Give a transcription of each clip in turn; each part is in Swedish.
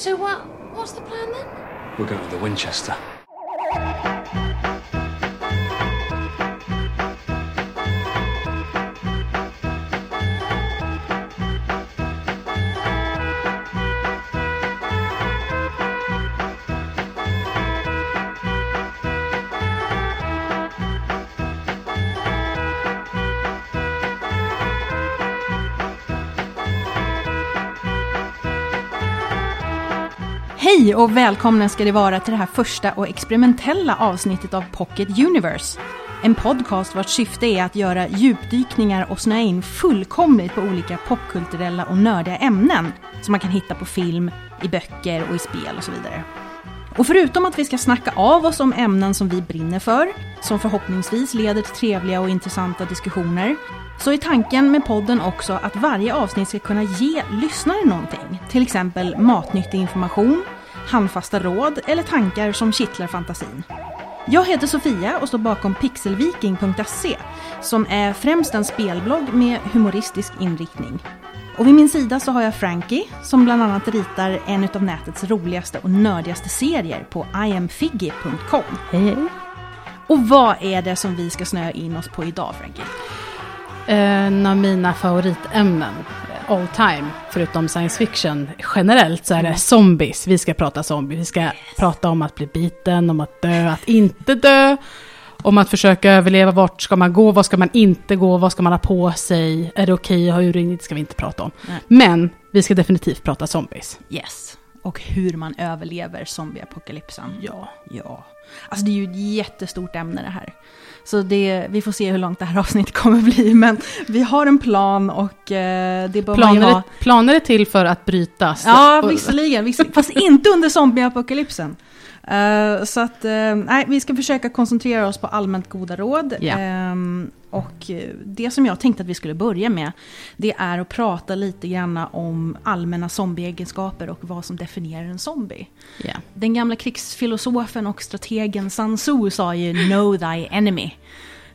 So what? What's the plan then? We're going to the Winchester. Hej och välkomna ska det vara till det här första och experimentella avsnittet av Pocket Universe. En podcast vars syfte är att göra djupdykningar och snöa in fullkomligt på olika popkulturella och nördiga ämnen som man kan hitta på film, i böcker och i spel och så vidare. Och förutom att vi ska snacka av oss om ämnen som vi brinner för, som förhoppningsvis leder till trevliga och intressanta diskussioner, så är tanken med podden också att varje avsnitt ska kunna ge lyssnaren någonting. Till exempel matnyttig information, handfasta råd eller tankar som kittlar fantasin. Jag heter Sofia och står bakom pixelviking.se som är främst en spelblogg med humoristisk inriktning. Och vid min sida så har jag Frankie som bland annat ritar en av nätets roligaste och nördigaste serier på iamfiggy.com. Hej, hej. Och vad är det som vi ska snöa in oss på idag Frankie? En av mina favoritämnen, eh, all time, förutom science fiction generellt, så är det zombies. Vi ska prata zombies. Vi ska prata om att bli biten, om att dö, att inte dö. Om att försöka överleva, vart ska man gå, vad ska man inte gå, vad ska man ha på sig, är det okej att ha urringning, det ska vi inte prata om. Nej. Men vi ska definitivt prata zombies. Yes. Och hur man överlever zombieapokalypsen. Ja. Ja. Alltså det är ju ett jättestort ämne det här. Så det, vi får se hur långt det här avsnittet kommer bli. Men vi har en plan och eh, det bör man ju Planer, ha. planer är till för att brytas. Ja, visserligen, visserligen. Fast inte under zombieapokalypsen. Eh, så att, eh, nej, vi ska försöka koncentrera oss på allmänt goda råd. Ja. Ehm, och eh, det som jag tänkte att vi skulle börja med, det är att prata lite grann om allmänna zombieegenskaper och vad som definierar en zombie. Ja. Den gamla krigsfilosofen och strategen Sun Tzu sa ju “Know thy enemy”.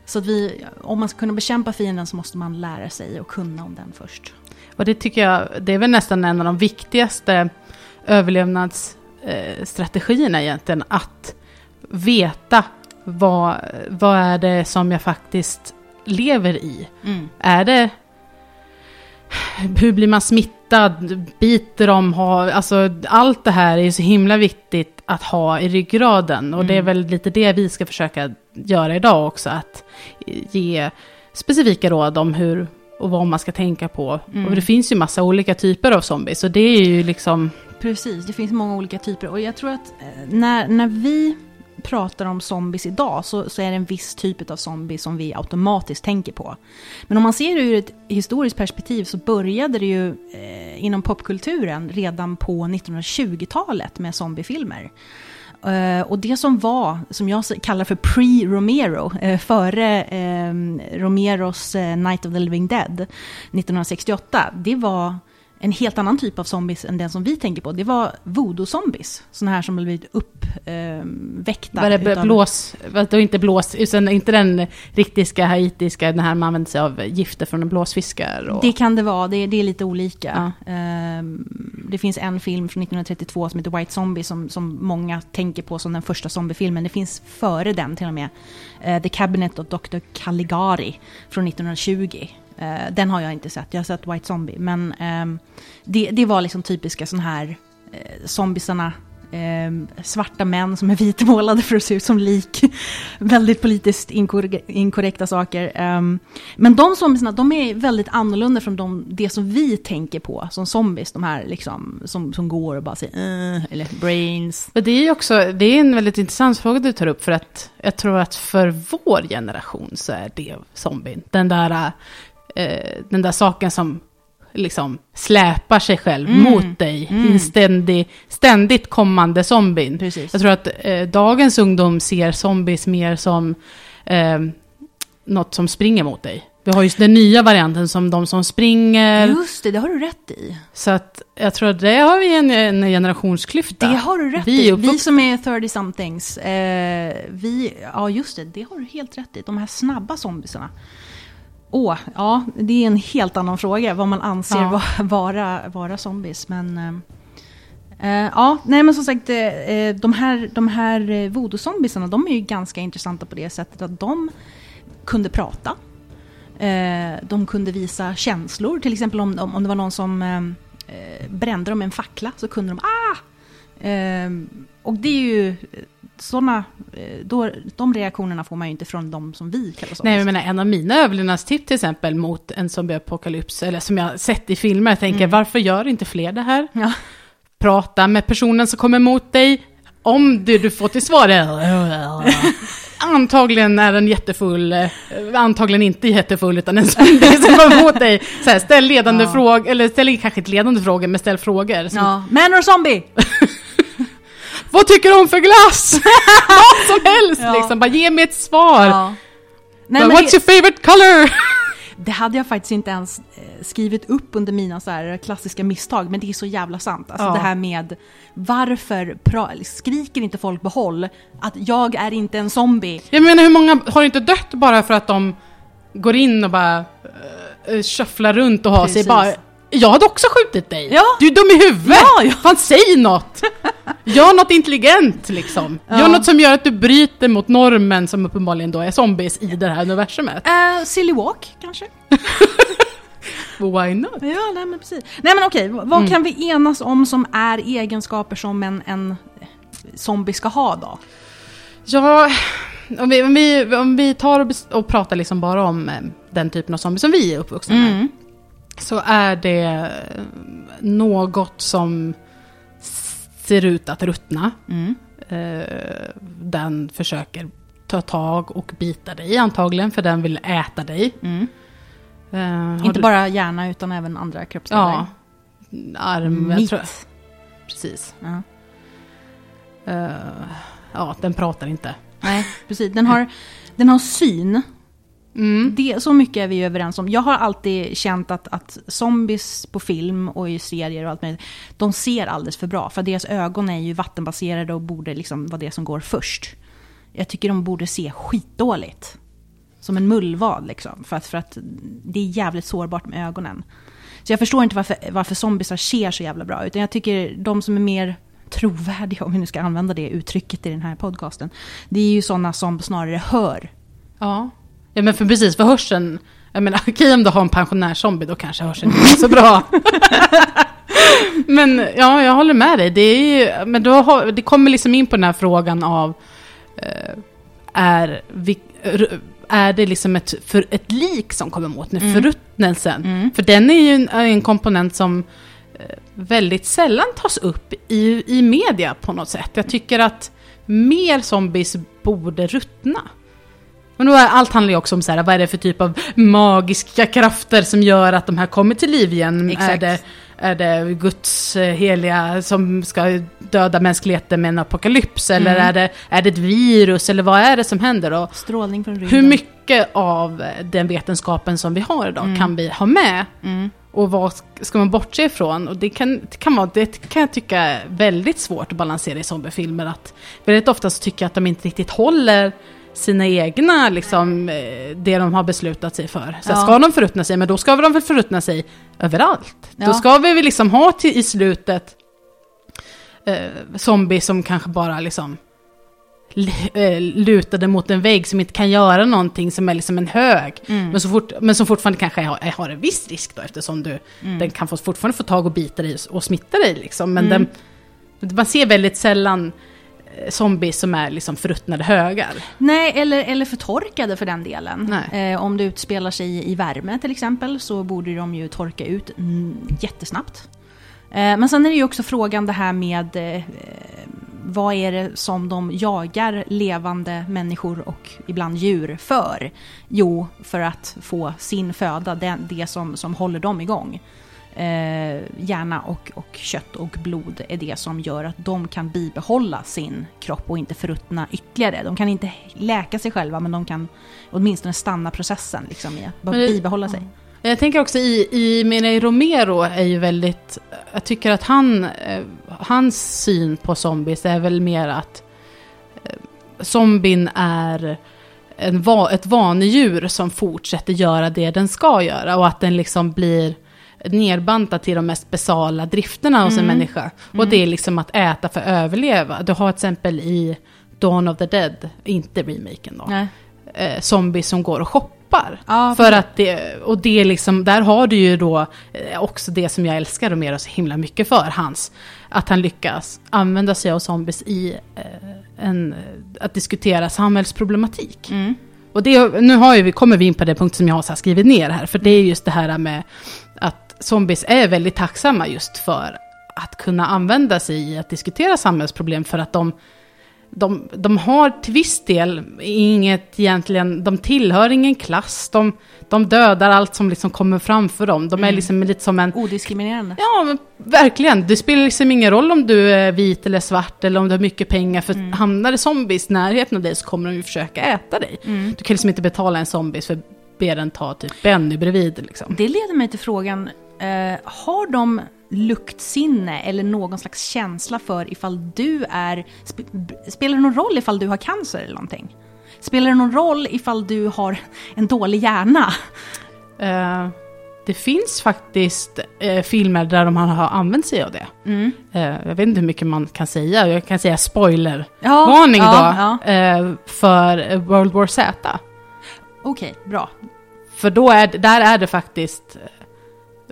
Så att vi, om man ska kunna bekämpa fienden så måste man lära sig och kunna om den först. Och det tycker jag, det är väl nästan en av de viktigaste överlevnadsstrategierna egentligen, att veta vad, vad är det som jag faktiskt lever i. Är det... Hur blir man smittad? Biter de? Har, alltså, allt det här är så himla viktigt att ha i ryggraden. Och det är Mm. väl lite det vi ska försöka göra idag också. Att ge specifika råd om hur och vad man ska tänka på. Mm. Och det finns ju massa olika typer av zombies. Så det är ju liksom... Precis, det finns många olika typer. Och jag tror att eh, när, när vi pratar om zombies idag så, så är det en viss typ av zombie som vi automatiskt tänker på. Men om man ser det ur ett historiskt perspektiv så började det ju eh, inom popkulturen redan på 1920-talet med zombiefilmer. Uh, och det som var, som jag kallar för pre-Romero, uh, före uh, Romeros eh, Night of the Living Dead 1968, det var en helt annan typ av zombies än den som vi tänker på. Det var voodoo-zombies, sådana här som blivit uppväckta. Vad är det, utav- blås, vadå inte blås, utan inte den riktiga haitiska, den här man använder sig av gifter från blåsfiskar. Och, Det kan det vara, det, det är lite olika. Ja. Ehm, det finns en film från 1932 som heter White Zombie som, som många tänker på som den första zombiefilmen. Det finns före den till och med. Eh, The Cabinet of Dr. Caligari från 1920. Eh, den har jag inte sett, jag har sett White Zombie. Men eh, det, det var liksom typiska sån här eh, zombiesarna ehm, svarta män som är vitmålade för att se ut som lik. väldigt politiskt inkor- inkorrekta saker. Ehm, men de zombierna, de är väldigt annorlunda från de, det som vi tänker på som zombies. De här liksom, som, som går och bara säger "Uh", eller brains. Men det är ju också, det är en väldigt intressant fråga du tar upp, för att jag tror att för vår generation så är det zombien. Den där, eh, den där saken som liksom släpar sig själv Mm. mot dig. Mm. En ständig, ständigt kommande zombien. Precis. Jag tror att eh, dagens ungdom ser zombies mer som eh, något som springer mot dig. Vi har just den nya varianten som de som springer. Just det, det har du rätt i. Så att jag tror att det har vi en, en generationsklyfta. Det har du rätt Vi i. Vi som är 30-somethings, eh, vi, ja just det, det har du helt rätt i. De här snabba zombiesarna. Åh, ja, det är en helt annan fråga vad man anser Ja. va- vara, vara zombies. Men Eh, ja, nej men som sagt, eh, eh, de här, de här uh, voodoo-zombiesarna, de är ju ganska intressanta på det sättet att de kunde prata. Eh, de kunde visa känslor, till exempel om, om, om det var någon som eh, brände dem med en fackla så kunde de ah! och det är ju sådana, då, de reaktionerna får man ju inte från de som vi kallar Nej, men en av mina överlevnadstips till exempel mot en zombieapokalyps, eller som jag sett i filmer, jag tänker mm. varför gör inte fler det här? Ja prata med personen som kommer emot dig. Om det du får till svar är antagligen är den jättefull, eh, antagligen inte jättefull utan en som kommer emot dig. Så här, ställ ledande ja. frågor, eller ställ kanske inte ledande frågor, men ställ frågor. Som... Ja. Man or zombie? Vad tycker du om för glass? Vad som helst ja. liksom, bara ge mig ett svar. Ja. Nej, What's det... your favorite color? Det hade jag faktiskt inte ens eh, skrivit upp under mina så här klassiska misstag, men det är så jävla sant. Alltså ja. det här med varför skriker inte folk behåll att jag är inte en zombie? Jag menar hur många har inte dött bara för att de går in och bara uh, shufflar runt och har Precis. sig bara jag hade också skjutit dig! Ja. Du är dum i huvudet! Ja, ja. Fan, säg något! Gör något intelligent liksom. Ja. Gör något som gör att du bryter mot normen som uppenbarligen då är zombies i det här universumet. Uh, silly walk, kanske? Why not? Ja, nej men precis. Nej men okej, vad mm. kan vi enas om som är egenskaper som en, en zombie ska ha då? Ja, om vi, om vi, om vi tar och, och pratar liksom bara om eh, den typen av zombie som vi är uppvuxna med. Mm så är det något som ser ut att ruttna. Mm. Eh, den försöker ta tag och bita dig antagligen, för den vill äta dig. Mm. Uh, Inte du... bara hjärna utan även andra kroppsdelar? Ja, arm, Mitt. jag tror Precis. Ja. Uh, ja, den pratar inte. Nej, precis. Den har, den har syn Mm. Det, så mycket är vi överens om. Jag har alltid känt att, att zombies på film och i serier och allt möjligt, de ser alldeles för bra. För deras ögon är ju vattenbaserade och borde liksom vara det som går först. Jag tycker de borde se skitdåligt. Som en mullvad liksom. För att, för att det är jävligt sårbart med ögonen. Så jag förstår inte varför, varför zombiesar ser så jävla bra Utan jag tycker de som är mer trovärdiga, om vi nu ska använda det uttrycket i den här podcasten. Det är ju sådana som snarare hör. Ja. Ja men för precis, för hörseln, jag menar okej om du har en pensionärszombie då kanske hörseln inte är så bra. men ja, jag håller med dig. Det, är ju, men då har, det kommer liksom in på den här frågan av eh, är, vi, är det liksom ett, för, ett lik som kommer mot nu, mm. förruttnelsen? Mm. För den är ju en, en komponent som eh, väldigt sällan tas upp i, i media på något sätt. Jag tycker att mer zombies borde ruttna. Men då är, allt handlar ju också om så här, vad är det för typ av magiska krafter som gör att de här kommer till liv igen? Exakt. Är det, är det Guds eh, heliga som ska döda mänskligheten med en apokalyps? Eller mm. är, det, är det ett virus? Eller vad är det som händer? då? Strålning från rymden. Hur mycket av den vetenskapen som vi har idag mm. kan vi ha med? Mm. Och vad ska man bortse ifrån? Och det kan, det kan, vara, det kan jag tycka är väldigt svårt att balansera i zombiefilmer. Att väldigt ofta så tycker jag att de inte riktigt håller sina egna, liksom, eh, det de har beslutat sig för. Så ja. ska de förruttna sig, men då ska de väl förruttna sig överallt. Ja. Då ska vi väl liksom ha till, i slutet eh, zombies som kanske bara liksom eh, lutade mot en vägg som inte kan göra någonting som är liksom en hög. Mm. Men, så fort, men som fortfarande kanske har, har en viss risk då eftersom du, mm. den kan fortfarande få tag och bita dig och smitta dig. Liksom. Men mm. den, man ser väldigt sällan zombies som är liksom förruttnade högar. Nej, eller, eller förtorkade för den delen. Eh, om det utspelar sig i värme till exempel så borde de ju torka ut mm, jättesnabbt. Eh, men sen är det ju också frågan det här med eh, vad är det som de jagar levande människor och ibland djur för? Jo, för att få sin föda, det, det som, som håller dem igång eh, hjärna och, och kött och blod är det som gör att de kan bibehålla sin kropp och inte förruttna ytterligare. De kan inte läka sig själva men de kan åtminstone stanna processen liksom, i att bibehålla sig. Jag tänker också i, i Mene Romero är ju väldigt, jag tycker att han, eh, hans syn på zombies är väl mer att eh, zombien är en, ett vanedjur som fortsätter göra det den ska göra och att den liksom blir nerbantat till de mest basala drifterna hos en människa. Och det är liksom att äta för att överleva. Du har till exempel i Dawn of the Dead, inte remaken då, eh, zombies som går och shoppar. Ja, för att det, och det är liksom, där har du ju då eh, också det som jag älskar och mer så himla mycket för, hans, att han lyckas använda sig av zombies i eh, en, att diskutera samhällsproblematik. Mm. Och det, nu har vi- kommer vi in på det punkt som jag har skrivit ner här, för det är just det här med att zombies är väldigt tacksamma just för att kunna använda sig i att diskutera samhällsproblem, för att de, de, de har till viss del inget egentligen, de tillhör ingen klass, de, de dödar allt som liksom kommer framför dem, de är liksom lite som en Odiskriminerande. Ja, verkligen. Det spelar liksom ingen roll om du är vit eller svart eller om du har mycket pengar. För hamnar det zombies i närheten av dig så kommer de ju försöka äta dig. Du kan liksom inte betala en zombies för att be den ta typ Benny bredvid. Liksom. Det leder mig till frågan, eh, har de luktsinne eller någon slags känsla för ifall du är... Sp spelar det någon roll ifall du har cancer eller någonting? Spelar det någon roll ifall du har en dålig hjärna? Eh, det finns faktiskt eh, filmer där de har använt sig av det. Eh, jag vet inte hur mycket man kan säga. Jag kan säga spoiler. Ja, Varning ja, då. Eh, för World War Z. Okej, bra. För då är, där är det faktiskt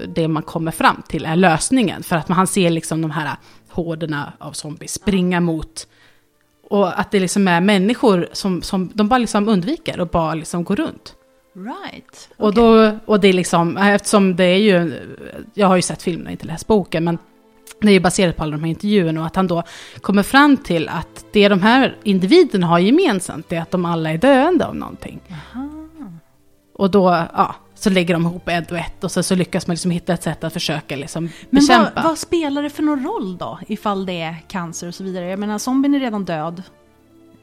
det man kommer fram till är lösningen. För att man ser liksom de här horderna av zombies springa mot. Och att det liksom är människor som, som de bara liksom undviker och bara liksom går runt. Right. Och, då, och det är liksom, eftersom det är ju, jag har ju sett filmen och inte läst boken, men det är ju baserat på alla de här intervjuerna och att han då kommer fram till att det de här individerna har gemensamt är att de alla är döende av någonting. Och då, ja, så lägger de ihop ett och ett och så, så lyckas man liksom hitta ett sätt att försöka liksom Men bekämpa. vad, vad spelar det för någon roll då, ifall det är cancer och så vidare? Jag menar, zombien är redan död.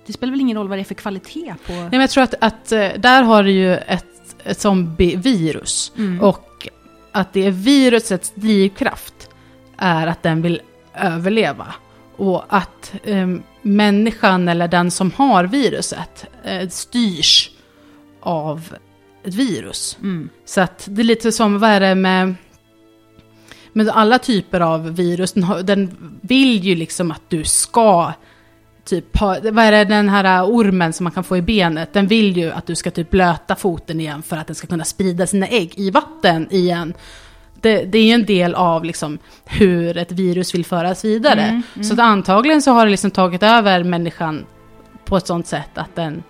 Det spelar väl ingen roll vad det är för kvalitet på... Nej, men jag tror att, att eh, där har du ju ett, ett zombievirus. Mm. Och att det är virusets drivkraft är att den vill överleva. Och att eh, människan eller den som har viruset eh, styrs av ett virus. Mm. Så att det är lite som, vad är det med, med alla typer av virus, den, har, den vill ju liksom att du ska typ ha, vad är det den här ormen som man kan få i benet, den vill ju att du ska typ blöta foten igen för att den ska kunna sprida sina ägg i vatten igen. Det, det är ju en del av liksom hur ett virus vill föras vidare. Mm, Så att antagligen så har det liksom tagit över människan på ett sånt sätt att den,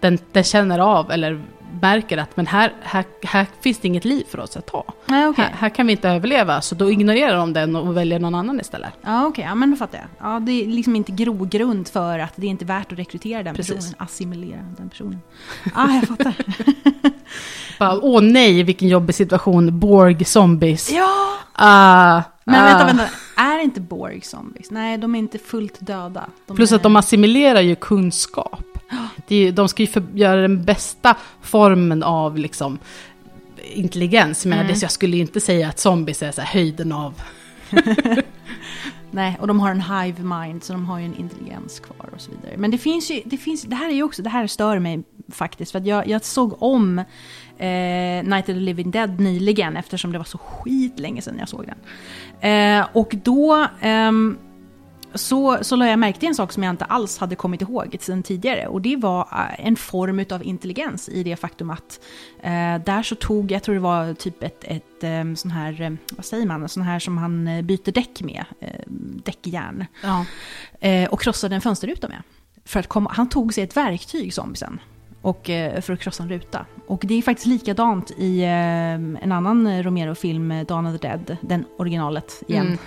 den, den känner av eller märker att men här, här, här finns det inget liv för oss att ta. Nej, okej. Här, här kan vi inte överleva, så då ignorerar de den och väljer någon annan istället. Ja, okej. Ja, men då fattar jag. Ja, det är liksom inte grogrund för att det är inte värt att rekrytera den Precis. personen. Assimilera den personen. Ja, jag fattar. Bara, åh nej, vilken jobbig situation, Borg zombies. ja! Ah, Men ah. vänta, vänta. Är inte Borg zombies? Nej, de är inte fullt döda. De Plus är... att de assimilerar ju kunskap. Det är, de ska ju för, göra den bästa formen av liksom, intelligens. Men Mm. det, jag skulle ju inte säga att zombies är så här, höjden av... Nej, och de har en hive mind, så de har ju en intelligens kvar och så vidare. Men det finns ju, det finns, det här är ju också, det här stör mig faktiskt, för att jag, jag såg om eh, Night of the Living Dead nyligen, eftersom det var så skit länge sedan jag såg den. Eh, och då ehm, så, så la jag märke till en sak som jag inte alls hade kommit ihåg sedan tidigare. Och det var eh, en form av intelligens i det faktum att eh, där så tog, jag tror det var typ ett, ett eh, sån här, eh, vad säger man, sån här som han eh, byter däck med, eh, däckjärn. Ja. Eh, och krossade en fönsterruta med. För att komma, han tog sig ett verktyg, zombisen. Och, för att krossa en ruta. Och det är faktiskt likadant i eh, en annan Romero-film, Dawn of the Dead, den originalet igen.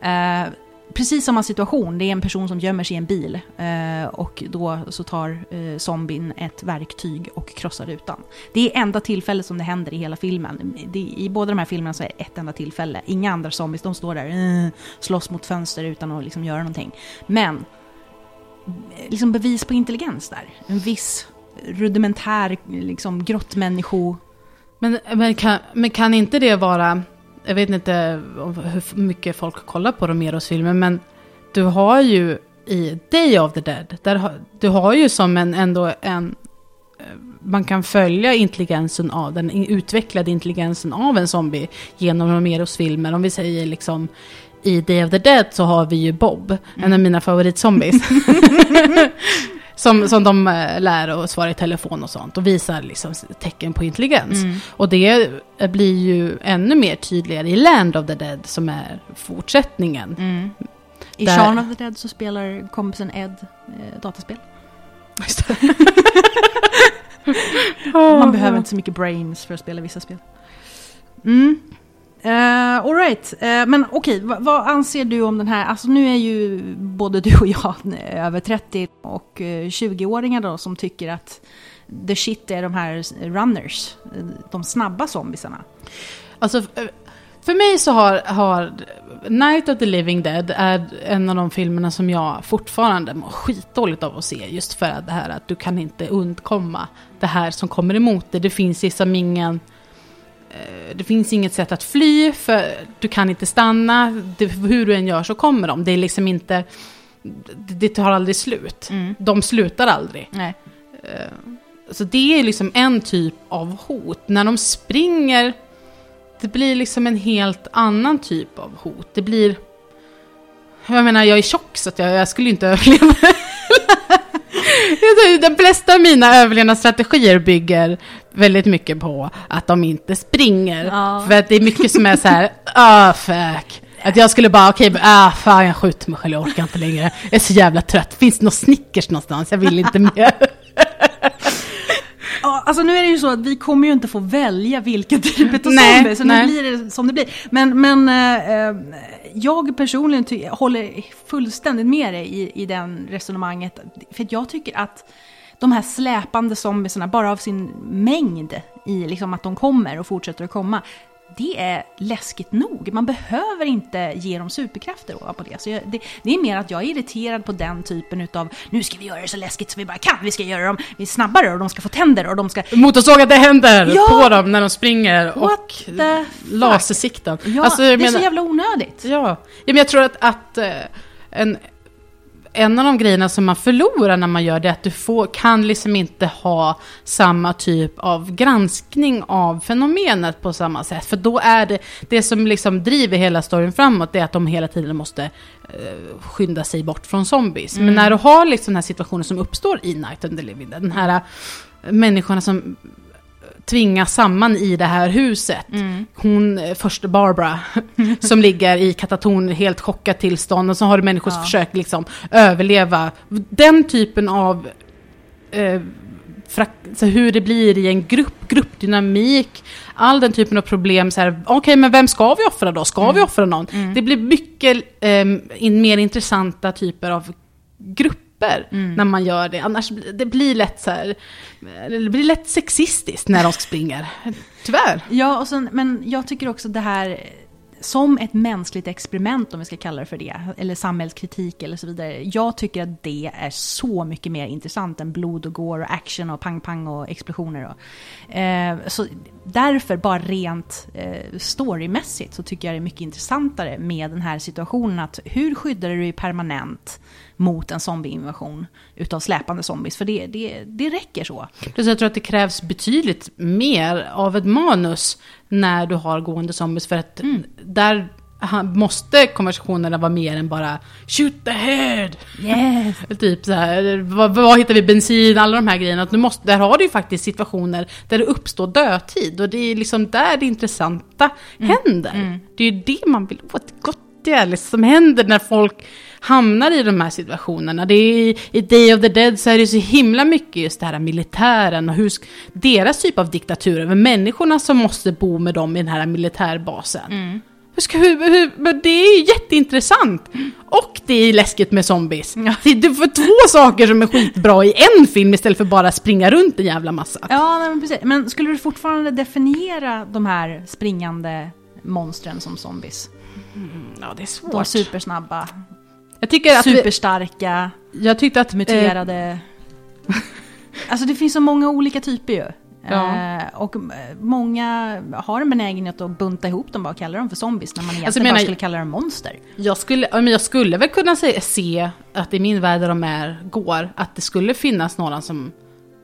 eh, precis samma situation, det är en person som gömmer sig i en bil. Eh, och då så tar eh, zombien ett verktyg och krossar rutan. Det är enda tillfället som det händer i hela filmen. Det, I båda de här filmerna så är det ett enda tillfälle. Inga andra zombies, de står där, eh, slåss mot fönster utan att liksom göra någonting. Men eh, liksom bevis på intelligens där. En viss rudimentär liksom, grottmännisko... Men, men, kan, men kan inte det vara, jag vet inte hur mycket folk kollar på Romeros filmer, men du har ju i Day of the Dead, där du har ju som en, ändå en, eh, man kan följa intelligensen av den utvecklade intelligensen av en zombie genom Romeros-filmer. Om vi säger liksom i Day of the Dead så har vi ju Bob, mm. en av mina favoritzombies. som, som de eh, lär att svara i telefon och sånt och visar liksom tecken på intelligens. Mm. Och det blir ju ännu mer tydligare i Land of the Dead som är fortsättningen. Mm. I Där... Shaun of the Dead så spelar kompisen Ed eh, dataspel. Man behöver inte så mycket brains för att spela vissa spel. Mm. Eh, uh, Alright, uh, eh, men okej, okay, vad anser du om den här, alltså nu är ju både du och jag över 30 och eh, 20-åringar då som tycker att the shit är de här runners, de snabba zombisarna. Alltså för mig så har, har Night of the Living Dead är en av de filmerna som jag fortfarande mår skitdåligt av att se. Just för att det här att du kan inte undkomma det här som kommer emot dig. Det finns liksom ingen... Eh, det finns inget sätt att fly, för du kan inte stanna. Det, hur du än gör så kommer de. Det är liksom inte... Det tar aldrig slut. Mm. De slutar aldrig. Nej. Eh, så det är liksom en typ av hot. När de springer det blir liksom en helt annan typ av hot. Det blir... Jag menar, jag är tjock så jag, jag skulle inte överleva. De flesta av mina överlevnadsstrategier bygger väldigt mycket på att de inte springer. Ja. För att det är mycket som är så här, ah fuck. Att jag skulle bara, okej, okay, ah, fan jag skjuter mig själv, jag orkar inte längre. Jag är så jävla trött. Finns det något Snickers någonstans? Jag vill inte mer. Ja, alltså nu är det ju så att vi kommer ju inte få välja vilken typ av zombie, så nej. nu blir det som det blir. Men, men äh, jag personligen håller fullständigt med dig i, i den resonemanget. För jag tycker att de här släpande zombiesarna, bara av sin mängd i liksom att de kommer och fortsätter att komma, det är läskigt nog. Man behöver inte ge dem superkrafter på det. Så jag, det. det. är mer att jag är irriterad på den typen utav nu ska vi göra det så läskigt som vi bara kan. Vi ska göra dem snabbare och de ska få tänder och de ska... Motorsågade händer ja! på dem när de springer What och lasersikten. Ja, alltså, det är menar, så jävla onödigt. Ja, ja men jag tror att, att eh, en en av de grejerna som man förlorar när man gör det är att du får, kan liksom inte ha samma typ av granskning av fenomenet på samma sätt. För då är det, det som liksom driver hela storyn framåt, det är att de hela tiden måste eh, skynda sig bort från zombies. Mm. Men när du har liksom den här situationen som uppstår i Night and the Living, den här eh, människorna som tvingas samman i det här huset. Mm. Hon, eh, först Barbara, som ligger i kataton, helt chockat tillstånd. Och så har du människor som försöker liksom överleva. Den typen av... Eh, så hur det blir i en grupp, gruppdynamik, all den typen av problem. Okej, okay, men vem ska vi offra då? Ska mm. vi offra någon? Mm. Det blir mycket eh, mer intressanta typer av grupper grupper mm. när man gör det. Annars det blir lätt så här, det blir lätt sexistiskt när de springer. Tyvärr. Ja, och sen, men jag tycker också det här som ett mänskligt experiment, om vi ska kalla det för det, eller samhällskritik eller så vidare. Jag tycker att det är så mycket mer intressant än blod och går och action och pang-pang och explosioner. Och, eh, så därför, bara rent eh, storymässigt, så tycker jag det är mycket intressantare med den här situationen att hur skyddar du dig permanent mot en zombieinvasion utav släpande zombies. För det, det, det räcker så. Plus jag tror att det krävs betydligt mer av ett manus när du har gående zombies. För att mm. där måste konversationerna vara mer än bara shoot the head. Yes. typ så här, vad, vad, hittar vi bensin, alla de här grejerna. du måste, där har du ju faktiskt situationer där det uppstår dödtid. Och det är liksom där det intressanta mm. händer. Mm. Det är ju det man vill åt. Gott det som händer när folk hamnar i de här situationerna. Det är, I Day of the Dead så är det så himla mycket just det här militären och hur deras typ av diktaturer, men människorna som måste bo med dem i den här militärbasen. Mm. Hur hur, det är jätteintressant! Och det är läskigt med zombies. Ja. Du får två saker som är skitbra i en film istället för bara springa runt en jävla massa. Ja, men precis. Men skulle du fortfarande definiera de här springande monstren som zombies? Mm, ja, det är svårt. De supersnabba. Jag tycker att Superstarka. Jag tyckte att... Muterade. Eh, alltså det finns så många olika typer ju. Ja. Eh, och många har en benägenhet att bunta ihop dem bara och kalla dem för zombies när man egentligen alltså, menar, bara skulle kalla dem monster. Jag skulle, men jag skulle väl kunna se, se att i min värld där de är, går, att det skulle finnas några som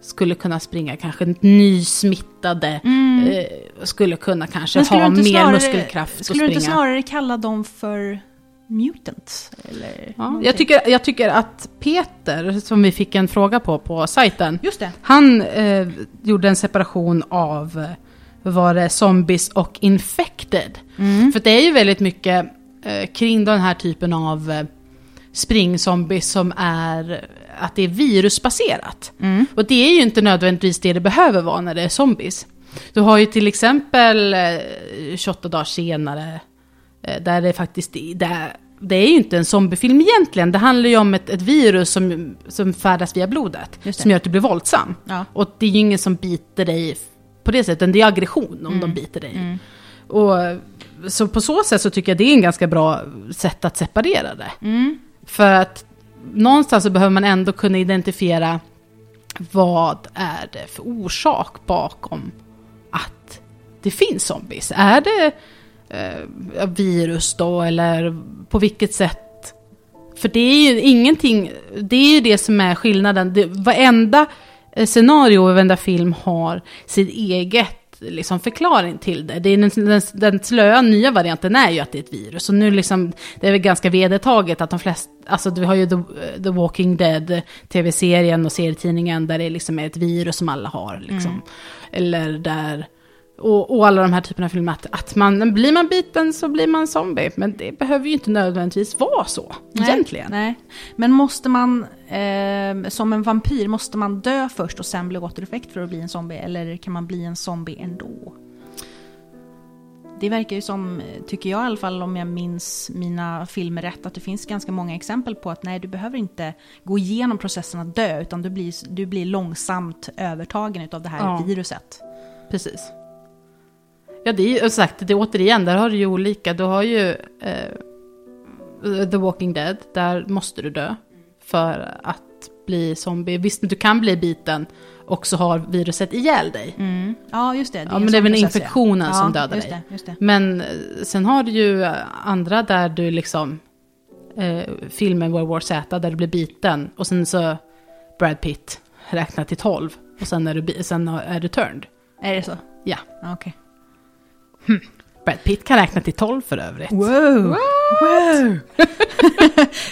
skulle kunna springa, kanske nysmittade, eh, skulle kunna kanske ha mer snarare, muskelkraft och skulle du springa. inte snarare kalla dem för mutants? Eller Ja, någonting? jag, tycker, jag tycker att Peter, som vi fick en fråga på på sajten, Just det. han eh, gjorde en separation av var det zombies och infected. Mm. För det är ju väldigt mycket eh, kring den här typen av eh, springzombies som är att det är virusbaserat. Mm. Och det är ju inte nödvändigtvis det det behöver vara när det är zombies. Du har ju till exempel eh, 28 dagar senare, där det faktiskt, där, det är ju inte en zombiefilm egentligen, det handlar ju om ett, ett virus som, som färdas via blodet, som gör att du blir våldsam. Ja. Och det är ju ingen som biter dig på det sättet, utan det är aggression om de biter dig. Mm. Och, så på så sätt så tycker jag det är en ganska bra sätt att separera det. Mm. För att någonstans så behöver man ändå kunna identifiera vad är det för orsak bakom att det finns zombies. Är det eh, virus då eller på vilket sätt? För det är ju ingenting, det är ju det som är skillnaden. Det, varenda eh, scenario och varenda film har sitt eget liksom, förklaring till det. det är den, den, den slöa nya varianten är ju att det är ett virus. Och nu liksom, det är väl ganska vedertaget att de flesta, alltså vi har ju The, The Walking Dead, tv-serien och serietidningen där det liksom är ett virus som alla har. Liksom. Eller där, och, och alla de här typerna av filmer, att, att man, blir man biten så blir man zombie. Men det behöver ju inte nödvändigtvis vara så, egentligen. Nej. Men måste man, eh, som en vampyr, måste man dö först och sen bli återeffekt för att bli en zombie? Eller kan man bli en zombie ändå? Det verkar ju som, tycker jag i alla fall om jag minns mina filmer rätt, att det finns ganska många exempel på att nej, du behöver inte gå igenom processen att dö, utan du blir, du blir långsamt övertagen av det här Ja. viruset. Precis. Ja, det är ju sagt, det är återigen, där har du ju olika. Du har ju eh, The Walking Dead, där måste du dö för att bli zombie. Visst, du kan bli biten och så har viruset ihjäl dig. Mm. Ja, just det. Ja, en men det är väl process, ja. infektionen som ja, dödar just dig. Det, det. Men eh, sen har du ju eh, andra där du liksom, eh, filmen World War Z, där du blir biten och sen så Brad Pitt räknar till 12 och sen är du, sen är du turned. Är det så? Ja. Ja, Okej. Brad Pitt kan räkna till 12 för övrigt. Wow! wow.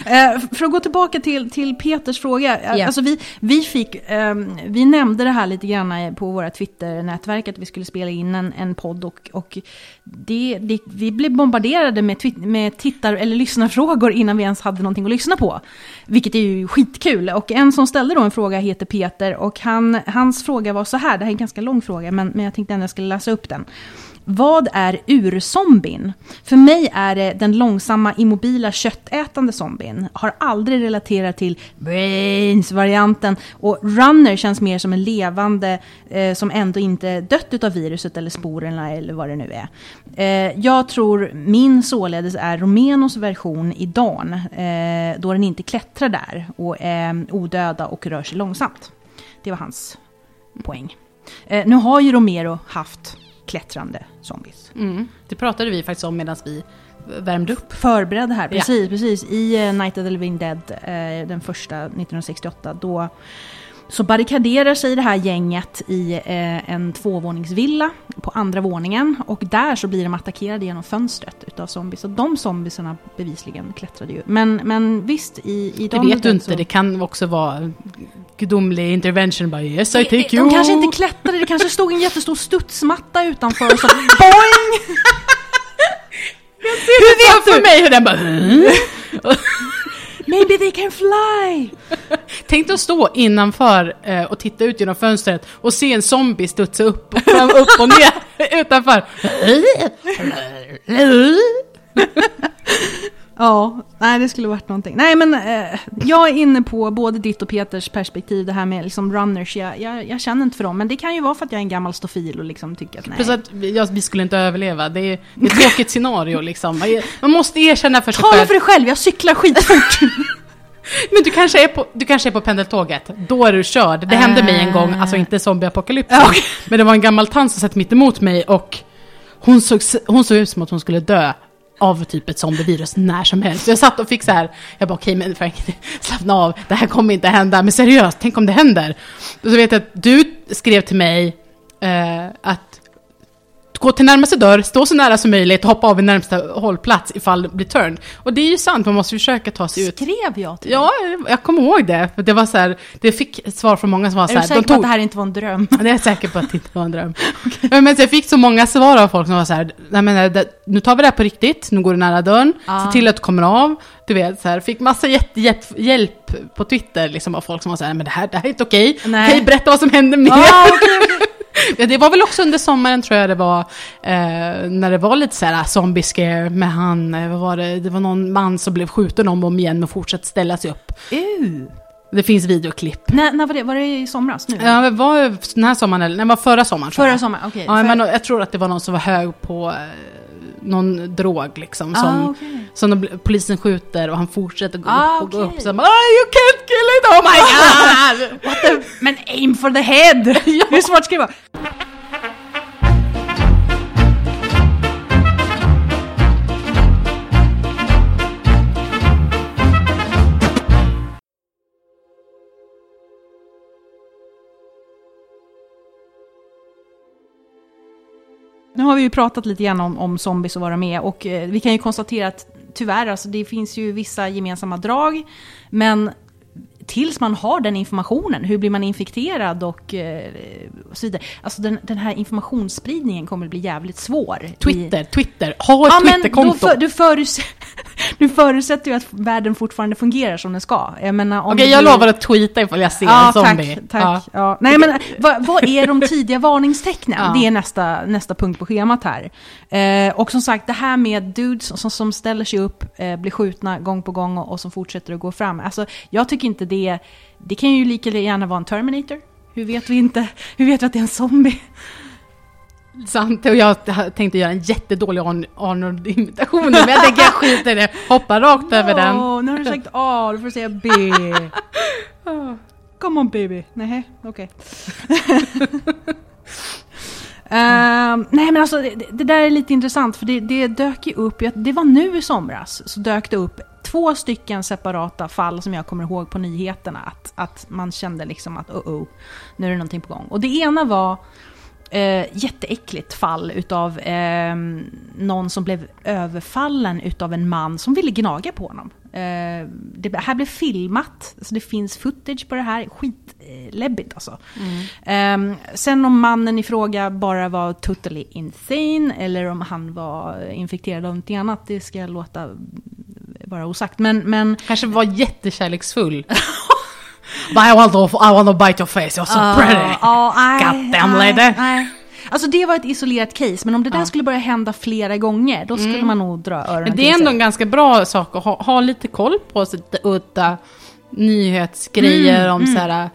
Eh, för att gå tillbaka till, till Peters fråga. eh, Ja. Alltså vi, vi, fick, ehm, vi nämnde det här lite grann på våra Twitter-nätverk att vi skulle spela in en, en podd och, och det, det, vi blev bombarderade med, twit- med tittar eller lyssnarfrågor innan vi ens hade någonting att lyssna på. Vilket är ju skitkul. Och en som ställde då en fråga heter Peter och han, hans fråga var så här, det här är en ganska lång fråga men, men jag tänkte ändå jag skulle läsa upp den. Vad är urzombien? För mig är det den långsamma immobila köttätande zombien. Har aldrig relaterat till brains-varianten. Och runner känns mer som en levande eh, som ändå inte dött utav viruset eller sporerna eller vad det nu är. Eh, jag tror min således är Romenos version i Dan. Eh, då den inte klättrar där och är odöda och rör sig långsamt. Det var hans poäng. Eh, nu har ju Romero haft klättrande zombies. Mm. Det pratade vi faktiskt om medan vi värmde upp. Förberedda här, Ja. precis, precis. I eh, Night of the Living Dead, eh, den första 1968, då så barrikaderar sig det här gänget i eh, en tvåvåningsvilla på andra våningen och där så blir de attackerade genom fönstret utav zombies. Och de zombiesarna bevisligen klättrade ju. Men, men visst, i, i Det de vet du inte, så- det kan också vara gudomlig intervention. Bara, yes I take de you. kanske inte klättrade, det kanske stod en jättestor studsmatta utanför och så boing! Hur vet du? för mig hur den bara... Maybe they can fly! Tänk dig att stå innanför eh, och titta ut genom fönstret och se en zombie studsa upp och, upp och ner utanför. Ja, nej det skulle varit någonting. Nej men eh, jag är inne på både ditt och Peters perspektiv, det här med liksom runners. Jag, jag, jag känner inte för dem, men det kan ju vara för att jag är en gammal stofil och liksom tycker att nej. Plus att vi, ja, vi skulle inte överleva. Det är, det är ett tråkigt scenario liksom. Man- Man måste erkänna för sig Tala själv. för dig själv, jag cyklar skitfort! Men du kanske, är på, du kanske är på pendeltåget. Då är du körd. Det hände mig en gång, alltså inte zombieapokalypsen. Okej. Men det var en gammal tant som satt mitt emot mig och hon såg, hon såg ut som att hon skulle dö av typ ett zombievirus när som helst. Jag satt och fick så här, jag bara okej men Frank, slappna av, det här kommer inte hända, men seriöst, tänk om det händer. Och så vet jag att du skrev till mig eh, att gå till närmaste dörr, stå så nära som möjligt och hoppa av i närmsta hållplats ifall det blir turn. Och det är ju sant, man måste försöka ta sig ut. Skrev jag till Ja, jag kommer ihåg det. För det var så här, det fick svar från många som var så dig? Är här, du säker de på att tog, det här inte var en dröm? Ja, det är jag säker på att det inte var en dröm. Men så jag fick så många svar av folk som var så här, nej men det, nu tar vi det här på riktigt, nu går du nära dörren, Ja. se till att du kommer av. Du vet, så här, fick massa jätte, hjälp, hjälp på Twitter liksom, av folk som var så här, men det här, det här är inte okej. Nej. Okej, berätta vad som hände mer. Ah, Ja, det var väl också under sommaren tror jag det var, eh, när det var lite så här zombie scare med han, eh, vad var det, det var någon man som blev skjuten om och om igen och fortsatte ställa sig upp. Uh. Det finns videoklipp. När, när var det? Var det i somras nu? Ja, det var den här sommaren, eller nej, det var förra sommaren Förra sommaren, okej. Ja, För- men jag tror att det var någon som var hög på eh, någon drog liksom. Som, Ah, okej. som de, polisen skjuter och han fortsätter gå Ah, upp och gå okej. upp. Så bara, oh, you can't kill it, oh my god! What the... Men aim for the head! Det är svårt att skriva. Nu har vi ju pratat lite grann om, om zombies och vara med och eh, vi kan ju konstatera att tyvärr, alltså det finns ju vissa gemensamma drag, men tills man har den informationen, hur blir man infekterad och, eh, och så vidare. Alltså den, den här informationsspridningen kommer att bli jävligt svår. i- Twitter, Twitter, ha ett Ja, Twitterkonto. för, du, förutse, du förutsätter ju att världen fortfarande fungerar som den ska. Jag menar, om Okej, jag blir- lovar att tweeta ifall jag ser Ja, en tack. zombie. tack. Ja. Ja. Nej, men vad, vad är de tidiga varningstecknen? Ja. Det är nästa, nästa punkt på schemat här. Eh, och som sagt, det här med dudes som, som ställer sig upp, eh, blir skjutna gång på gång och, och som fortsätter att gå fram. Alltså, jag tycker inte det... Det kan ju lika gärna vara en Terminator. Hur vet vi inte? Hur vet vi att det är en zombie? Sant, och jag tänkte göra en jättedålig Arn- Arnold-imitation men jag tänker jag skiter i det, hoppa rakt över den. Nu har du sagt A, du får säga B. Come on baby. Nej, okej. Ehm, nej men alltså det, det där är lite intressant för det, det dök ju upp, det var nu i somras, så dök det upp två stycken separata fall som jag kommer ihåg på nyheterna. Att, att man kände liksom att oh, oh nu är det någonting på gång. Och det ena var eh, jätteäckligt fall utav eh, någon som blev överfallen utav en man som ville gnaga på honom. Eh, det här blev filmat, så det finns footage på det här. Skitläbbigt alltså. Eh, sen om mannen i fråga bara var totally insane eller om han var infekterad av någonting annat, det ska jag låta vara osagt. Men, men Kanske var jättekärleksfull. But I want, to, I want to bite your face, you're so Ja, pretty. ja, nej, God damn lady. nej. Alltså det var ett isolerat case, men om det där Ja. skulle börja hända flera gånger, då skulle man nog dra öronen Men det är ändå en ganska bra sak att ha, ha lite koll på så lite udda nyhetsgrejer Mm, om mm. så här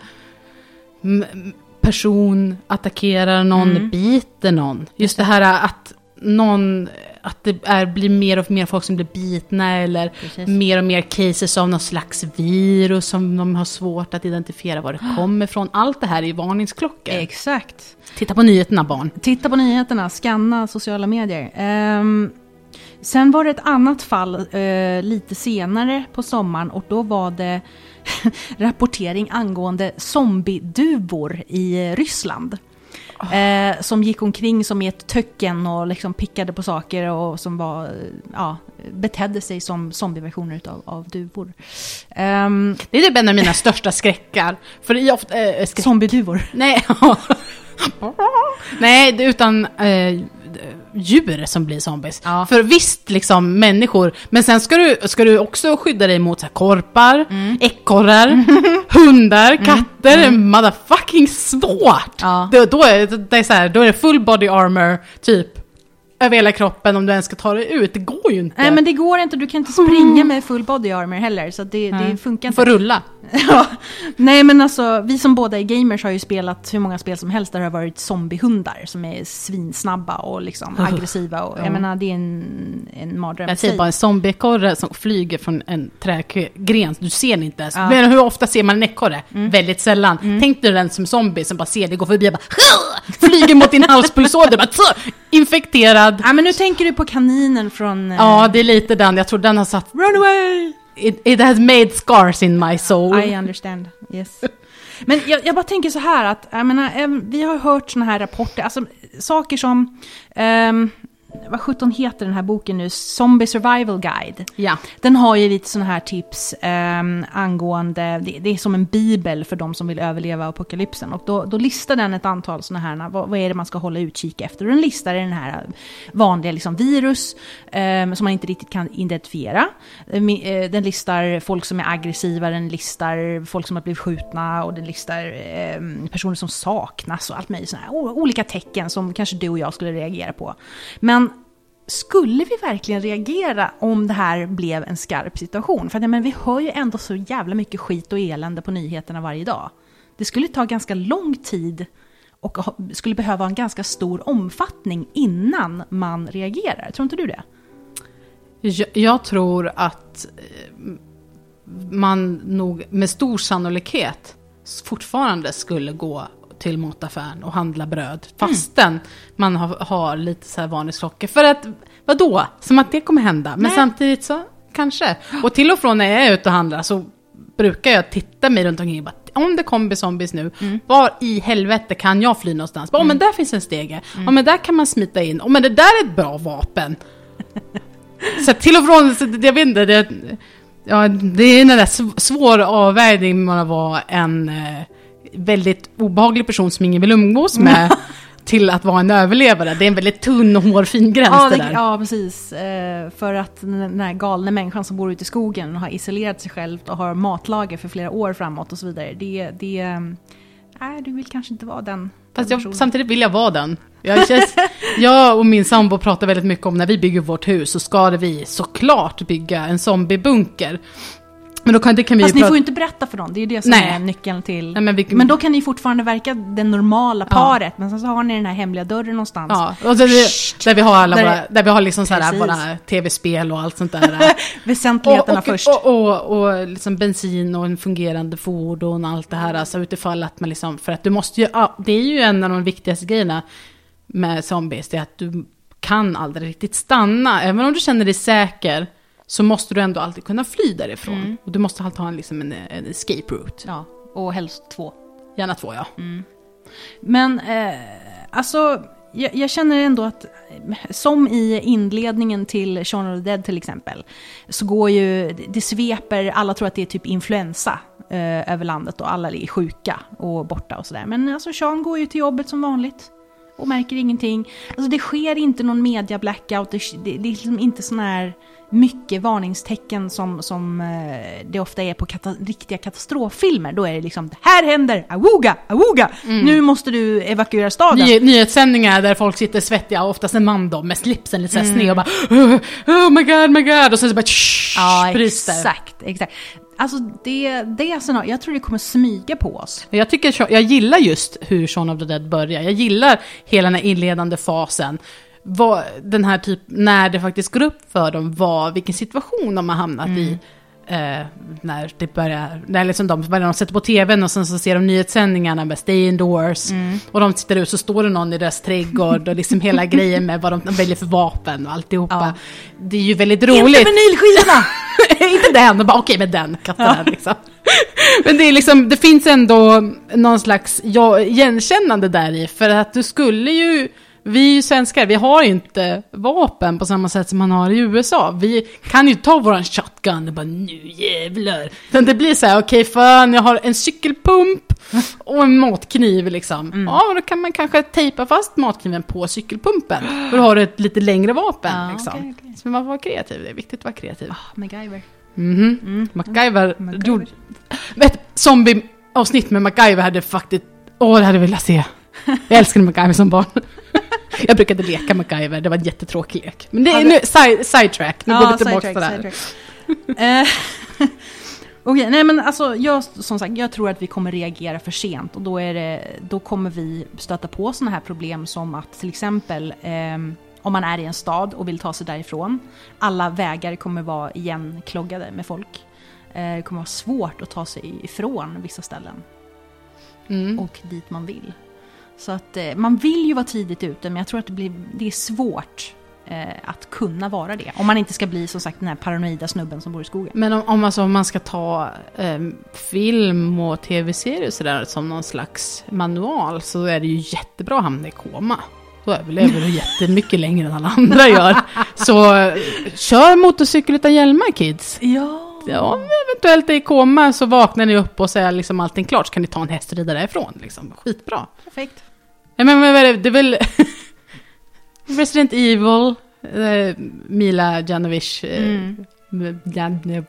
person attackerar någon, Mm. biter någon. Just det här att någon, att det är, blir mer och mer folk som blir bitna eller Precis. mer och mer cases av någon slags virus som de har svårt att identifiera var det kommer ifrån. Allt det här är varningsklockor. Exakt. Titta på nyheterna barn. Titta på nyheterna, scanna sociala medier. Ehm, sen var det ett annat fall eh, lite senare på sommaren och då var det rapportering angående zombieduvor i eh, Eh, som gick omkring som i ett töcken och liksom pickade på saker och som var, eh, ja, betedde sig som zombieversioner utav, av duvor. Ehm, Det är typ en av mina största skräckar. För är ofta, äh, skräck, zombieduvor. Nej, Nej det- utan eh, djur som blir zombies. Ja. För visst, liksom människor, men sen ska du, ska du också skydda dig mot så här, korpar, Mm. ekorrar, hundar, katter. Motherfucking svårt! Ja. Då, då, är, det är så här, då är det full body armor, typ, över hela kroppen om du ens ska ta dig ut. Det går ju inte. Nej men det går inte, du kan inte springa med full body armor heller så det, det funkar Du inte. får rulla. Ja. Nej men alltså, vi som båda är gamers har ju spelat hur många spel som helst där det har varit zombiehundar som är svinsnabba och liksom aggressiva. Och, Ja. Jag menar, det är en, en mardröm Jag säger bara en zombieekorre som flyger från en trädgren, du ser den inte ens. Ja. Men hur ofta ser man en ekorre? Väldigt sällan. Tänk dig den som zombie som bara ser det, går förbi och bara flyger mot din halspulsåder, bara, infekterad, räddad. Ja, men nu tänker du på kaninen från... eh, Ja, det är lite den. Jag tror den har satt... Run away! It, it has made scars in my soul. I understand, yes. Men jag, jag bara tänker så här att, jag menar, vi har hört såna här rapporter, alltså saker som, ehm, vad sjutton heter den här boken nu, Zombie Survival Guide. Ja. Den har ju lite sådana här tips um, angående, det, det är som en bibel för de som vill överleva apokalypsen. Och då, då listar den ett antal sådana här, vad, vad är det man ska hålla utkik efter? Och den listar den här vanliga liksom, virus um, som man inte riktigt kan identifiera. Um, eh, Den listar folk som är aggressiva, den listar folk som har blivit skjutna och den listar um, personer som saknas och allt möjligt sådana här olika tecken som kanske du och jag skulle reagera på. Men skulle vi verkligen reagera om det här blev en skarp situation? För att, men vi hör ju ändå så jävla mycket skit och elände på nyheterna varje dag. Det skulle ta ganska lång tid och skulle behöva en ganska stor omfattning innan man reagerar. Tror inte du det? Jag, jag tror att eh, man nog med stor sannolikhet fortfarande skulle gå till mataffären och handla bröd. Fastän man har, har lite så här varningsklockor. För att, vadå? Som att det kommer hända. Men Nej. samtidigt så, kanske. Och till och från när jag är ute och handlar så brukar jag titta mig runt omkring och bara, om det kommer zombies nu, var i helvete kan jag fly någonstans? Bara, oh, men där finns en stege. Ja, men där kan man smita in. Oh, men det där är ett bra vapen. Så till och från, så det- jag vet inte, det, ja, det är en där sv- svår avvägning med att vara en eh, väldigt obehaglig person som ingen vill umgås med till att vara en överlevare. Det är en väldigt tunn och hårfin gräns Ja, det där. ja precis. Eh, för att den här galna människan som bor ute i skogen och har isolerat sig själv och har matlager för flera år framåt och så vidare. Det, det, eh, nej, du vill kanske inte vara den, Fast jag, samtidigt vill jag vara den. Jag, känns, jag och min sambo pratar väldigt mycket om när vi bygger vårt hus så ska vi såklart bygga en zombiebunker. Men då kan, det kan vi Fast ni får ju inte berätta för dem, det är ju det som Nej. är nyckeln till... Nej, men vi- men då kan ni fortfarande verka det normala paret, men sen så har ni den här hemliga dörren någonstans. Ja, och där, vi, där vi har alla Där- våra, där vi har liksom så här Precis. våra tv-spel och allt sånt där. Väsentligheterna och, först. och, och, och, och liksom bensin och en fungerande fordon och allt det här. Alltså utifall att man liksom, för att du måste ju, ja, det är ju en av de viktigaste grejerna med zombies, det är att du kan aldrig riktigt stanna. Även om du känner dig säker så måste du ändå alltid kunna fly därifrån. Mm. Och du måste alltid ha en, liksom en, en escape route. Ja, och helst två. Gärna två ja. Men eh, alltså, jag, jag känner ändå att som i inledningen till Shaun of the Dead till exempel, så går ju, det sveper, alla tror att det är typ influensa eh, över landet och alla är sjuka och borta och sådär. Men alltså Sean går ju till jobbet som vanligt och märker ingenting. Alltså det sker inte någon media blackout, det, det, det är liksom inte sån här mycket varningstecken som, som eh, det ofta är på kata riktiga katastroffilmer. Då är det liksom det här händer, awooga, awooga, nu måste du evakuera staden. Ny, nyhetssändningar där folk sitter svettiga, oftast en man då, med slipsen lite såhär sned och bara oh, oh my god, my god, och sen så bara tsch, Ja, exakt, exakt. Alltså det, det är såna, jag tror det kommer smyga på oss. Jag, tycker, jag gillar just hur Shaun of the Dead börjar. Jag gillar hela den här inledande fasen. Vad, den här typ, när det faktiskt går upp för dem vad, vilken situation de har hamnat i. Eh, när det börjar, när liksom de, när de sätter på tvn och sen så ser de nyhetssändningarna med Stay Indoors. Och de tittar ut så står det någon i deras trädgård och liksom hela grejen med vad de väljer för vapen och alltihopa. Ja. Det är ju väldigt Inte roligt. vinylskivorna! inte den, och bara okej med den, den liksom. Men det är liksom, det finns ändå någon slags ja, igenkännande där i, för att du skulle ju, vi är ju svenskar, vi har inte vapen på samma sätt som man har i USA. Vi kan ju ta våran shotgun och bara nu jävlar. Utan det blir så här, okej fan jag har en cykelpump och en matkniv liksom. Ja, och då kan man kanske tejpa fast matkniven på cykelpumpen. För då har du ett lite längre vapen Ja, liksom. okej, okej. Så man får vara kreativ, det är viktigt att vara kreativ. Ah, MacGyver. Mhm. MacGyver, MacGyver. gjorde... Ett zombie-avsnitt med MacGyver hade faktiskt... Åh, det hade jag velat se. Jag älskade MacGyver som barn. Jag brukade leka MacGyver, det var en jättetråkig lek. Men det är nu, side, sidetrack, nu går vi tillbaka till det här. Eh, Okej, nej men alltså jag, som sagt, jag tror att vi kommer reagera för sent och då, är det, då kommer vi stöta på sådana här problem som att till exempel ehm, om man är i en stad och vill ta sig därifrån, alla vägar kommer vara igenkloggade med folk. Eh, det kommer vara svårt att ta sig ifrån vissa ställen Mm. och dit man vill. Så att eh, man vill ju vara tidigt ute men jag tror att det, blir, det är svårt eh, att kunna vara det. Om man inte ska bli som sagt den här paranoida snubben som bor i skogen. Men om, om, alltså, om man ska ta eh, film och tv-serier sådär som någon slags manual så är det ju jättebra att hamna i koma. Då överlever du jättemycket längre än alla andra gör. Så kör motorcykel utan hjälmar kids. Ja. Ja, eventuellt i koma så vaknar ni upp och så är liksom allting klart så kan ni ta en häst och rida därifrån. Liksom. Skitbra. Perfekt. Ja, men är det, är väl Resident Evil, eh, Mila Janovic. Eh, Mm. Janovic.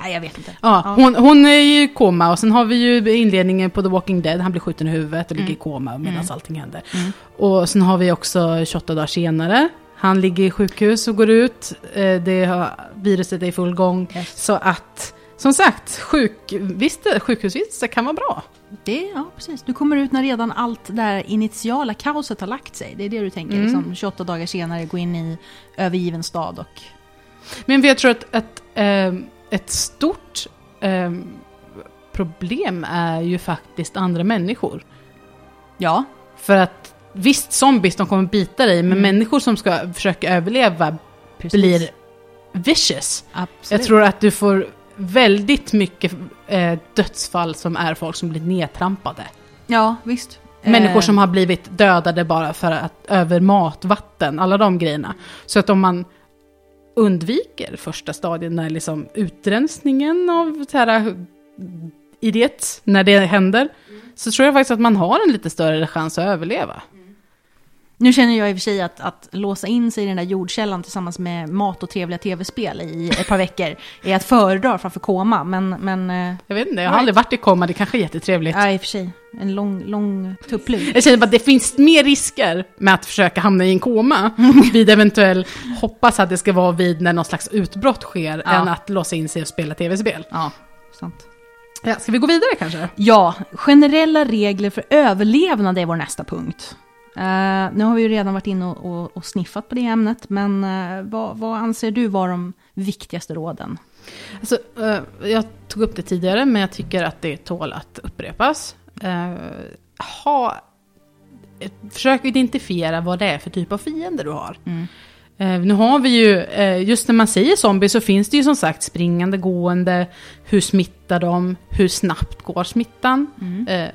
Nej, jag vet inte. Ja, hon, hon är ju i koma och sen har vi ju inledningen på The Walking Dead. Han blir skjuten i huvudet och ligger i koma medan Mm. allting händer. Mm. Och sen har vi också 28 dagar senare. Han ligger i sjukhus och går ut. Eh, Det har, viruset är i full gång. Yes. Så att, som sagt, sjuk, visst, sjukhusvistelse kan vara bra. Det, ja, precis. Du kommer ut när redan allt det där initiala kaoset har lagt sig. Det är det du tänker, Mm. liksom 28 dagar senare gå in i övergiven stad och... Men jag tror att, att ehm, ett stort ehm, problem är ju faktiskt andra människor. Ja, För att visst, zombies de kommer bita dig, men Mm. människor som ska försöka överleva precis. blir vicious. Absolut. Jag tror att du får väldigt mycket eh, dödsfall som är folk som blir nedtrampade. Ja, visst. Människor Eh, som har blivit dödade bara för att över mat, vatten, alla de grejerna. Så att om man undviker första stadien när liksom utrensningen av så här, idiot, när det händer, så tror jag faktiskt att man har en lite större chans att överleva. Nu känner jag i och för sig att, att låsa in sig i den där jordkällan tillsammans med mat och trevliga tv-spel i ett par veckor är att föredra framför koma, men... men eh, Jag vet inte, jag har Right. aldrig varit i koma, det kanske är jättetrevligt. ja, i och för sig. En lång, lång tupplur. Jag känner bara att det finns mer risker med att försöka hamna i en koma vid eventuell, hoppas att det ska vara vid när någon slags utbrott sker, Ja. än att låsa in sig och spela tv-spel. Ja, sant. Ja, ska vi gå vidare kanske? Ja, generella regler för överlevnad är vår nästa punkt. Eh, nu har vi ju redan varit inne och, och, och sniffat på det ämnet, men eh, vad, vad anser du var de viktigaste råden? Alltså, eh, jag tog upp det tidigare, men jag tycker att det tål att upprepas. Ha, försök identifiera vad det är för typ av fiender du har. Eh, nu har vi ju, just när man säger zombie så finns det ju som sagt springande, gående, hur smittar de, hur snabbt går smittan, eh,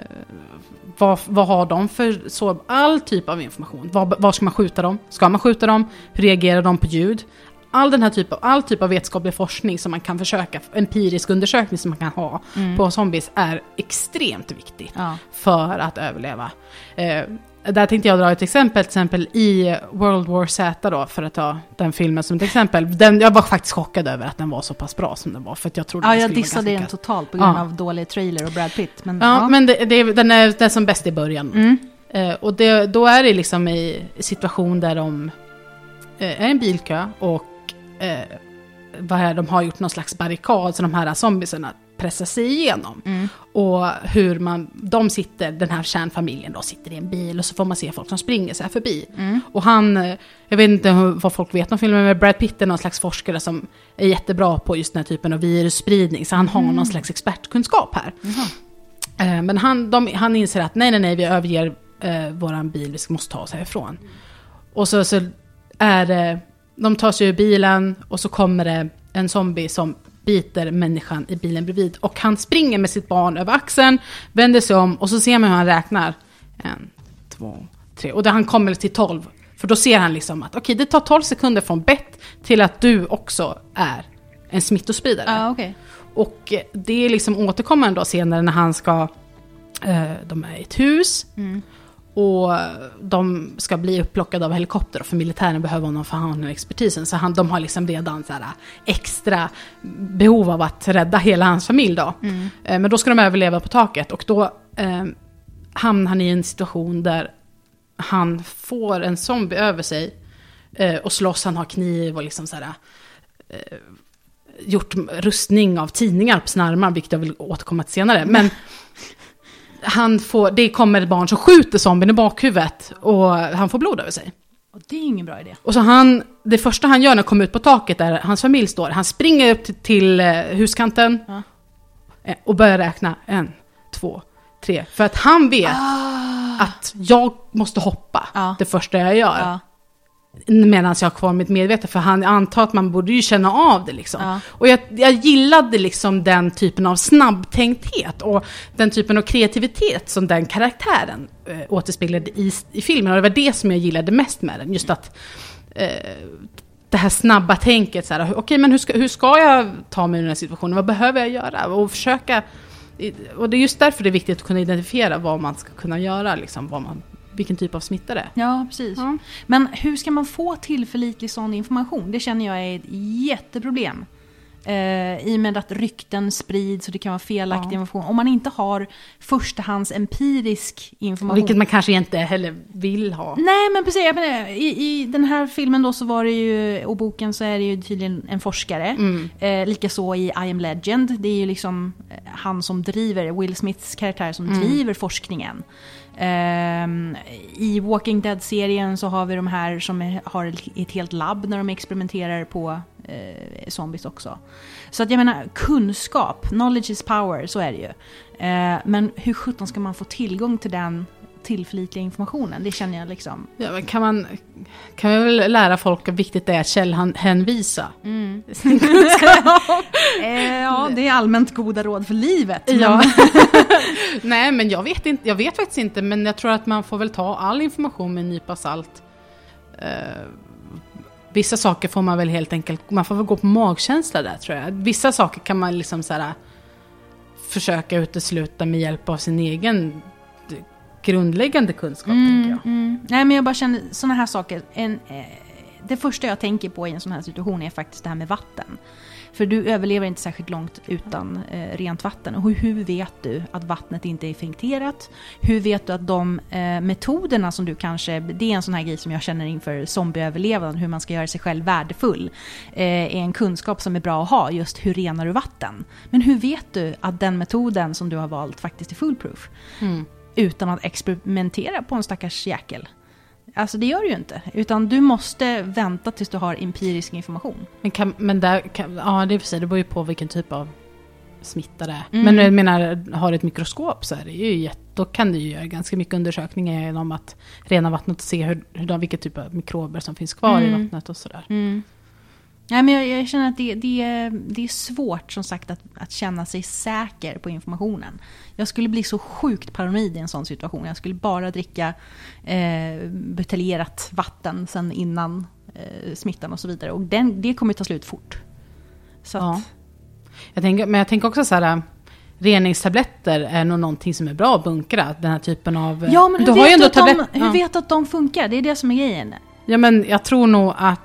vad, vad har de för så, all typ av information. Var, var ska man skjuta dem? Ska man skjuta dem? Hur reagerar de på ljud? All den här typ av, all typ av vetenskaplig forskning som man kan försöka, empirisk undersökning som man kan ha på zombies är extremt viktigt Ja. för att överleva. Eh, där tänkte jag dra ett exempel, till exempel i World War Z då, för att ta den filmen som ett exempel. Den, jag var faktiskt chockad över att den var så pass bra som den var, för jag trodde Ja, jag dissade den totalt på grund Ja. av dålig trailer och Brad Pitt. Men, Ja, men det, det, den, är, den är som bäst i början. Mm. Eh, och det, då är det liksom i situation där de eh, är en bilkö och eh, vad är, de har gjort någon slags barrikad så de här zombiesarna pressar sig igenom. Mm. Och hur man, de sitter, den här kärnfamiljen då, sitter i en bil och så får man se folk som springer så här förbi. Mm. Och han, eh, jag vet inte hur, vad folk vet om filmen, men Brad Pitt är någon slags forskare som är jättebra på just den här typen av virusspridning, så han har någon slags expertkunskap här. Eh, Men han, de, han inser att nej, nej, nej, vi överger eh, våran bil, vi måste ta oss härifrån. Och så, så är det, de tar sig ur bilen och så kommer det en zombie som biter människan i bilen bredvid. Och han springer med sitt barn över axeln, vänder sig om och så ser man hur han räknar. En, två, tre. Och där han kommer till tolv. För då ser han liksom att okej, det tar 12 sekunder från bett till att du också är en smittospridare. Ja, okej. Och det är liksom återkommande då senare när han ska, eh, de är i ett hus och de ska bli upplockade av helikopter för militären behöver honom för han har expertisen. Så han, de har liksom redan så här extra behov av att rädda hela hans familj då. Eh, men då ska de överleva på taket och då eh, hamnar han i en situation där han får en zombie över sig eh, och slåss, han har kniv och liksom så här gjort rustning av tidningar på sina armar, vilket jag vill återkomma till senare. Men han får, det kommer ett barn som skjuter zombien i bakhuvudet och han får blod över sig. Och det är ingen bra idé. Och så han, det första han gör när han kommer ut på taket där hans familj står, han springer upp till, till eh, huskanten Ja. eh, och börjar räkna en, två, tre. För att han vet att jag måste hoppa Ja. det första jag gör. Ja. Medan jag har kvar mitt medvetande, för han antar att man borde ju känna av det liksom. Ja. Och jag, jag gillade liksom den typen av snabbtänkthet och den typen av kreativitet som den karaktären eh, återspeglade i, i filmen. Och det var det som jag gillade mest med den, just att eh, det här snabba tänket, så här, okej men hur ska, hur ska jag ta mig ur den här situationen, vad behöver jag göra? Och försöka, och det är just därför det är viktigt att kunna identifiera vad man ska kunna göra, liksom, vad man, vilken typ av smitta det är. Ja, precis. Ja. Men hur ska man få tillförlitlig sån information? Det känner jag är ett jätteproblem. Eh, I och med att rykten sprids och det kan vara felaktig Ja. information. Om man inte har förstahands empirisk information. Vilket man kanske inte heller vill ha. Nej men precis, menar, i, i den här filmen då så var det ju, och boken så är det ju tydligen en forskare. Mm. Eh, Likaså i I am legend, det är ju liksom eh, han som driver, Will Smiths karaktär som Mm. driver forskningen. Ehm, I Walking Dead-serien så har vi de här som är, har ett ett helt labb när de experimenterar på eh, zombies också. Så att jag menar, kunskap, knowledge is power, så är det ju. Eh, men hur sjutton ska man få tillgång till den tillförlitliga informationen? Det känner jag liksom. Ja, men kan, man, kan vi väl lära folk hur viktigt det är att källhänvisa? Eh, ja, det är allmänt goda råd för livet. Ja. Nej, men jag vet, inte, jag vet faktiskt inte, men jag tror att man får väl ta all information med en nypa salt. Eh, vissa saker får man väl helt enkelt, man får väl gå på magkänsla där tror jag. Vissa saker kan man liksom så här, försöka utesluta med hjälp av sin egen grundläggande kunskap, tänker jag. Mm. Nej men jag bara känner sådana här saker. En, eh, det första jag tänker på i en sån här situation är faktiskt det här med vatten. För du överlever inte särskilt långt utan eh, rent vatten. Och hur, vet du att vattnet inte är infekterat? Hur vet du att de eh, metoderna som du kanske... Det är en sån här grej som jag känner inför zombieöverlevnad, hur man ska göra sig själv värdefull. Eh, är en kunskap som är bra att ha, just hur renar du vatten? Men hur vet du att den metoden som du har valt faktiskt är foolproof? Mm. Utan att experimentera på en stackars jäkel. Alltså det gör du ju inte. Utan du måste vänta tills du har empirisk information. Men, kan, men där, kan, ja det är för sig, det beror ju på vilken typ av smitta det är. Mm. Men jag menar, har du ett mikroskop så är det ju jätte, då kan du ju göra ganska mycket undersökningar genom att rena vattnet och se hur, hur vilka typ av mikrober som finns kvar i Mm. vattnet och sådär. Nej, men jag, jag känner att det, det, är, det är svårt som sagt att, att känna sig säker på informationen. Jag skulle bli så sjukt paranoid i en sån situation. Jag skulle bara dricka eh, buteljerat vatten sen innan eh, smittan och så vidare. Och den, det kommer ta slut fort. Så att, Ja. Jag tänker, men jag tänker också så här, reningstabletter är nog någonting som är bra att bunkra. Den här typen av... Ja, men hur, du har vet, ju du ändå att de, hur ja. vet du att de funkar? Det är det som är grejen. Ja, men jag tror nog att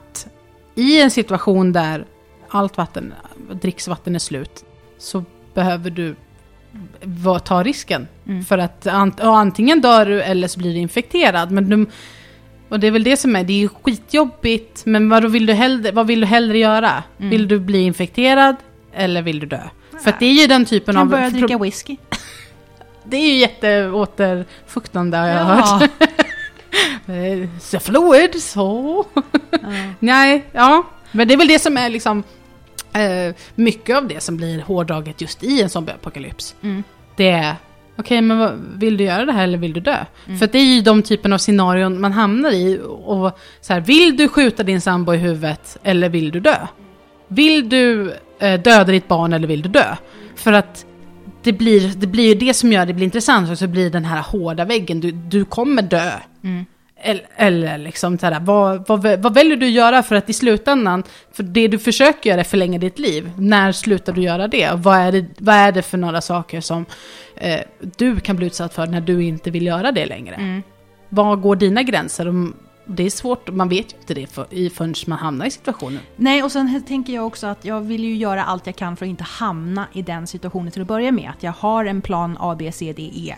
i en situation där allt vatten, dricksvatten är slut, så behöver du ta risken. Mm. För att antingen dör du eller så blir du infekterad. Men du, och det är väl det som är, det är ju skitjobbigt, men vad vill du hellre, vad vill du hellre göra? Mm. Vill du bli infekterad eller vill du dö? För att det är ju den typen Kan av... börja dricka whisky. Det är ju jätteåterfuktande har jag Ja. hört. Eh, Så fluid, så... Nej, ja. Men det är väl det som är liksom eh, mycket av det som blir hårdraget just i en zombieapokalyps. Mm. Det är, okej men vad, vill du göra det här eller vill du dö? Mm. För det är ju de typen av scenarion man hamnar i. Och så här, vill du skjuta din sambo i huvudet eller vill du dö? Vill du eh, döda ditt barn eller vill du dö? För att det blir, det blir ju det som gör det blir intressant, och så blir den här hårda väggen, du, du kommer dö. Mm. Eller, eller liksom sådär, vad, vad, vad väljer du att göra för att i slutändan, för det du försöker göra är förlänga ditt liv. När slutar du göra det? Och vad är det, vad är det för några saker som eh, du kan bli utsatt för när du inte vill göra det längre? Mm. Var går dina gränser? Och Det är svårt, man vet ju inte det för, i, förrän man hamnar i situationen. Nej, och sen tänker jag också att jag vill ju göra allt jag kan för att inte hamna i den situationen till att börja med. Att jag har en plan A, B, C, D, E.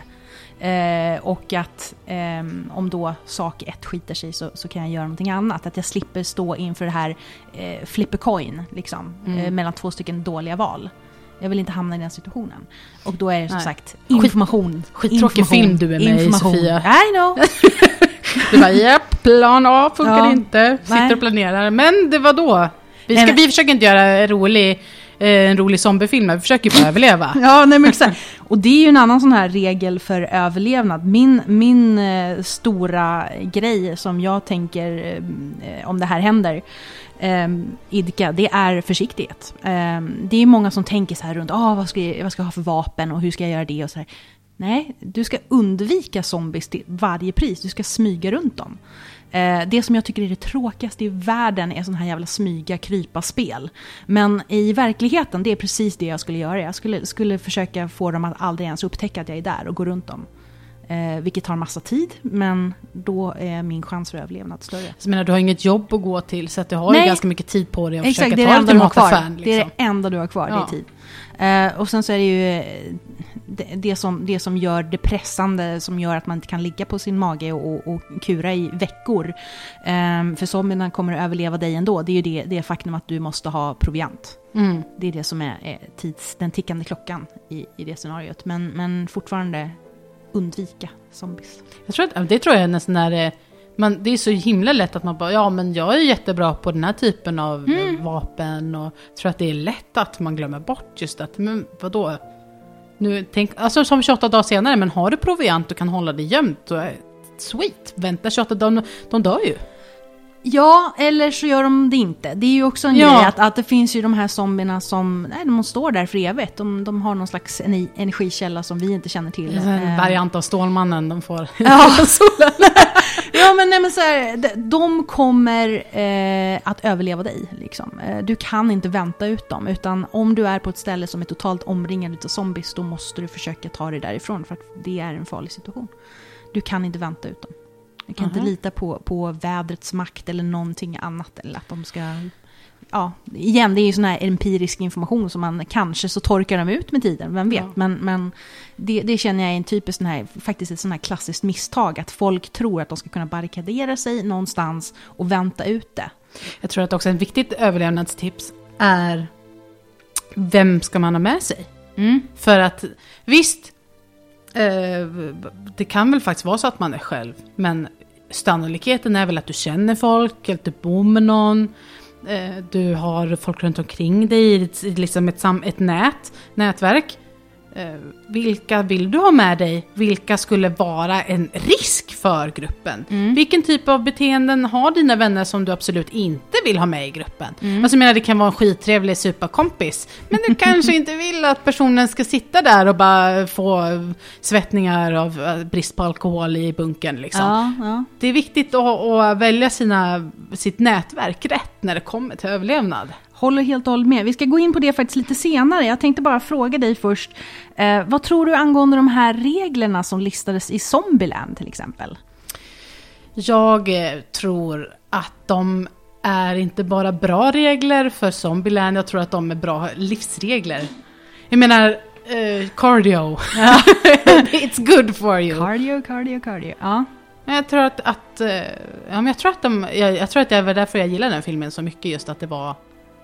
Eh, och att ehm, om då sak ett skiter sig så, så kan jag göra någonting annat. Att jag slipper stå inför det här eh, flip a coin, liksom, Mm. eh, mellan två stycken dåliga val. Jag vill inte hamna i den situationen. Och då är det som Nej. sagt Skit- information. skittråkig film du är med i. Sofia. I know! Du bara, japp, plan A funkar Ja. inte, sitter Nej. och planerar. Men det var då. Vi, ska, Nej, vi försöker inte göra rolig eh, en rolig zombiefilm, vi försöker ju bara överleva. Ja, nej men exakt. Och det är ju en annan sån här regel för överlevnad. Min, min eh, stora grej som jag tänker eh, om det här händer, eh, idka, det är försiktighet. Eh, det är många som tänker så här runt, ah, vad, ska jag, vad ska jag ha för vapen och hur ska jag göra det och så här. Nej, du ska undvika zombies till varje pris. Du ska smyga runt dem. Eh, det som jag tycker är det tråkigaste i världen är sån här jävla smyga krypa spel. Men i verkligheten, det är precis det jag skulle göra. Jag skulle, skulle försöka få dem att aldrig ens upptäcka att jag är där och gå runt dem. Eh, vilket tar massa tid, men då är min chans för överlevnad större. Så menar, du har inget jobb att gå till, så att du har Nej. ganska mycket tid på dig att Exakt, försöka det ta kvar. mataffären. Det är Liksom. det enda du har kvar, Ja. det är tid. Eh, och sen så är det ju eh, det, det, som, det som gör det pressande, som gör att man inte kan ligga på sin mage och, och, och kura i veckor. Eh, för zombierna kommer att överleva dig ändå. Det är ju det, det faktum att du måste ha proviant. Mm. Det är det som är, är tids, den tickande klockan i, i det scenariot. Men, men fortfarande undvika zombies. Jag tror att, det tror jag är nästan när det, man, det är så himla lätt att man bara, ja men jag är jättebra på den här typen av Mm. eh, vapen och tror att det är lätt att man glömmer bort just att, men vadå? Nu, tänk, alltså som 28 dagar senare, men har du proviant och kan hålla det gömt, då är sweet. Vänta 28 dagar, de dör ju. Ja, eller så gör de det inte. Det är ju också en Ja. grej att, att det finns ju de här zombierna som, nej, de står där för evigt. De, de har någon slags ener- energikälla som vi inte känner till. En Eh, variant av Stålmannen de får. Ja, ja men, nej, men så här, de, kommer eh, att överleva dig. Liksom. Eh, du kan inte vänta ut dem, utan om du är på ett ställe som är totalt omringad av zombies, då måste du försöka ta dig därifrån, för att det är en farlig situation. Du kan inte vänta ut dem. Du kan Aha. inte lita på, på vädrets makt eller någonting annat, eller att de ska... Ja, igen, det är ju sån här empirisk information som man kanske så torkar de ut med tiden, vem vet. Ja. Men, men det, det känner jag är en typisk sån här, faktiskt ett sån här klassiskt misstag, att folk tror att de ska kunna barrikadera sig någonstans och vänta ut det. Jag tror att också ett viktigt överlevnadstips är vem ska man ha med sig? För att visst, eh, det kan väl faktiskt vara så att man är själv, men sannolikheten är väl att du känner folk, att du bor med någon, eh, du har folk runt omkring dig i ett, liksom ett, ett nät, nätverk. Eh, vilka vill du ha med dig? Vilka skulle vara en risk för gruppen? Vilken typ av beteenden har dina vänner som du absolut inte vill ha med i gruppen? Alltså jag menar, det kan vara en skittrevlig superkompis, men du kanske inte vill att personen ska sitta där och bara få svettningar av eh, brist på alkohol i bunkern liksom. Ja, ja. Det är viktigt att, att välja sina, sitt nätverk rätt när det kommer till överlevnad. Håller helt och hållet med. Vi ska gå in på det faktiskt lite senare. Jag tänkte bara fråga dig först. Eh, vad tror du angående de här reglerna som listades i Zombieland till exempel? Jag eh, tror att de är inte bara bra regler för Zombieland, jag tror att de är bra livsregler. Jag menar, eh, cardio. It's good for you. Cardio, cardio, cardio. Ja. Jag tror att, att, eh, ja, men jag tror att de, jag, jag tror att det var därför jag gillade den filmen så mycket, just att det var,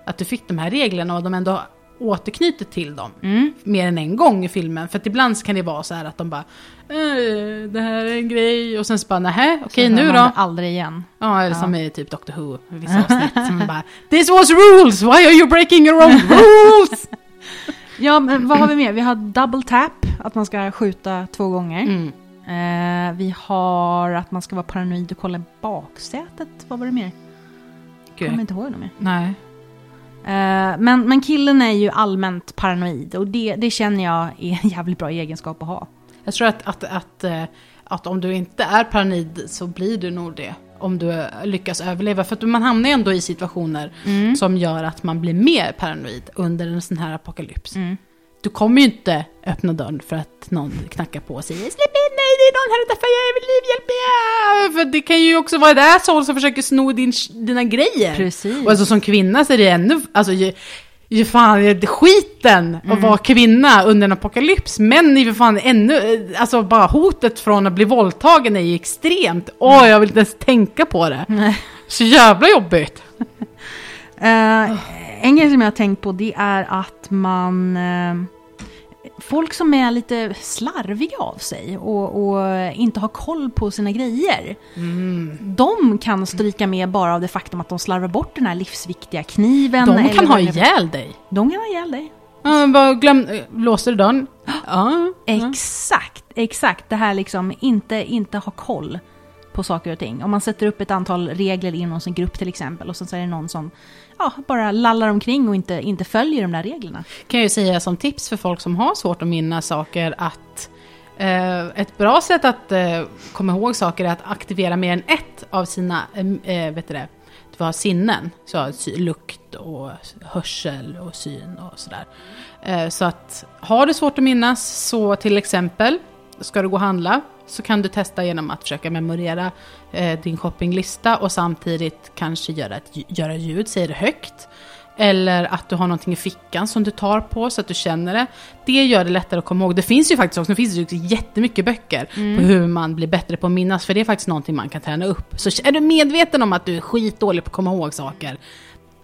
att du fick de här reglerna och de ändå återknyter till dem. Mm. mer än en gång i filmen. För att ibland kan det vara så här att de bara eh, det här är en grej och sen så bara nähä, okej nu då. Aldrig igen. Ja, eller Ja. som i typ Doctor Who, vissa avsnitt. som bara This was rules, why are you breaking your own rules? Ja, men vad har vi mer? Vi har double tap, att man ska skjuta två gånger. Mm. Eh, vi har att man ska vara paranoid och kolla baksätet. Vad var det mer? Jag kommer Gud. inte ihåg något mer. Nej. Eh, men, men killen är ju allmänt paranoid och det, det känner jag är en jävligt bra egenskap att ha. Jag tror att, att, att, eh, att om du inte är paranoid så blir du nog det. Om du lyckas överleva. För att man hamnar ju ändå i situationer Mm. som gör att man blir mer paranoid under en sån här apokalyps. Mm. Du kommer ju inte öppna dörren för att någon knackar på och säger Släpp in mig, det är någon här utanför, jag är vid liv, hjälp mig! För det kan ju också vara ett asshole som försöker sno din, dina grejer. Precis. Och alltså som kvinna så är det ännu, alltså ju, ju fan är det skiten att vara kvinna under en apokalyps. Män är ju fan ännu, eh, alltså bara hotet från att bli våldtagen är ju extremt. Åh, jag vill inte ens tänka på det. Nej. Så jävla jobbigt. Eh, en grej som jag har tänkt på det är att man... eh, folk som är lite slarviga av sig och, och inte har koll på sina grejer. Mm. De kan stryka med bara av det faktum att de slarvar bort den här livsviktiga kniven. De kan ha ihjäl dig. De kan ha ihjäl dig. Ja, bara glöm, äh, låser du dörren? Ja. Exakt, exakt. Det här liksom inte, inte ha koll på saker och ting. Om man sätter upp ett antal regler inom sin grupp till exempel och sen så är det någon som ja, bara lallar omkring och inte, inte följer de där reglerna. kan jag ju säga som tips för folk som har svårt att minnas saker att eh, ett bra sätt att eh, komma ihåg saker är att aktivera mer än ett av sina eh, vet du det, du har sinnen. Så lukt och hörsel och syn och sådär. Eh, så att har du svårt att minnas så till exempel ska du gå och handla så kan du testa genom att försöka memorera eh, din shoppinglista och samtidigt kanske göra, ett, göra ljud, säga det högt. Eller att du har någonting i fickan som du tar på så att du känner det. Det gör det lättare att komma ihåg. Det finns ju faktiskt också, det finns ju jättemycket böcker på hur man blir bättre på att minnas. För det är faktiskt någonting man kan träna upp. Så är du medveten om att du är skitdålig på att komma ihåg saker.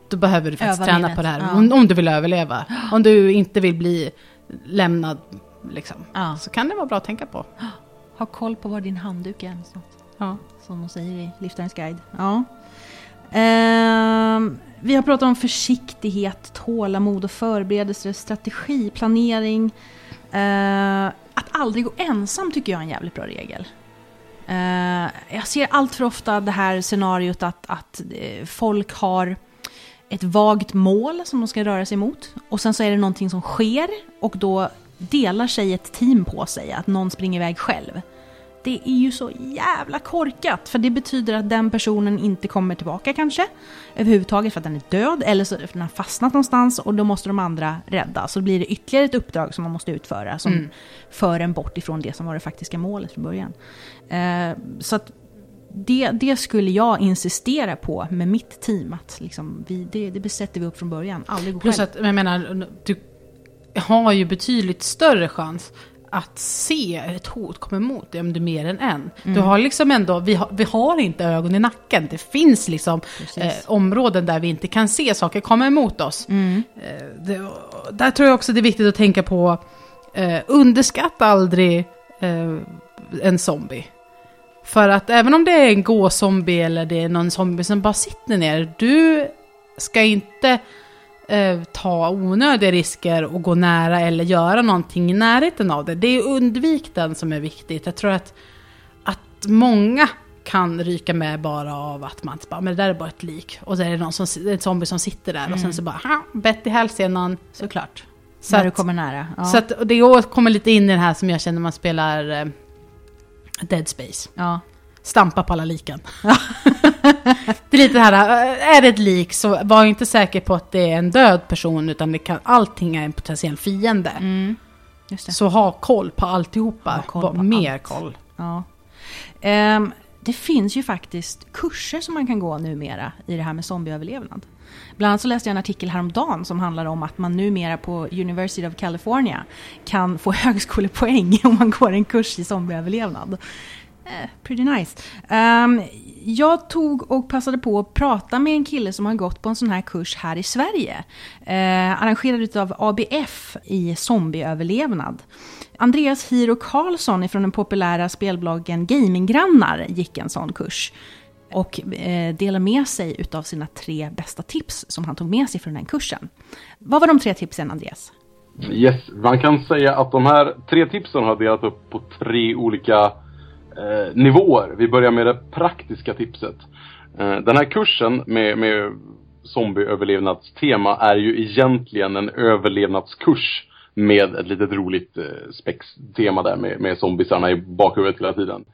Då behöver du faktiskt Öva träna minnet, på det här. ja. Om, om du vill överleva. Om du inte vill bli lämnad liksom. Ja. Så kan det vara bra att tänka på. Ha koll på var din handduk är någonstans. Ja. Som de säger i Liftarens guide. Ja. Ehm, vi har pratat om försiktighet, tålamod och förberedelser, strategi, planering. Ehm, att aldrig gå ensam tycker jag är en jävligt bra regel. Ehm, jag ser allt för ofta det här scenariot att, att eh, folk har ett vagt mål som de ska röra sig mot. Och sen så är det någonting som sker och då delar sig ett team på sig, att någon springer iväg själv. Det är ju så jävla korkat, för det betyder att den personen inte kommer tillbaka kanske, överhuvudtaget för att den är död, eller så för att den har fastnat någonstans och då måste de andra rädda. Så blir det ytterligare ett uppdrag som man måste utföra som Mm. för en bort ifrån det som var det faktiska målet från början. Eh, så att det, det skulle jag insistera på med mitt team, att liksom vi, det, det besätter vi upp från början, aldrig gå Plus själv. att, jag menar, du har ju betydligt större chans att se ett hot komma emot dig om du är mer än en. Mm. Du har liksom ändå, vi har, vi har inte ögon i nacken. Det finns liksom eh, områden där vi inte kan se saker komma emot oss. Mm. Eh, det, där tror jag också det är viktigt att tänka på, eh, underskatta aldrig eh, en zombie. För att även om det är en gåzombie eller det är någon zombie som bara sitter ner, du ska inte eh, ta onödiga risker och gå nära eller göra någonting i närheten av det. Det är undvik den som är viktigt. Jag tror att, att många kan ryka med bara av att man bara, men det där är bara ett lik. Och så är det någon som, en zombie som sitter där och sen så bara, "Ha, bett i hälsenan. Såklart. Så när du att- kommer nära. Ja. Så att, det kommer lite in i det här som jag känner när man spelar eh, Dead Space. ja. Stampa på alla liken. det är lite det här, eh, är det ett lik så var inte säker på att det är en död person utan det kan, allting är en potentiell fiende. Mm. Så ha koll på alltihopa, Ha koll på mer allt. koll. Ja. Ehm, det finns ju faktiskt kurser som man kan gå numera i det här med zombieöverlevnad. Bland annat så läste jag en artikel häromdagen som handlar om att man numera på University of California kan få högskolepoäng om man går en kurs i zombieöverlevnad. Eh, pretty nice. Um, jag tog och passade på att prata med en kille som har gått på en sån här kurs här i Sverige. Eh, arrangerad av ABF i zombieöverlevnad. Andreas Hiro Karlsson från den populära spelbloggen Gaminggrannar gick en sån kurs. Och eh, delar med sig utav sina tre bästa tips som han tog med sig från den kursen. Vad var de tre tipsen Andreas? Yes, man kan säga att de här tre tipsen har delat upp på tre olika eh, nivåer. Vi börjar med det praktiska tipset. Eh, den här kursen med, med zombieöverlevnadstema är ju egentligen en överlevnadskurs med ett litet roligt eh, spextema där med, med zombisarna i bakhuvudet hela tiden.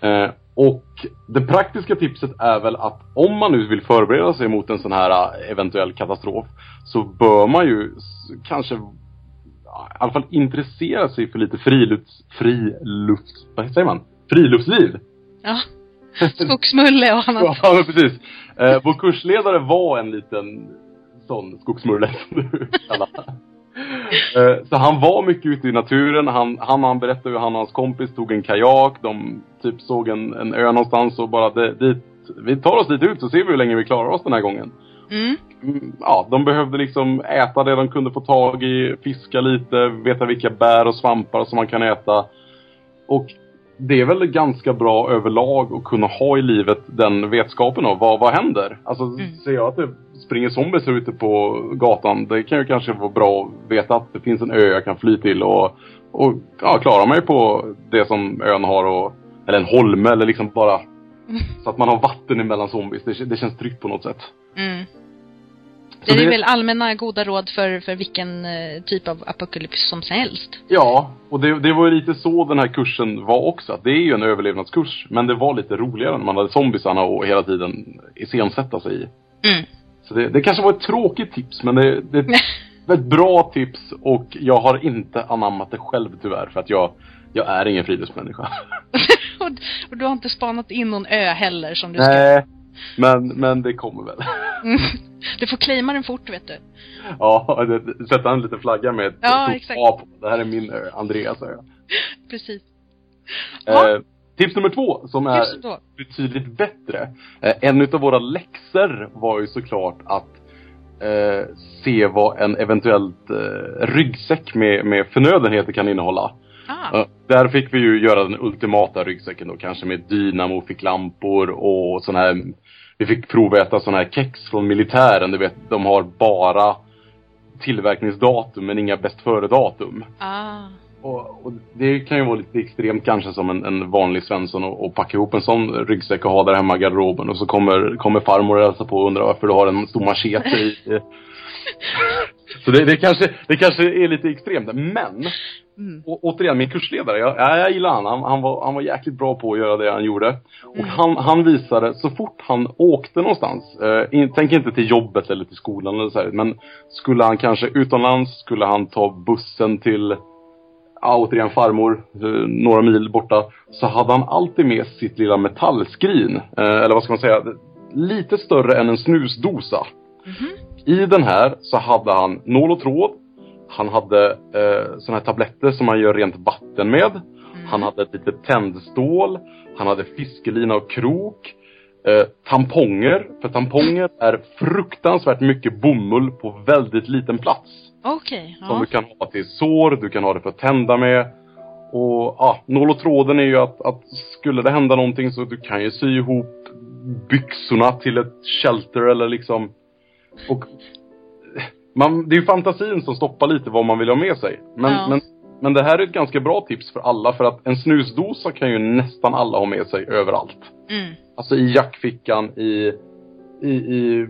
Eh, och det praktiska tipset är väl att om man nu vill förbereda sig mot en sån här eh, eventuell katastrof så bör man ju kanske i alla fall intressera sig för lite frilufts... Frilufts... Vad säger man? Friluftsliv! Ja. Skogsmulle och annat. Ja, men precis. Eh, vår kursledare var en liten sån skogsmulle som du kallar. Eh, Så han var mycket ute i naturen. Han, han, han berättade hur han och hans kompis tog en kajak. De typ såg en, en ö någonstans och bara det, dit, vi tar oss dit ut så ser vi hur länge vi klarar oss den här gången. Mm. mm, ja, de behövde liksom äta det de kunde få tag i, fiska lite, veta vilka bär och svampar som man kan äta. Och det är väl ganska bra överlag att kunna ha i livet den vetskapen av vad, vad händer? Alltså, Mm. ser jag att det springer zombies ute på gatan, det kan ju kanske vara bra att veta att det finns en ö jag kan fly till och, och ja, klara mig på det som ön har och, eller en holme eller liksom bara så att man har vatten emellan zombies. Det, det känns tryggt på något sätt. Mm. Så Det är det- väl allmänna goda råd för, för vilken eh, typ av apokalyps som helst. Ja, och det, det var ju lite så den här kursen var också. Att det är ju en överlevnadskurs. Men det var lite roligare när man hade zombisarna och hela tiden iscensätta sig i. Mm. Så det, det kanske var ett tråkigt tips, men det, det är ett, bra tips och jag har inte anammat det själv tyvärr för att jag, jag är ingen friluftsmänniska. och, och du har inte spanat in någon ö heller som du ska... Nej, men, men det kommer väl. Du får claima den fort vet du. Ja, sätta en liten flagga med ett Ja, stort exakt. A på. Det här är min ö, Andreas ö. Precis. Eh, tips nummer två, som är betydligt bättre. Eh, en utav våra läxor var ju såklart att eh, se vad en eventuellt eh, ryggsäck med, med förnödenheter kan innehålla. Ah. Ja, där fick vi ju göra den ultimata ryggsäcken då, kanske med dynamo, fick lampor och sån här Vi fick proväta såna här kex från militären, du vet, de har bara tillverkningsdatum men inga bäst före-datum. Ah. Och, och det kan ju vara lite extremt kanske som en, en vanlig svensson och, och packa ihop en sån ryggsäck och ha där hemma i garderoben och så kommer, kommer farmor och hälsar på och undrar varför du har en stor machete i. Så det, det, kanske, det kanske är lite extremt. Men, Mm. å, återigen min kursledare, jag, ja, jag gillar han. han. Han var, han var jäkligt bra på att göra det han gjorde. Och Mm. han, han visade, så fort han åkte någonstans, eh, in, tänk inte till jobbet eller till skolan eller så här, men skulle han kanske utomlands, skulle han ta bussen till ja, återigen farmor, eh, några mil borta, så hade han alltid med sitt lilla metallskrin. Eh, eller vad ska man säga? Lite större än en snusdosa. Mhm. I den här så hade han nål och tråd. Han hade eh, såna här tabletter som man gör rent vatten med. Mm. Han hade ett litet tändstål. Han hade fiskelina och krok. Eh, tamponger. För tamponger är fruktansvärt mycket bomull på väldigt liten plats. Okej. Som ja. du kan ha till sår, du kan ha det för att tända med. Och ja, nål och tråden är ju att, att skulle det hända någonting så du kan ju sy ihop byxorna till ett shelter eller liksom och man, det är ju fantasin som stoppar lite vad man vill ha med sig. Men, Ja. men, men det här är ett ganska bra tips för alla för att en snusdosa kan ju nästan alla ha med sig överallt. Mm. Alltså i jackfickan, i, i, i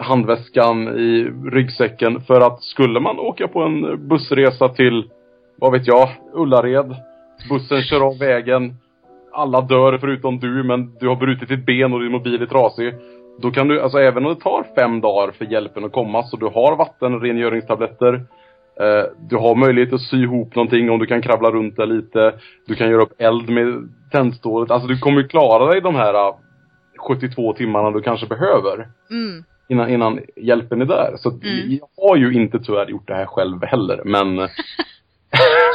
handväskan, i ryggsäcken. För att skulle man åka på en bussresa till, vad vet jag, Ullared. Bussen kör av vägen. Alla dör förutom du, men du har brutit ditt ben och din mobil är trasig. Då kan du, alltså även om det tar fem dagar för hjälpen att komma, så du har vattenrengöringstabletter. Eh, du har möjlighet att sy ihop någonting om du kan kravla runt där lite. Du kan göra upp eld med tändstålet. Alltså du kommer klara dig de här eh, 72 timmarna du kanske behöver. Mm. Innan, innan hjälpen är där. Så Mm. jag har ju inte tyvärr gjort det här själv heller. Men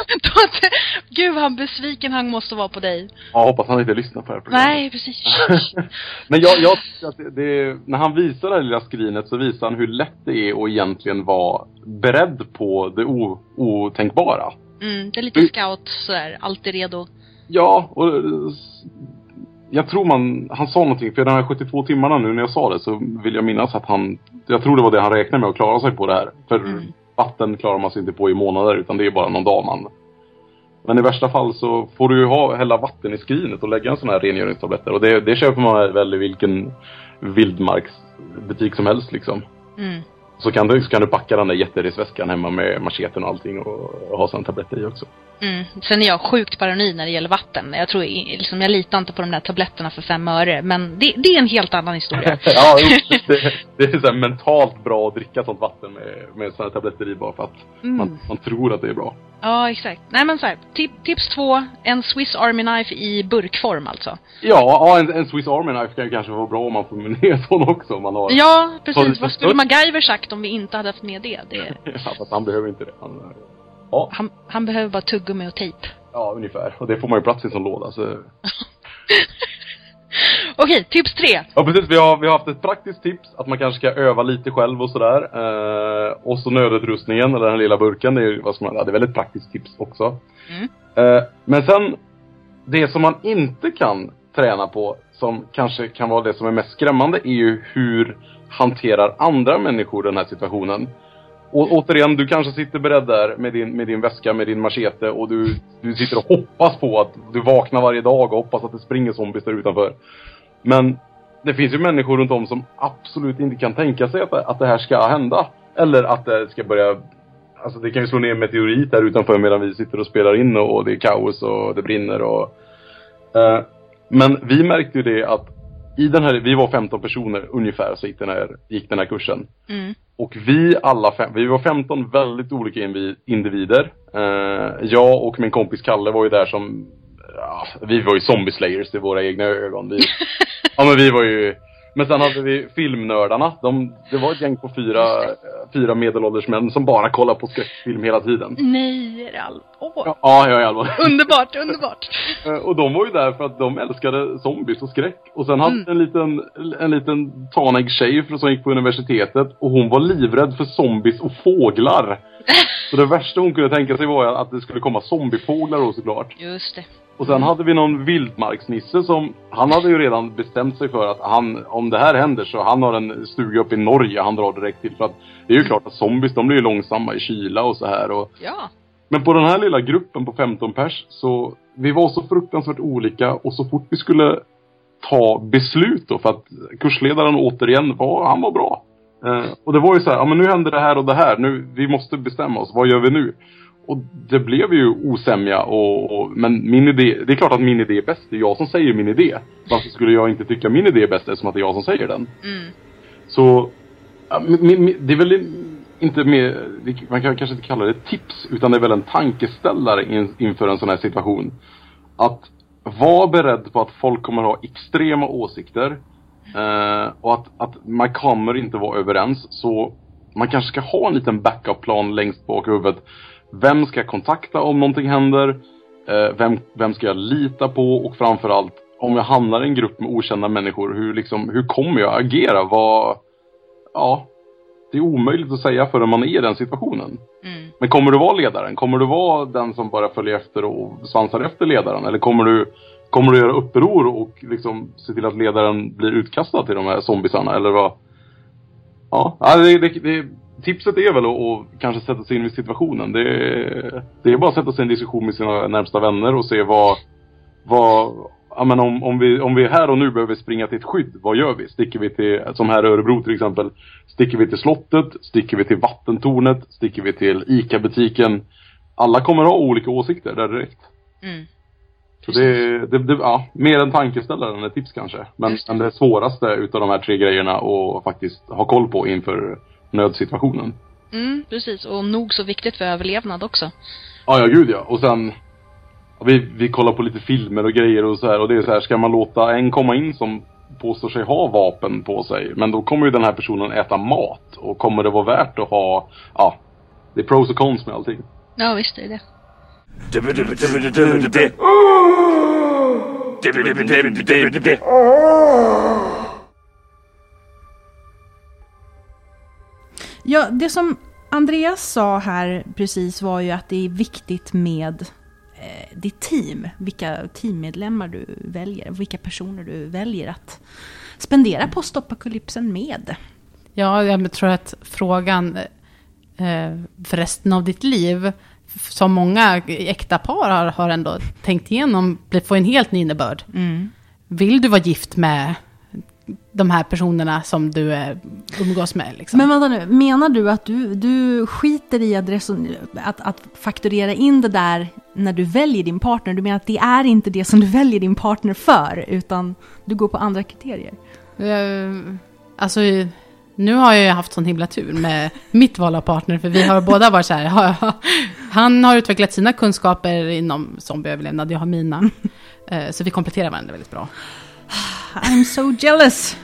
att- Gud vad besviken han måste vara på dig. jag hoppas han inte lyssnar på det här programmet. Nej, precis. Men jag, jag att det, det, när han visar det här lilla skrinet så visar han hur lätt det är att egentligen vara beredd på det o, otänkbara. Mm, det är lite scout sådär, alltid redo. Ja, och jag tror man, han sa någonting, för de här 72 timmarna nu när jag sa det så vill jag minnas att han, jag tror det var det han räknade med att klara sig på det här. För Mm vatten klarar man sig inte på i månader utan det är bara någon dag man. Men i värsta fall så får du ju ha, hälla vatten i skrinet och lägga en sån här rengöringstabletter. Och det, det köper man väl i vilken vildmarksbutik som helst liksom. Mm. Så kan du, så kan du packa den där jätteresväskan hemma med macheten och allting och, och ha sådana tabletter i också. Mm. Sen är jag sjukt paranoid när det gäller vatten. Jag tror liksom, jag litar inte på de där tabletterna för fem öre. Men det, det är en helt annan historia. ja, det, det är så här mentalt bra att dricka sånt vatten med, med såna här tabletter i bara för att Mm. man, man tror att det är bra. Ja, exakt. Nej men så här, tip, tips två, en Swiss Army Knife i burkform alltså. Ja, ja en, en Swiss Army Knife kan ju kanske vara bra om man får med ner sån också. Om man har, Ja, precis. Vad skulle? MacGyver sagt om vi inte hade haft med det? det ja, fast han behöver inte det. Han, ja, han, han behöver bara tuggummi och tejp. ja, ungefär. Och det får man ju plats i en sån låda. Så. Okej, tips tre. Ja precis, vi har, vi har haft ett praktiskt tips att man kanske ska öva lite själv och sådär. Eh, och så nödutrustningen, eller den lilla burken, det är ju vad man, ja, det är väl ett praktiskt tips också. Mm. Eh, men sen, det som man inte kan träna på, som kanske kan vara det som är mest skrämmande, är ju hur hanterar andra människor den här situationen. Och återigen, du kanske sitter beredd där med din, med din väska, med din machete och du, du sitter och hoppas på att du vaknar varje dag och hoppas att det springer zombies där utanför. Men det finns ju människor runt om som absolut inte kan tänka sig att det, att det här ska hända. Eller att det ska börja Alltså det kan ju slå ner en meteorit där utanför medan vi sitter och spelar in och, och det är kaos och det brinner och... Eh, men vi märkte ju det att i den här, vi var 15 personer ungefär så gick den här, gick den här kursen. Mm. Och vi alla fem, vi var 15 väldigt olika individer. Eh, jag och min kompis Kalle var ju där som, ja, vi var ju zombie slayers i våra egna ögon. Vi, ja men vi var ju, men sen hade vi filmnördarna. De, det var ett gäng på fyra, fyra medelålders män som bara kollade på skräckfilm hela tiden. Nej, är det all... Åh, Ja, ja jag är allvarlig. Underbart, underbart. Eh, Och de var ju där för att de älskade zombies och skräck. Och sen hade en liten, en liten tanig tjej som gick på universitetet och hon var livrädd för zombies och fåglar. Så det värsta hon kunde tänka sig var att det skulle komma zombiefåglar då såklart. Just det. Och sen hade vi någon vildmarksnisse som, han hade ju redan bestämt sig för att han, om det här händer så han har en stuga uppe i Norge han drar direkt till. För att det är ju klart att zombies de blir ju långsamma i kyla och så här och Ja. men på den här lilla gruppen på 15 pers så vi var så fruktansvärt olika och så fort vi skulle ta beslut då för att kursledaren återigen var, han var bra. Eh, och det var ju så här, ja men nu händer det här och det här, nu, vi måste bestämma oss, vad gör vi nu? Och det blev ju osämja och, och men min idé, det är klart att min idé är bäst, det är jag som säger min idé. Varför skulle jag inte tycka min idé är bäst eftersom att det är jag som säger den? Mm. Så, det är väl inte mer, man kan kanske inte kalla det tips, utan det är väl en tankeställare in, inför en sån här situation. Att vara beredd på att folk kommer ha extrema åsikter. Eh, och att, att man kommer inte vara överens. Så man kanske ska ha en liten backup-plan längst bak i huvudet. Vem ska jag kontakta om någonting händer? Eh, vem, vem ska jag lita på? Och framförallt, om jag hamnar i en grupp med okända människor, hur, liksom, hur kommer jag agera? Vad, ja, det är omöjligt att säga förrän man är i den situationen. Mm. Men kommer du vara ledaren? Kommer du vara den som bara följer efter och svansar efter ledaren? Eller kommer du, kommer du göra uppror och liksom se till att ledaren blir utkastad till de här zombisarna? Eller vad? Ja, det, det, det, tipset är väl att, att kanske sätta sig in i situationen. Det, det är bara att sätta sig i en diskussion med sina närmsta vänner och se vad, vad Ja men om, om, vi, om vi här och nu behöver springa till ett skydd, vad gör vi? Sticker vi till, som här i Örebro till exempel, sticker vi till slottet, sticker vi till vattentornet, sticker vi till ICA-butiken? Alla kommer ha olika åsikter där direkt. Mm. Så det, det, det ja, mer en tankeställare än ett tips kanske. Men, men det svåraste utav de här tre grejerna att faktiskt ha koll på inför nödsituationen. Mm, precis. Och nog så viktigt för överlevnad också. Ja, ja gud ja. Och sen vi, vi kollar på lite filmer och grejer och så här och det är så här, ska man låta en komma in som påstår sig ha vapen på sig, men då kommer ju den här personen äta mat och kommer det vara värt att ha, ja, det är pros och cons med allting. Ja, visst är det det. Ja, det som Andreas sa här precis var ju att det är viktigt med eh, ditt team. Vilka teammedlemmar du väljer, vilka personer du väljer att spendera på postapokalypsen med. Ja, jag tror att frågan eh, för resten av ditt liv, som många äkta par har, har ändå tänkt igenom, får en helt ny innebörd. Vill du vara gift med de här personerna som du eh, umgås med? Liksom? Men vänta nu, menar du att du, du skiter i att, att, att fakturera in det där när du väljer din partner? Du menar att det är inte det som du väljer din partner för, utan du går på andra kriterier? Eh, alltså, nu har jag ju haft sån himla tur med mitt val av partner, för vi har båda varit så här. han har utvecklat sina kunskaper inom zombieöverlevnad, jag har mina. Eh, Så vi kompletterar varandra väldigt bra. I'm so jealous!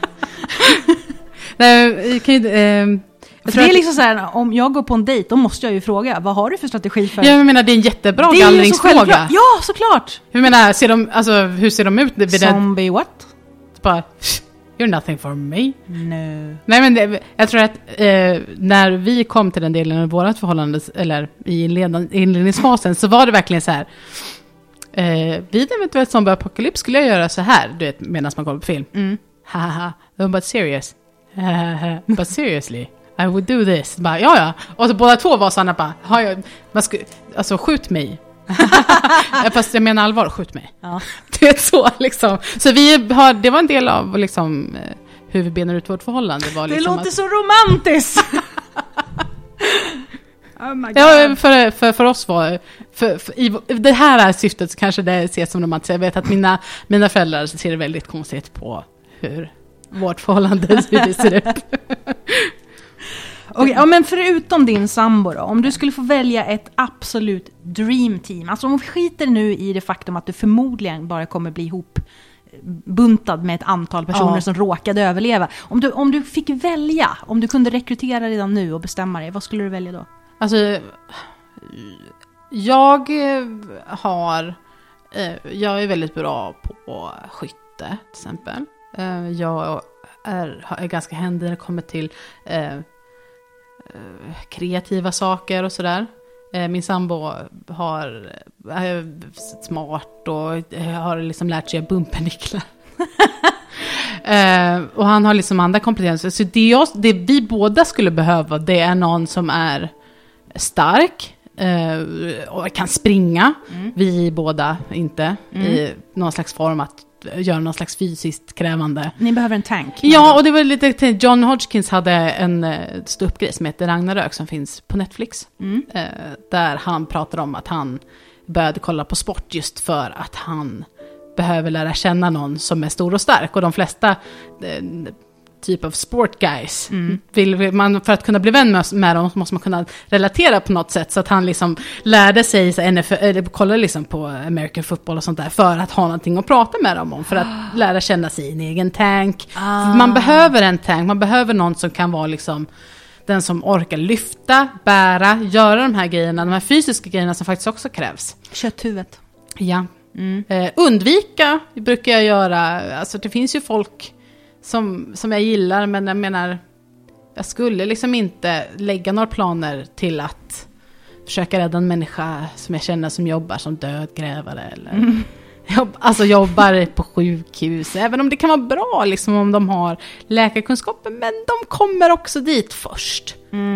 Nej, kan ju, eh, jag För tror det är liksom så här, om jag går på en dejt, då måste jag ju fråga, vad har du för strategi för... Jag menar, det är en jättebra det så gallringsfråga. självklart. Ja, såklart! Hur menar, ser de, alltså, hur ser de ut? Zombie what? Bara, you're nothing for me. No. Nej men det, jag tror att eh, när vi kom till den delen av vårt förhållande, eller i inledan- inledningsfasen, så var det verkligen så här. Eh, vid eventuellt zombieapokalyps skulle jag göra så här, du vet, medan man kollar på film. Mm. Haha, but serious. but seriously, I would do this. Bara, ja, ja. Och så båda två var sådana bara, har jag, man skulle, alltså skjut mig. Fast jag menar allvar, skjut mig. Ja. Det är så liksom. Så vi har, det var en del av liksom, eh, hur vi benar ut vårt förhållande. Var Det liksom låter att, så romantiskt! oh. Ja, för, för, för oss var för, för, i det här syftet så kanske det ses som romantiskt. Jag vet att mina, mina föräldrar ser väldigt konstigt på hur vårt förhållande ser ut. Okej, ja, men förutom din sambo då, om du skulle få välja ett absolut dream team, alltså om vi skiter nu i det faktum att du förmodligen bara kommer bli ihop buntad med ett antal personer Ja. som råkade överleva. Om du, om du fick välja, om du kunde rekrytera redan nu och bestämma dig, vad skulle du välja då? Alltså, jag eh, har... eh, Jag är väldigt bra på skytte, till exempel. Eh, Jag är, är ganska händig när det kommer till eh, eh, kreativa saker och sådär. Eh, Min sambo har, är smart och eh, har liksom lärt sig att bumpernycklar. Eh, och han har liksom andra kompetenser. Så det, jag, det vi båda skulle behöva, det är någon som är stark eh, och kan springa. Vi båda inte i någon slags form att göra någon slags fysiskt krävande. Ni behöver en tank. Ja, och det var lite John Hodgkins hade en eh, ståuppgrej som heter Ragnarök som finns på Netflix. Mm. Eh, där han pratar om att han började kolla på sport just för att han behöver lära känna någon som är stor och stark. Och de flesta eh, typ av sport guys, Mm. vill, man, för att kunna bli vän med, med dem måste man kunna relatera på något sätt. Så att han liksom lärde sig, så NFL, eller kollade liksom på American football och sånt där för att ha någonting att prata med dem om. För att lära känna sin egen tank. Ah. Man behöver en tank, man behöver någon som kan vara liksom den som orkar lyfta, bära, göra de här grejerna, de här fysiska grejerna som faktiskt också krävs. Kötthuvudet. Ja. Mm. Eh, undvika brukar jag göra, alltså det finns ju folk som, som jag gillar, men jag menar, jag skulle liksom inte lägga några planer till att försöka rädda en människa som jag känner som jobbar som dödgrävare eller jobb, alltså jobbar på sjukhus. Även om det kan vara bra liksom om de har läkarkunskaper, men de kommer också dit först,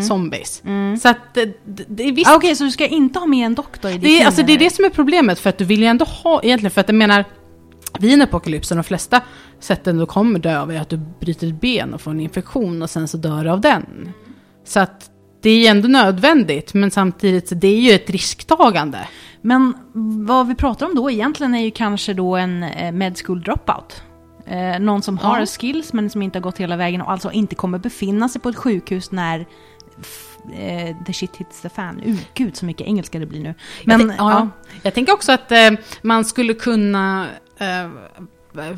zombies. Så att det, det, är visst Ah, Okej, så du ska inte ha med en doktor i ditt det är, alltså, det är det som är problemet, för att du vill ju ändå ha, egentligen, för att jag menar, vid en apokalypsen, de flesta sätten du kommer dö av är att du bryter ett ben och får en infektion och sen så dör du av den. Så att det är ju ändå nödvändigt, men samtidigt så det är ju ett risktagande. Men vad vi pratar om då egentligen är ju kanske då en eh, med school dropout. Eh, någon som har Ja. skills men som inte har gått hela vägen och alltså inte kommer befinna sig på ett sjukhus när eh, the shit hits the fan. Uh, gud så mycket engelska det blir nu. Men jag, ja. jag tänker också att eh, man skulle kunna eh,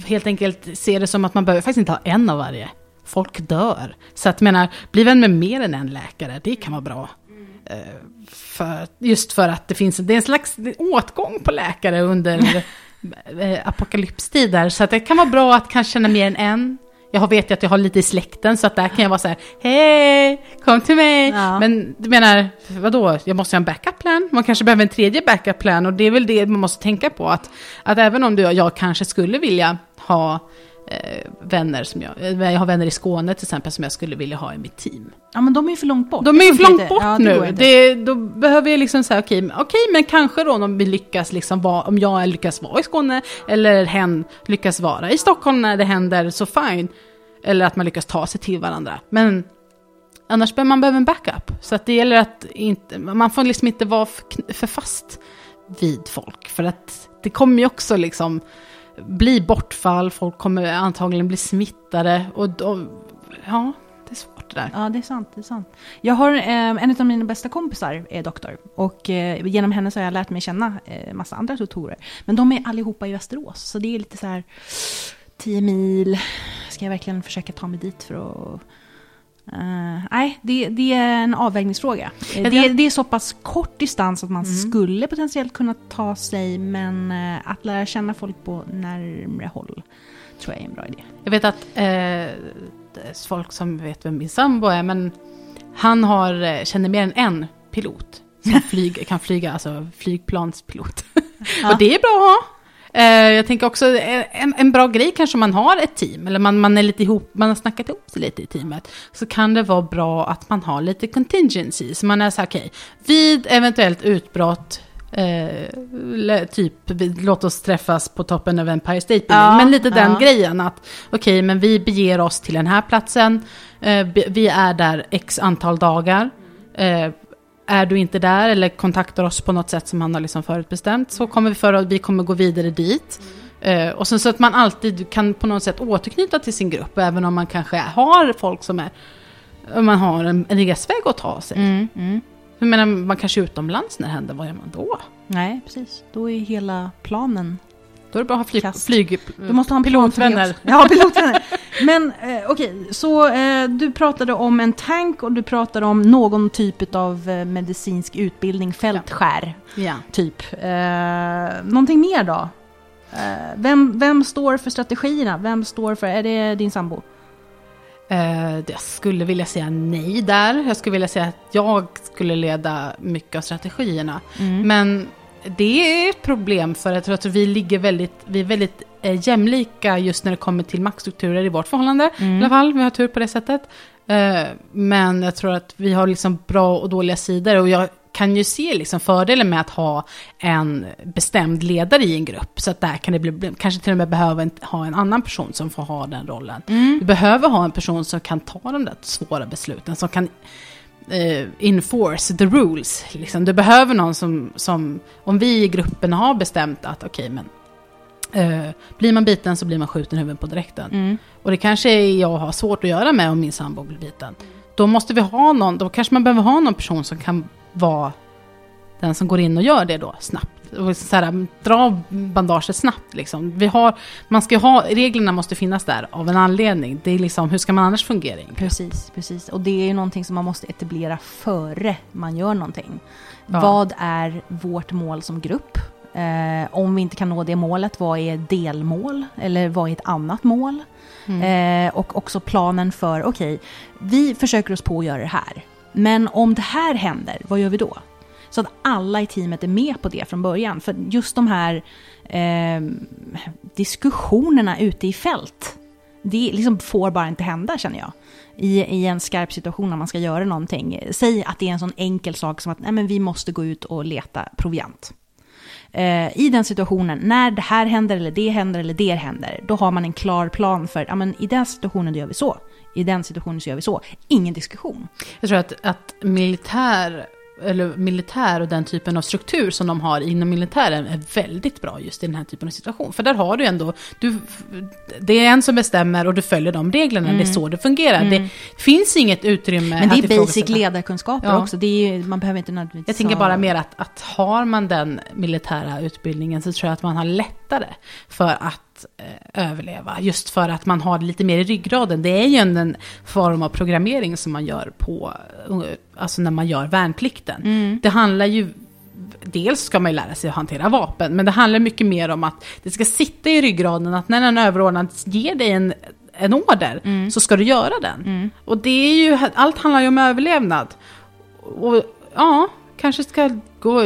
helt enkelt se det som att man behöver faktiskt inte ha en av varje. Folk dör. Så att menar, bli vän med mer än en läkare, det kan vara bra. Eh, för, just för att det finns det är en slags åtgång på läkare under eh, apokalypstider. Så att det kan vara bra att kanske känna mer än en. Jag vet ju att jag har lite i släkten så att där kan jag vara så här, hej, kom till mig. Ja. Men du menar, vadå, jag måste ha en backup plan. Man kanske behöver en tredje backup plan och det är väl det man måste tänka på. Att, att även om du, jag kanske skulle vilja ha eh, vänner som jag, eh, jag har vänner i Skåne till exempel som jag skulle vilja ha i mitt team. ja, men de är ju för långt bort. De är ju för långt bort Ja, det nu. Det, då behöver jag liksom säga, okej, okej, men kanske då om vi lyckas liksom vara, om jag lyckas vara i Skåne, eller hen lyckas vara i Stockholm när det händer, så fine. Eller att man lyckas ta sig till varandra. Men annars behöver man behöver en backup. Så att det gäller att inte, man får liksom inte vara för fast vid folk. För att det kommer ju också liksom bli bortfall, folk kommer antagligen bli smittade. Och då, ja, det är svårt det där. Ja, det är sant. Det är sant. Jag har eh, en av mina bästa kompisar är doktor. Och eh, genom henne så har jag lärt mig känna eh, massa andra doktorer. Men de är allihopa i Västerås. Så det är lite så här tio mil. Ska jag verkligen försöka ta mig dit för att Eh, nej, det, det är en avvägningsfråga. Eh, Jag det, det är så pass kort distans att man skulle potentiellt kunna ta sig, men eh, att lära känna folk på närmre håll tror jag är en bra idé. Jag vet att eh, är folk som vet vem min sambo är, men han har, känner mer än en pilot som flyg, kan flyga, alltså flygplanspilot. Och det är bra att ha. Eh, jag tänker också, eh, en, en bra grej kanske om man har ett team, eller man, man är lite ihop, man har snackat ihop sig lite i teamet, så kan det vara bra att man har lite contingency. Så man är så här, okej, vid eventuellt utbrott, eh, typ, låt oss träffas på toppen av Empire State Building, Ja, men lite den ja. grejen att, okej, men vi beger oss till den här platsen, eh, vi är där x antal dagar, eh, är du inte där eller kontaktar oss på något sätt som han har liksom förutbestämt så kommer vi för att vi kommer gå vidare dit. Eh, och sen så att man alltid kan på något sätt återknyta till sin grupp även om man kanske har folk som är man har en, en resväg att ta sig. Mm, mm. Jag menar, man kanske är utomlands när det händer, vad gör man då? Nej, precis. Då är hela planen Då är det bra att ha flyg, Kast. flyg Du måste ha en pilotvänner. Ja, pilotvänner. Men eh, okej, så eh, du pratade om en tank och du pratade om någon typ av eh, medicinsk utbildning, fältskär, Ja. typ. Eh, någonting mer då? Eh, vem, vem står för strategierna? Vem står för, är det din sambo? Eh, jag skulle vilja säga nej där. Jag skulle vilja säga att jag skulle leda mycket av strategierna. Men det är ett problem för jag tror att vi ligger väldigt, vi är väldigt eh, jämlika just när det kommer till maktstrukturer i vårt förhållande. I alla fall, vi har tur på det sättet. Eh, men jag tror att vi har liksom bra och dåliga sidor och jag kan ju se liksom fördelen med att ha en bestämd ledare i en grupp. Så att där kan det bli, kanske till och med behöva en, ha en annan person som får ha den rollen. Vi behöver ha en person som kan ta de där svåra besluten, som kan eh, enforce the rules. Liksom. Du behöver någon som, som, om vi i gruppen har bestämt att okej, men eh, blir man biten så blir man skjuten i huvudet på direkten. Och det kanske jag har svårt att göra med om min sambo blir biten. Då måste vi ha någon, då kanske man behöver ha någon person som kan vara den som går in och gör det då snabbt. Och så här, dra bandaget snabbt liksom. Vi har, man ska ha, reglerna måste finnas där av en anledning. Det är liksom, hur ska man annars fungera? Precis, precis. Och det är ju någonting som man måste etablera före man gör någonting. Ja. Vad är vårt mål som grupp? Eh, om vi inte kan nå det målet, vad är delmål? Eller vad är ett annat mål? Eh, och också planen för, okej, vi försöker oss på att göra det här. Men om det här händer, vad gör vi då? Så att alla i teamet är med på det från början. För just de här eh, diskussionerna ute i fält, det liksom får bara inte hända känner jag. I, I en skarp situation när man ska göra någonting. Säg att det är en sån enkel sak som att nej, men vi måste gå ut och leta proviant. Eh, I den situationen, när det här händer eller det händer eller det händer, då har man en klar plan för, ja men i den situationen gör vi så. I den situationen så gör vi så. Ingen diskussion. Jag tror att, att militär, eller militär och den typen av struktur som de har inom militären är väldigt bra just i den här typen av situation. För där har du ändå, du, det är en som bestämmer och du följer de reglerna, det är så det fungerar. Det finns inget utrymme Men det är basic ledarkunskaper Ja. också. Det är man behöver inte nödvändigtvis... Jag tänker bara mer att, att har man den militära utbildningen så tror jag att man har lättare för att eh, överleva. Just för att man har det lite mer i ryggraden. Det är ju en, en form av programmering som man gör på, eh, alltså när man gör värnplikten. Det handlar ju Dels ska man ju lära sig att hantera vapen, men det handlar mycket mer om att det ska sitta i ryggraden att när en överordnad ger dig en, en order så ska du göra den. Och det är ju, allt handlar ju om överlevnad. Och ja, kanske ska gå,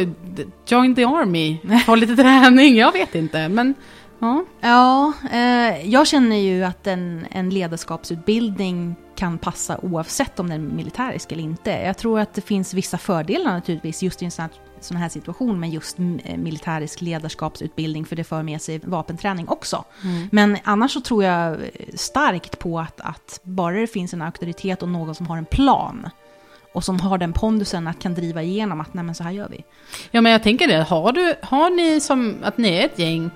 join the army, få lite träning, jag vet inte. Men ja, Ja, eh, jag känner ju att en, en ledarskapsutbildning kan passa oavsett om den är militärisk eller inte. Jag tror att det finns vissa fördelar naturligtvis just i en sån här, sån här situation med just mm, eh, militärisk ledarskapsutbildning för det för med sig vapenträning också. Men annars så tror jag eh, starkt på att, att bara det finns en auktoritet och någon som har en plan och som har den pondusen att kan driva igenom att nej men så här gör vi. ja men jag tänker det, har, du, har ni som, att ni är ett gäng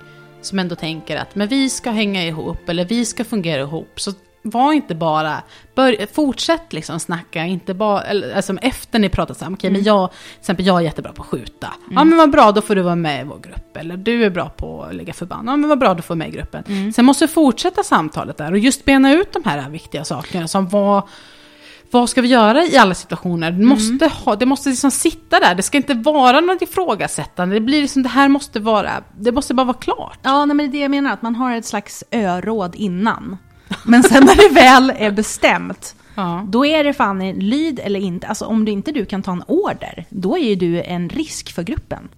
som ändå tänker att men vi ska hänga ihop eller vi ska fungera ihop, så var inte bara, bör, fortsätt liksom snacka, inte bara, eller, alltså efter ni pratat samman, okej men jag, till exempel jag är jättebra på att skjuta, ja men vad bra då får du vara med i vår grupp, eller du är bra på att lägga förband, ja men vad bra då får du med i gruppen. Sen måste du fortsätta samtalet där och just bena ut de här viktiga sakerna som var vad ska vi göra i alla situationer? Det måste, ha, det måste liksom sitta där, det ska inte vara något ifrågasättande. Det blir liksom, det här måste vara, det måste bara vara klart. Ja, nej, men det är det jag menar, att man har ett slags öråd innan. Men sen när det väl är bestämt, Ja. då är det fan lyd eller inte. Alltså om du inte du kan ta en order, då är ju du en risk för gruppen.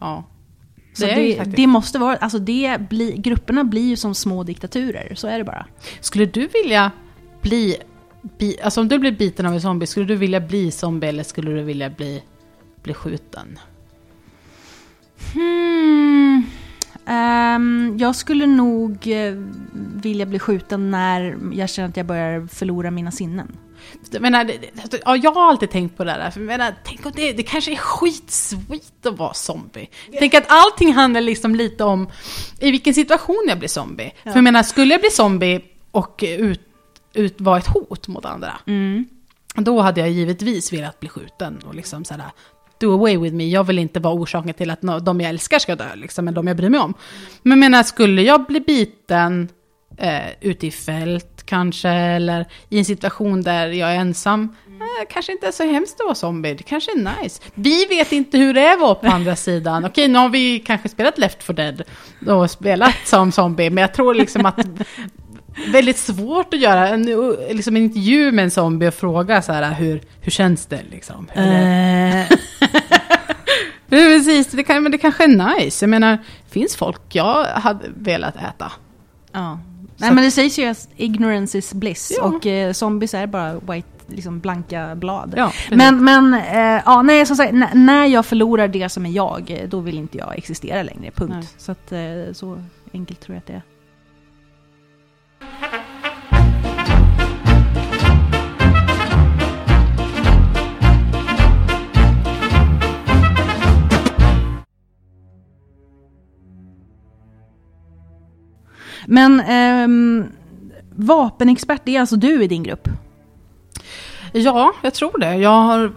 ja. Så Det det, det, måste vara, alltså det bli, grupperna blir ju som små diktaturer, så är det bara. Skulle du vilja bli, bi, alltså om du blir biten av en zombie, skulle du vilja bli zombie eller skulle du vilja bli, bli skjuten? Hmm. Ehm, jag skulle nog eh, vilja bli skjuten när jag känner att jag börjar förlora mina sinnen. Jag menar, det, det, ja, jag har alltid tänkt på det där, för jag menar, tänk om det, det kanske är skitsweet att vara zombie. Tänk att allting handlar liksom lite om i vilken situation jag blir zombie. För jag menar, skulle jag bli zombie och ut, ut vara ett hot mot andra, då hade jag givetvis velat bli skjuten och liksom sådär, do away with me. Jag vill inte vara orsaken till att de jag älskar ska dö, liksom, eller de jag bryr mig om. Men menar, skulle jag bli biten eh, ute i fält kanske, eller i en situation där jag är ensam, eh, kanske inte är så hemskt att vara zombie, det kanske är nice. Vi vet inte hur det är att vara på andra sidan. Okej, nu har vi kanske spelat Left 4 Dead och spelat som zombie, men jag tror liksom att väldigt svårt att göra en, liksom en intervju med en zombie och fråga så här, hur, hur känns det liksom? Är- Eh, Precis, det, kan, men det kanske är nice. Jag menar, finns folk jag hade velat äta? ja. Nej men det sägs ju att ignorance is bliss Ja. och eh, zombies är bara white, liksom blanka blad. Ja, Men, men eh, ja, nej, som sagt, när jag förlorar det som är jag, då vill inte jag existera längre, punkt. Nej. Så, att, eh, så enkelt tror jag att det är. Men eh, vapenexpert, det är alltså du i din grupp? Ja, jag tror det. Jag har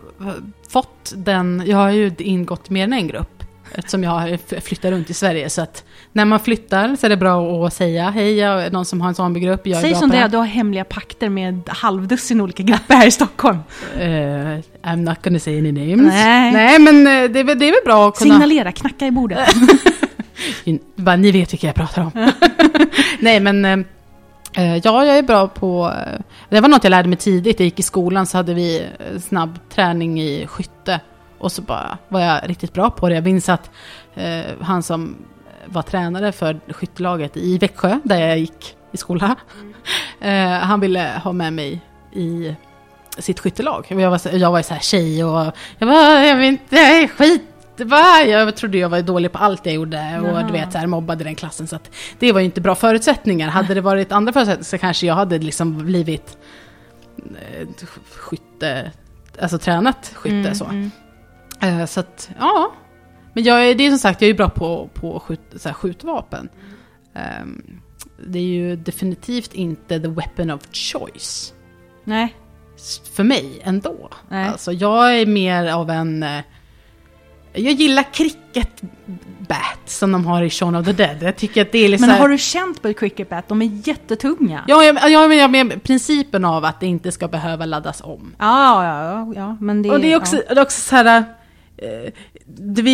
fått den, jag har ju ingått mer än en grupp. Eftersom jag har f- flyttat runt i Sverige. Så att när man flyttar så är det bra att säga hej, jag är någon som har en zombiegrupp. Jag Säg som det är, här." du har hemliga pakter med halvdussin olika grupper här i Stockholm. Eh, I'm not gonna say any names. Nej. Nej men eh, det är, väl- det är väl bra att kunna... Signalera, knacka i bordet. Bara, ni vet vilka jag pratar om. Nej men, eh, ja jag är bra på, det var något jag lärde mig tidigt. Jag gick i skolan så hade vi snabb träning i skytte. Och så bara var jag riktigt bra på det. Jag minns att eh, han som var tränare för skyttelaget i Växjö, där jag gick i skola, eh, han ville ha med mig i sitt skyttelag. Jag var, jag var så här tjej och jag var, jag vet inte, jag är skit? Jag trodde jag var dålig på allt jag gjorde och Jaha. du vet så här, mobbade den klassen. Så att det var ju inte bra förutsättningar. Hade det varit andra förutsättningar så kanske jag hade liksom blivit eh, skytte, alltså tränat skytte Mm, så. mm. Eh, så att, ja. Men jag är, det är som sagt, jag är bra på, på skjut, så här, skjutvapen. Ehm, det är ju definitivt inte the weapon of choice. Nej. För mig ändå. Nej. Alltså jag är mer av en... eh, Jag gillar cricket bat som de har i Shaun of the Dead. Jag tycker att det är liksom... Men har du känt på cricket bat? De är jättetunga. Ja, jag, jag, jag menar principen av att det inte ska behöva laddas om. Ja, ja, ja, ja men det Och det är också, det är också så här... Eh, det vi,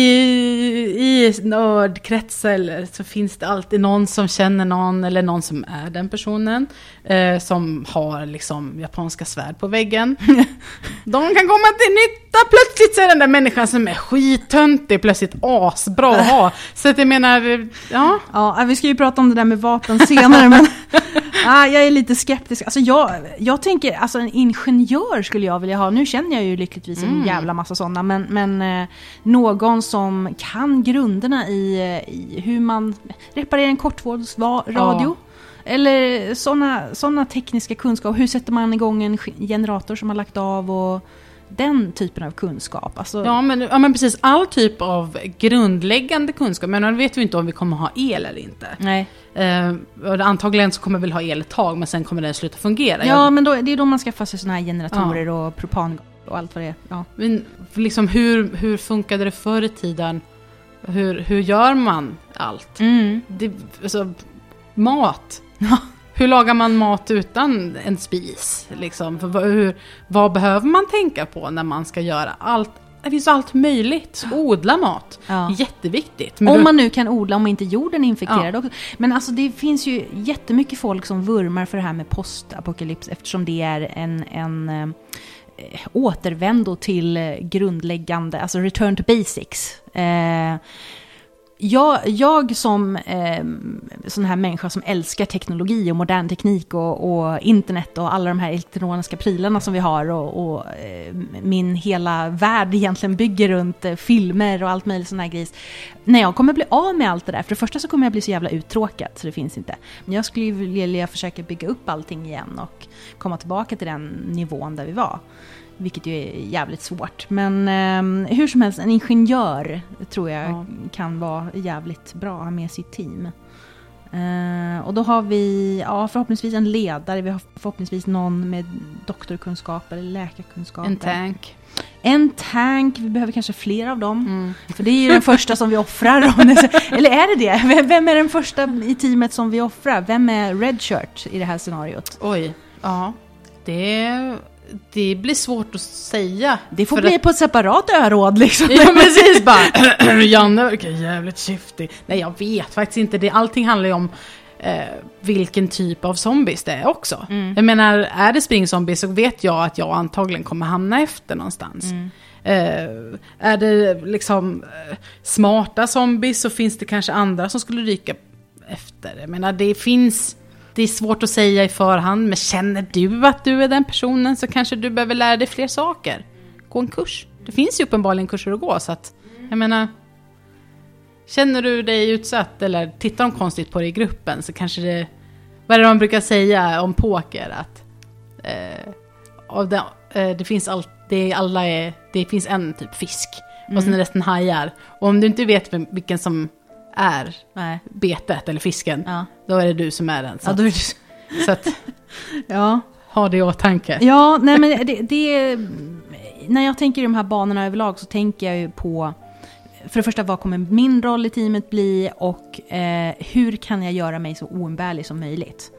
I nördkretsar så finns det alltid någon som känner någon eller någon som är den personen. Eh, som har liksom japanska svärd på väggen. De kan komma till nytta. Plötsligt så är den där människan som är skittöntig plötsligt asbra att ha. Så att jag menar, ja. Ja, ja, vi ska ju prata om det där med vapen senare, men ja, jag är lite skeptisk. Alltså jag, jag tänker, alltså en ingenjör skulle jag vilja ha. Nu känner jag ju lyckligtvis en jävla massa sådana, men, men eh, någon som kan grunderna i, i hur man reparerar en kortvågsradio. Eller sådana såna tekniska kunskaper. Hur sätter man igång en generator som har lagt av och den typen av kunskap. Alltså, Ja men, ja men precis, all typ av grundläggande kunskap. Men nu vet vi inte om vi kommer ha el eller inte. Nej. Eh, antagligen så kommer vi väl ha el ett tag, men sen kommer den sluta fungera. Ja, Jag, men då, det är då man skaffar sig sådana här generatorer och propan och allt vad det är. Ja. men liksom hur, hur funkade det förr i tiden? Hur, hur gör man allt? Mm. Det, alltså, mat. hur lagar man mat utan en spis? Liksom? Hur, vad behöver man tänka på när man ska göra allt? Det finns allt möjligt. Odla mat. Ja. Jätteviktigt. Men Om du- man nu kan odla om inte jorden är infekterad Ja. också. Men alltså det finns ju jättemycket folk som vurmar för det här med postapokalyps eftersom det är en, en eh, Eh, återvändo till eh, grundläggande, alltså return to basics. Eh, jag, jag som eh, sån här människa som älskar teknologi och modern teknik och, och internet och alla de här elektroniska prylarna som vi har och, och eh, min hela värld egentligen bygger runt eh, filmer och allt möjligt sån här grejs. När jag kommer bli av med allt det där, för det första så kommer jag bli så jävla uttråkad så det finns inte. Men jag skulle ju vilja försöka bygga upp allting igen och komma tillbaka till den nivån där vi var. Vilket ju är jävligt svårt. Men eh, hur som helst, en ingenjör tror jag Ja. kan vara jävligt bra med sitt team. Eh, och då har vi ja, förhoppningsvis en ledare, vi har förhoppningsvis någon med doktorkunskap eller läkarkunskap. En tank. En tank, vi behöver kanske fler av dem. Mm. För det är ju den första som vi offrar. Eller är det det? Vem- Vem är den första i teamet som vi offrar? Vem är redshirt i det här scenariot? Oj. Ja. Det, det blir svårt att säga. Det får bli att- på ett separat öråd liksom. Ja precis bara. Janne verkar jävligt syftig. Nej jag vet faktiskt inte. Det, allting handlar ju om eh, vilken typ av zombies det är också. Mm. Jag menar, är det springzombies så vet jag att jag antagligen kommer hamna efter någonstans. Mm. Eh, är det liksom eh, smarta zombies så finns det kanske andra som skulle ryka efter. Jag menar det finns, det är svårt att säga i förhand, men känner du att du är den personen så kanske du behöver lära dig fler saker. Gå en kurs. Det finns ju uppenbarligen kurser att gå så att, jag menar, Känner du dig utsatt eller tittar de konstigt på dig i gruppen så kanske det... Vad är det man brukar säga om poker? Att eh, av det, eh, det finns allt, det, alla är, det finns en typ fisk och sen är resten hajar. Och om du inte vet vem, vilken som är Nej. betet eller fisken, Ja. då är det du som är den. Så, Ja, då är det... så att, ja. ha det i åtanke. Ja, nej men det, det... När jag tänker i de här banorna överlag så tänker jag ju på... För det första, vad kommer min roll i teamet bli? Och eh, hur kan jag göra mig så oumbärlig som möjligt?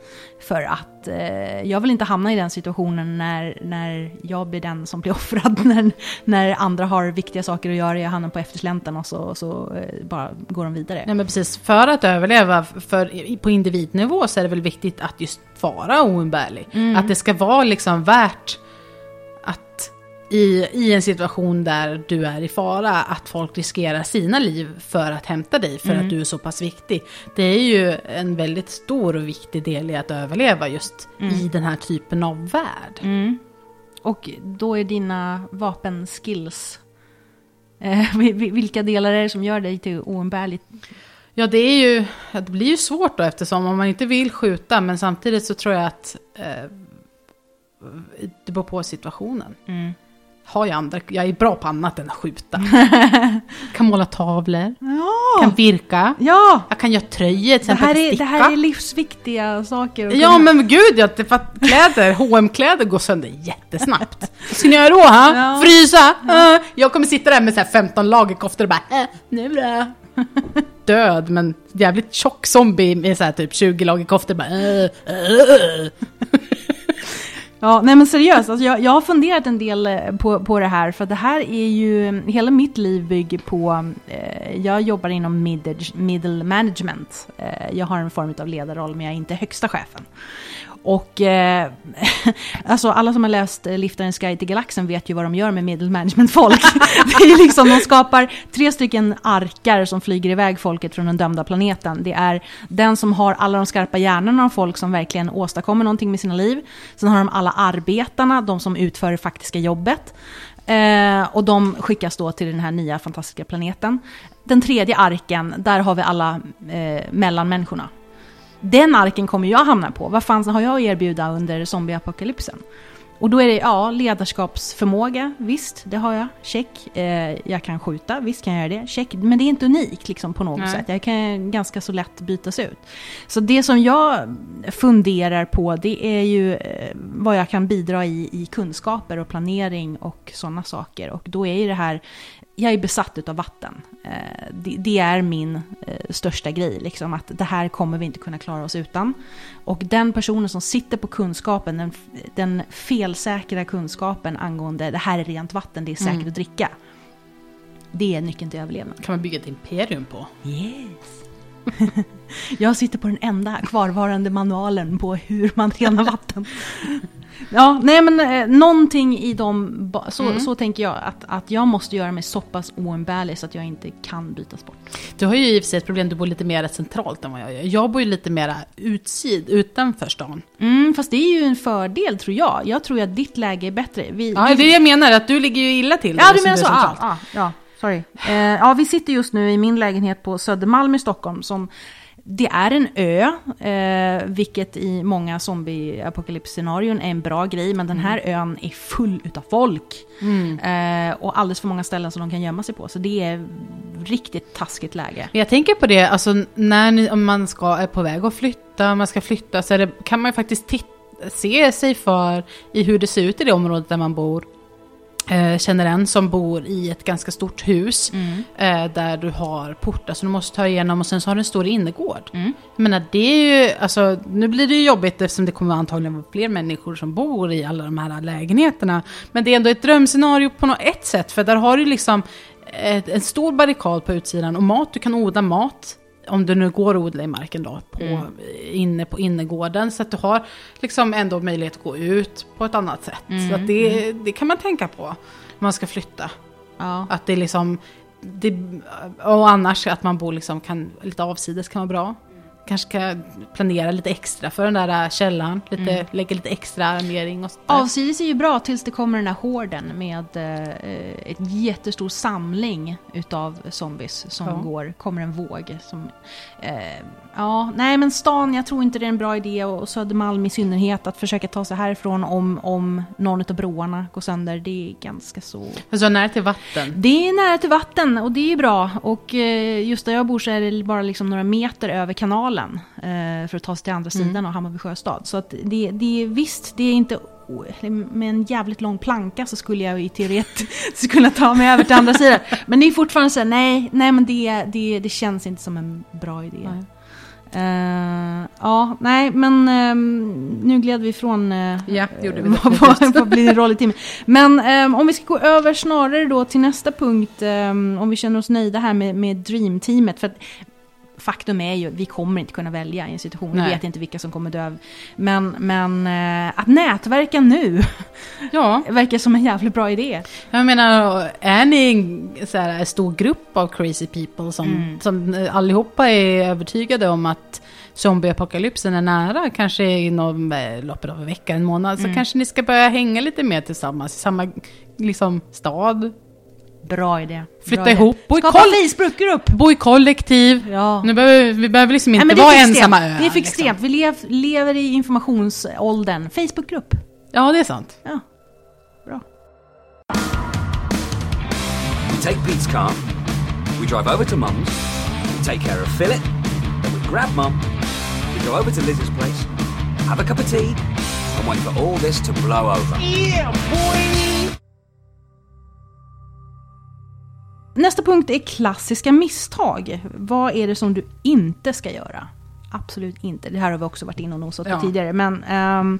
För att eh, jag vill inte hamna i den situationen när, när jag blir den som blir offrad. När, när andra har viktiga saker att göra, jag hamnar på efterslänten och så, så eh, bara går de vidare. Nej men precis, för att överleva för, på individnivå så är det väl viktigt att just vara oumbärlig. Mm. Att det ska vara liksom värt att i, i en situation där du är i fara, att folk riskerar sina liv för att hämta dig, för Mm. att du är så pass viktig. Det är ju en väldigt stor och viktig del i att överleva just i den här typen av värld. Mm. Och då är dina vapenskills... Eh, vi- vi- vilka delar är det som gör dig till oumbärlig? Ja, det är ju, det blir ju svårt då eftersom om man inte vill skjuta, men samtidigt så tror jag att eh, det beror på situationen. Mm. Har jag andra, jag är bra på annat än att skjuta. kan måla tavlor, Ja! kan virka, ja! jag kan göra tröjor till Det här, är, det här är livsviktiga saker. Ja kunna- men gud, ja, för att kläder, hm kläder går sönder jättesnabbt. Vad ska ni göra då? Ha? Ja. Frysa? Ja. Jag kommer sitta där med så här 15 lager koftor och bara äh, nu då. Död men jävligt tjock zombie med så här typ 20 lager koftor bara äh, äh. Ja, nej men seriöst, alltså jag, jag har funderat en del eh, på, på det här, för det här är ju, hela mitt liv bygger på, eh, jag jobbar inom middle, middle management. Eh, jag har en form av ledarroll, men jag är inte högsta chefen. Och eh, alltså alla som har läst eh, Liftarens guide till galaxen vet ju vad de gör med middle management-folk. det är liksom, de skapar tre stycken arkar som flyger iväg folket från den dömda planeten. Det är den som har alla de skarpa hjärnorna av folk som verkligen åstadkommer någonting med sina liv. Sen har de alla arbetarna, de som utför det faktiska jobbet. Eh, och de skickas då till den här nya fantastiska planeten. Den tredje arken, där har vi alla eh, mellanmänniskorna. Den arken kommer jag hamna på. Vad fan har jag att erbjuda under zombieapokalypsen? Och då är det, ja, ledarskapsförmåga, visst, det har jag, check. Eh, jag kan skjuta, visst kan jag göra det, check. Men det är inte unikt liksom på något Nej. sätt. Jag kan ganska så lätt bytas ut. Så det som jag funderar på, det är ju eh, vad jag kan bidra i, i kunskaper och planering och sådana saker. Och då är ju det här, jag är besatt utav vatten. Eh, det, det är min eh, största grej, liksom att det här kommer vi inte kunna klara oss utan. Och den personen som sitter på kunskapen, den, den felsäkra kunskapen angående det här är rent vatten, det är säkert Mm. att dricka. Det är nyckeln till överlevnad. kan man bygga ett imperium på. Yes. Jag sitter på den enda kvarvarande manualen på hur man renar vatten. Ja, nej men eh, någonting i dem, ba- så, Mm. så tänker jag att, att jag måste göra mig så pass oumbärlig så att jag inte kan bytas bort. Du har ju i och för sig ett problem, du bor lite mer centralt än vad jag gör. Jag bor ju lite mer utsid, utanför stan. Mm, fast det är ju en fördel tror jag. Jag tror ju att ditt läge är bättre. Vi, Ja, det är det jag menar, att du ligger ju illa till. Ja, du som menar så? Ja, centralt. ja, ja, sorry. Eh, ja, vi sitter just nu i min lägenhet på Södermalm i Stockholm som det är en ö, eh, vilket i många zombie-apokalypsscenarion är en bra grej, men den här ön är full utav folk. Eh, och alldeles för många ställen som de kan gömma sig på, så det är riktigt taskigt läge. Jag tänker på det, alltså när ni, om man ska, är på väg att flytta, man ska flytta, så det, kan man ju faktiskt titta, se sig för i hur det ser ut i det området där man bor. Eh, känner en som bor i ett ganska stort hus eh, där du har portar som du måste ta igenom och sen så har du en stor innergård. Mm. Jag menar, det är ju, alltså, nu blir det ju jobbigt eftersom det kommer antagligen vara fler människor som bor i alla de här lägenheterna. Men det är ändå ett drömscenario på något ett sätt, för där har du liksom ett, en stor barrikad på utsidan och mat, du kan odla mat. Om du nu går att odla i marken då, på, inne på innergården. Så att du har liksom ändå möjlighet att gå ut på ett annat sätt. Så att det, det kan man tänka på om man ska flytta. Ja. Att det liksom, det, och annars att man bor liksom, kan, lite avsides kan vara bra. Kanske ska planera lite extra för den där källaren, lite, lägga lite extra armering och sånt där. Avsides är ju bra tills det kommer den här horden med eh, ett jättestor samling utav zombies som Ja. går, kommer en våg. Som, eh, ja, nej men stan, jag tror inte det är en bra idé och Södermalm i synnerhet att försöka ta sig härifrån om, om någon av broarna går sönder. Det är ganska så... Så nära till vatten. Det är nära till vatten och det är bra. Och eh, just där jag bor så är det bara liksom några meter över kanalen eh, för att ta sig till andra sidan av Hammarby sjöstad. Så att det, det är visst, det är inte med en jävligt lång planka så skulle jag i teoretiskt kunna ta mig över till andra sidan. Men det är fortfarande så här, nej, nej men det, det, det känns inte som en bra idé. Nej. Eh, ja, nej men ehm, nu gled vi från uh, Ja, det gjorde vi vad, vad, vad blir din roll i teamet. Men ehm, om vi ska gå över snarare då till nästa punkt, ehm, om vi känner oss nöjda här med, med Dream-teamet. För att faktum är ju, vi kommer inte kunna välja i en situation, vi vet inte vilka som kommer dö. Men, men eh, att nätverka nu Ja, verkar som en jävligt bra idé. jag menar, är ni en stor grupp av crazy people som, Mm. som eh, allihopa är övertygade om att zombieapokalypsen är nära, kanske inom eh, loppet av en vecka, en månad, så Mm. kanske ni ska börja hänga lite mer tillsammans i samma liksom, stad. Bra idé. Flytta bra ihop, bo i, Skapa Facebookgrupp! bo i kollektiv. Ja. Nu behöver, vi behöver liksom Nej, inte är vara ensamma Det är öar, för extremt. Vi lev, lever i informationsåldern. Facebookgrupp. Ja, det är sant. Ja. Bra. We take Pete's car, we drive over to Mum's, we take care of Philip, then we grab Mum, we go over to Liz's place, have a cup of tea, and wait for all this to blow over. Nästa punkt är klassiska misstag. Vad är det som du inte ska göra? Absolut inte. Det här har vi också varit inne och nosat på Ja. tidigare. Men ehm,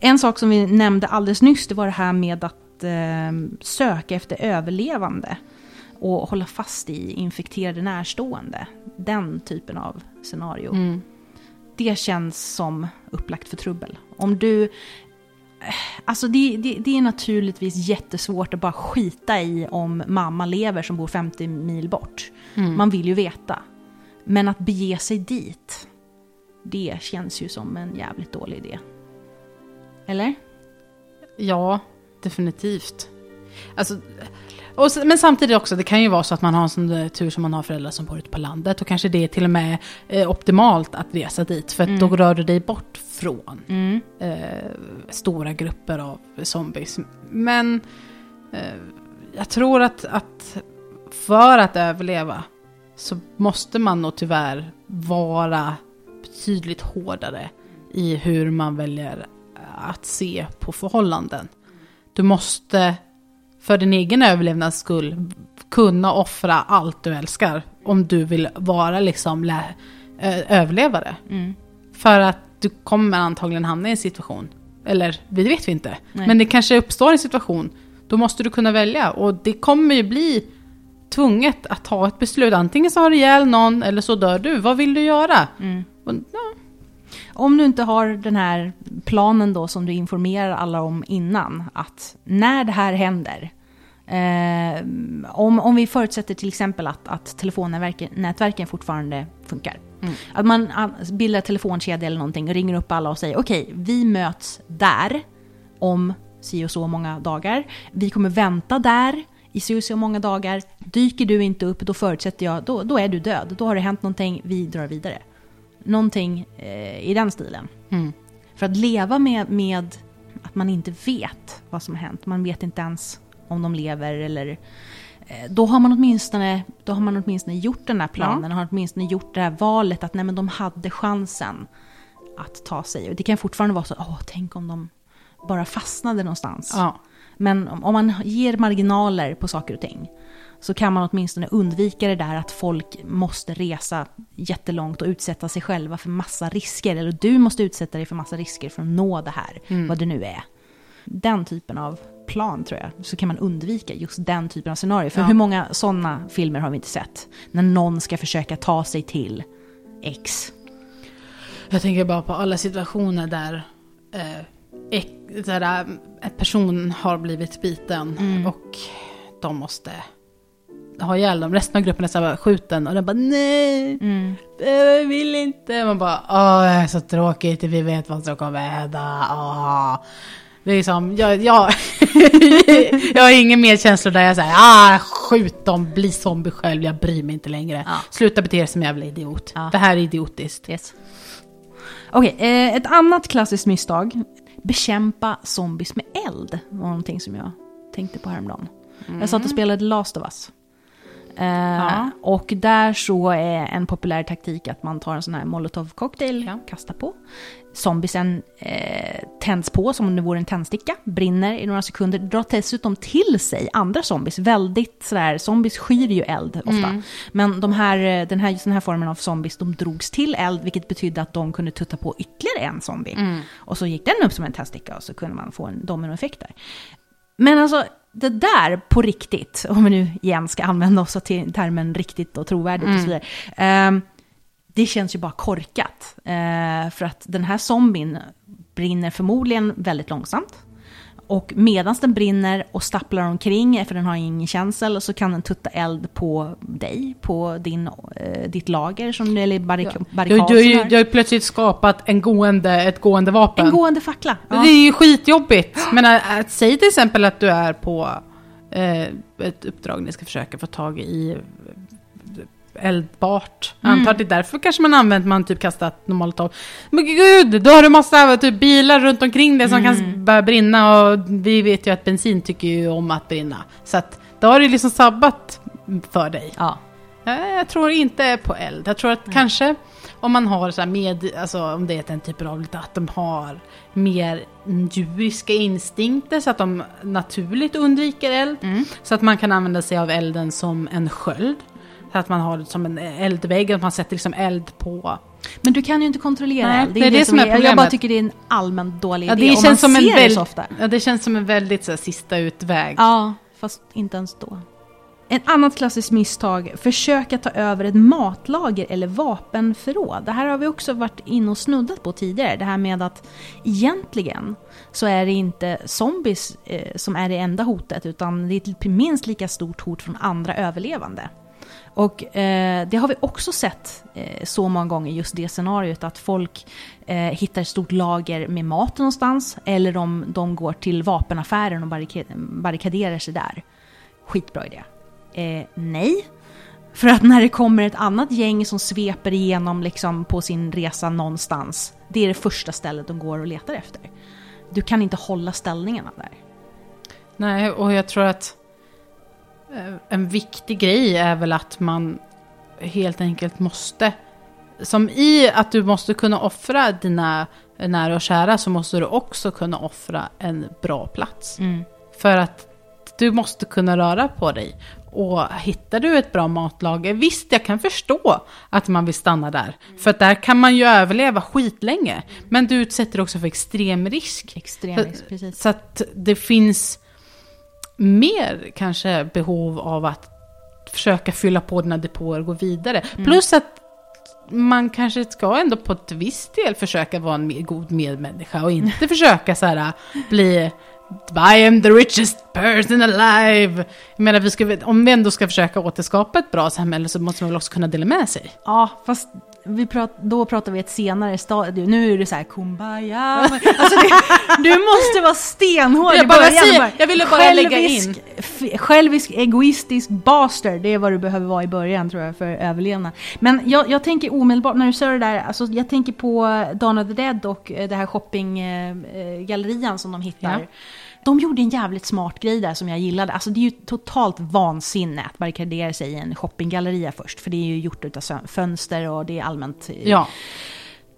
en sak som vi nämnde alldeles nyss, det var det här med att ehm, söka efter överlevande. Och hålla fast i infekterade närstående. Den typen av scenario. Mm. det känns som upplagt för trubbel. Om du... Alltså det, det, det är naturligtvis jättesvårt att bara skita i om mamma lever som bor 50 mil bort. Mm. Man vill ju veta. Men att bege sig dit, det känns ju som en jävligt dålig idé. Eller? Ja, definitivt. Alltså, och, men samtidigt också, det kan ju vara så att man har en sån tur som man har föräldrar som bor ute på landet. Och kanske det är till och med eh, optimalt att resa dit. För att Mm. då rör du dig bort från Mm. eh, stora grupper av zombies. Men eh, jag tror att, att för att överleva så måste man nog tyvärr vara betydligt hårdare i hur man väljer att se på förhållanden. Du måste för din egen överlevnads skull kunna offra allt du älskar om du vill vara liksom lä- överlevare. Mm. För att du kommer antagligen hamna i en situation, eller det vet vi inte, Nej. men det kanske uppstår en situation, då måste du kunna välja. Och det kommer ju bli tvunget att ta ett beslut. Antingen så har du ihjäl någon eller så dör du. Vad vill du göra? Mm. Och, ja, Om du inte har den här planen då som du informerar alla om innan, att när det här händer, eh, om, om vi förutsätter till exempel att, att telefonnätverken nätverken fortfarande funkar. Att man ah, bildar telefonkedja eller någonting och ringer upp alla och säger okej, vi möts där om si och så många dagar. Vi kommer vänta där i si och så många dagar. Dyker du inte upp, då förutsätter jag, då, då är du död. Då har det hänt någonting, vi drar vidare. Någonting eh, i den stilen. Mm. För att leva med, med att man inte vet vad som har hänt, man vet inte ens om de lever eller eh, då har man åtminstone, då har man åtminstone gjort den här planen, har åtminstone gjort det här valet att nej men de hade chansen att ta sig. Och det kan fortfarande vara så, åh tänk om de bara fastnade någonstans. ja. Men om om man ger marginaler på saker och ting så kan man åtminstone undvika det där att folk måste resa jättelångt och utsätta sig själva för massa risker. Eller du måste utsätta dig för massa risker för att nå det här, vad det nu är. Den typen av plan tror jag, så kan man undvika just den typen av scenario. För Ja. hur många sådana filmer har vi inte sett? När någon ska försöka ta sig till X. Jag tänker bara på alla situationer där eh, där eh, en person har blivit biten Mm. och de måste ha ihjäl dem. Resten av gruppen är så här, skjut den och den bara nej, Mm. eh, jag vill inte. Man bara åh det är så tråkigt, vi vet vad som kommer hända. Åh. Det är jag, jag, jag har ingen mer känslor där jag säger ah, skjut dem, bli zombie själv, jag bryr mig inte längre. Ja. Sluta bete er som jävla idiot. Ja. Det här är idiotiskt. Yes. Okej, eh, ett annat klassiskt misstag. Bekämpa zombies med eld var någonting som jag tänkte på häromdagen. Jag satt och spelade Last of Us. Eh, Ja. Och där så är en populär taktik att man tar en sån här molotov cocktail, Ja. kastar på. Zombiesen eh, tänds på som om det vore en tändsticka, brinner i några sekunder, drar dessutom till sig andra zombies. Väldigt sådär, zombies skyr ju eld ofta. Men de här, eh, den, här, den här formen av zombies, de drogs till eld, vilket betydde att de kunde tutta på ytterligare en zombie. Och så gick den upp som en tändsticka och så kunde man få en dominoeffekt där. Men alltså, det där på riktigt, om vi nu igen ska använda oss av te- termen riktigt och trovärdigt och så vidare. ehm, det känns ju bara korkat. Eh, för att den här zombien brinner förmodligen väldigt långsamt. Och medan den brinner och stapplar omkring, för den har ingen känsel, så kan den tutta eld på dig, på din, eh, ditt lager, som, eller barrik- Du, barrikad. du, har ju- som är- du har ju plötsligt skapat en gående, ett gående vapen. En gående fackla. Det är ju skitjobbigt. Men att, att säg till exempel att du är på eh, ett uppdrag ni ska försöka få tag i eldbart. Mm. Antar det är därför kanske man använt, man typ kastat normalt av. Men gud, då har du massa typ, bilar runt omkring det som Mm. kan börja brinna och vi vet ju att bensin tycker ju om att brinna. Så att då har det liksom sabbat för dig. Ja. Jag tror inte på eld. Jag tror att kanske om man har så här med, alltså om det är den typen av, lite att de har mer djuriska instinkter så att de naturligt undviker eld. Så att man kan använda sig av elden som en sköld. Så att man har det som en eldvägg, att man sätter liksom eld på. Men du kan ju inte kontrollera Nej, eld. det är det som är Jag bara problemet. tycker det är en allmänt dålig Ja, idé. det man känns som en ser det väl- så ofta. Ja, det känns som en väldigt så här, sista utväg. Ja, fast inte ens då. Ett annat klassiskt misstag, försöka ta över ett matlager eller vapenförråd. Det här har vi också varit inne och snuddat på tidigare. Det här med att egentligen så är det inte zombies eh, som är det enda hotet, utan det är ett minst lika stort hot från andra överlevande. Och eh, det har vi också sett eh, så många gånger, just det scenariot, att folk eh, hittar ett stort lager med mat någonstans, eller de, de går till vapenaffären och barrikaderar sig där. Skitbra idé. Eh, nej. För att när det kommer ett annat gäng som sveper igenom liksom på sin resa någonstans, det är det första stället de går och letar efter. Du kan inte hålla ställningarna där. Nej, och jag tror att en viktig grej är väl att man helt enkelt måste, som i att du måste kunna offra dina nära och kära så måste du också kunna offra en bra plats. För att du måste kunna röra på dig. Och hittar du ett bra matlager, visst jag kan förstå att man vill stanna där. För att där kan man ju överleva skitlänge. Men du utsätter också för extrem risk. Extrem risk, precis. Så att det finns mer kanske behov av att försöka fylla på dina depåer och gå vidare. Mm. Plus att man kanske ska ändå på ett visst del försöka vara en med- god medmänniska och inte försöka så här bli I am the richest person alive. Jag menar, vi ska, om vi ändå ska försöka återskapa ett bra samhälle så måste man väl också kunna dela med sig. Ja, fast vi prat, då pratar vi ett senare stadium. Nu är det så här kumbaya. Alltså det, du måste vara stenhård Jag i bara början. säger- jag ville bara lägga in. Självisk, egoistisk bastard. Det är vad du behöver vara i början tror jag för överlevnad. Men jag, jag tänker omedelbart när du säger det där. Alltså jag tänker på Dawn of the Dead och eh, det här shoppinggallerian som de hittar. Ja. De gjorde en jävligt smart grej där som jag gillade. Alltså det är ju totalt vansinne att barrikadera sig i en shoppinggalleria först. För det är ju gjort utav fönster och det är allmänt eh, Ja,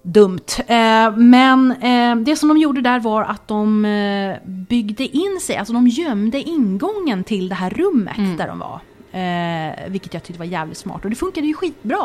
dumt. Eh, men eh, det som de gjorde där var att de byggde in sig, alltså de gömde ingången till det här rummet Mm. där de var. Vilket jag tyckte var jävligt smart och det funkade ju skitbra.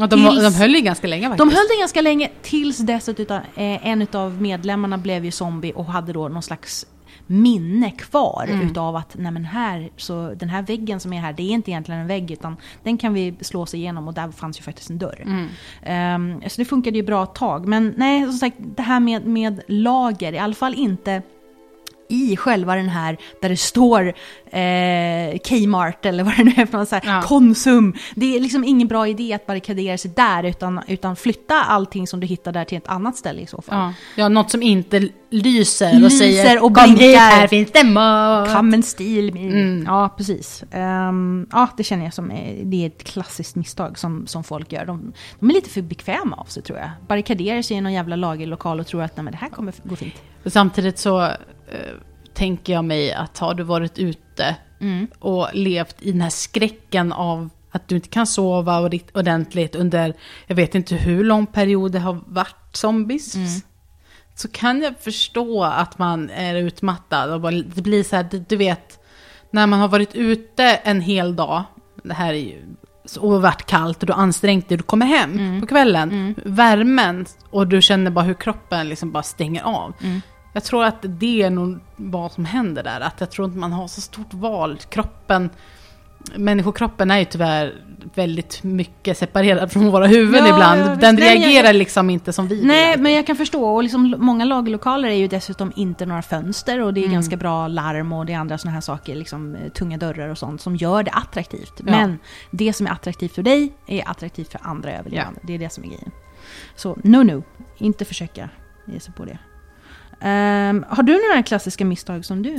och de, Tills- de höll ju ganska länge De faktiskt. höll det ganska länge tills dess att en av medlemmarna blev ju zombie och hade då någon slags minne kvar Mm. utav att nej men här, så den här väggen som är här, det är inte egentligen en vägg utan den kan vi slå sig igenom och där fanns ju faktiskt en dörr. Mm. Ehm, så det funkade ju bra ett tag. Men nej, som sagt, det här med, med lager, i alla fall inte i själva den här där det står eh, Kmart eller vad det nu är för något så här, Ja. Konsum. Det är liksom ingen bra idé att barrikadera sig där utan, utan flytta allting som du hittar där till ett annat ställe i så fall. Ja, ja, något som inte lyser och Lyser säger och Kom hit, blinkar." här finns det mat. Come me. Mm. Ja, precis. Ehm, ja, det känner jag som det är ett klassiskt misstag som, som folk gör. De, de är lite för bekväma av sig tror jag. Barrikaderar sig i någon jävla lagerlokal och tror att nej, men det här kommer gå fint. Samtidigt så eh, tänker jag mig att har du varit ute Mm. och levt i den här skräcken av att du inte kan sova ordentligt under, jag vet inte hur lång period det har varit zombies. Mm. Så kan jag förstå att man är utmattad och bara, det blir så här, du vet, när man har varit ute en hel dag, det här är ju, och varit kallt och du ansträngt dig, du kommer hem Mm. på kvällen, värmen och du känner bara hur kroppen liksom bara stänger av. Mm. Jag tror att det är nog vad som händer där. Att jag tror inte man har så stort val. Kroppen, människokroppen är ju tyvärr väldigt mycket separerad från våra huvuden Ja, ibland. ja. Den Nej, men jag- reagerar liksom inte som vi Nej, men jag kan förstå. Och liksom, många lagerlokaler är ju dessutom inte några fönster och det är Mm. ganska bra larm och det är andra sådana här saker, liksom eh, tunga dörrar och sånt som gör det attraktivt. Men det som är attraktivt för dig är attraktivt för andra överlevande. Det är det som är grejen. Så no, no. Inte försöka ge sig på det. Ehm, har du några klassiska misstag som du?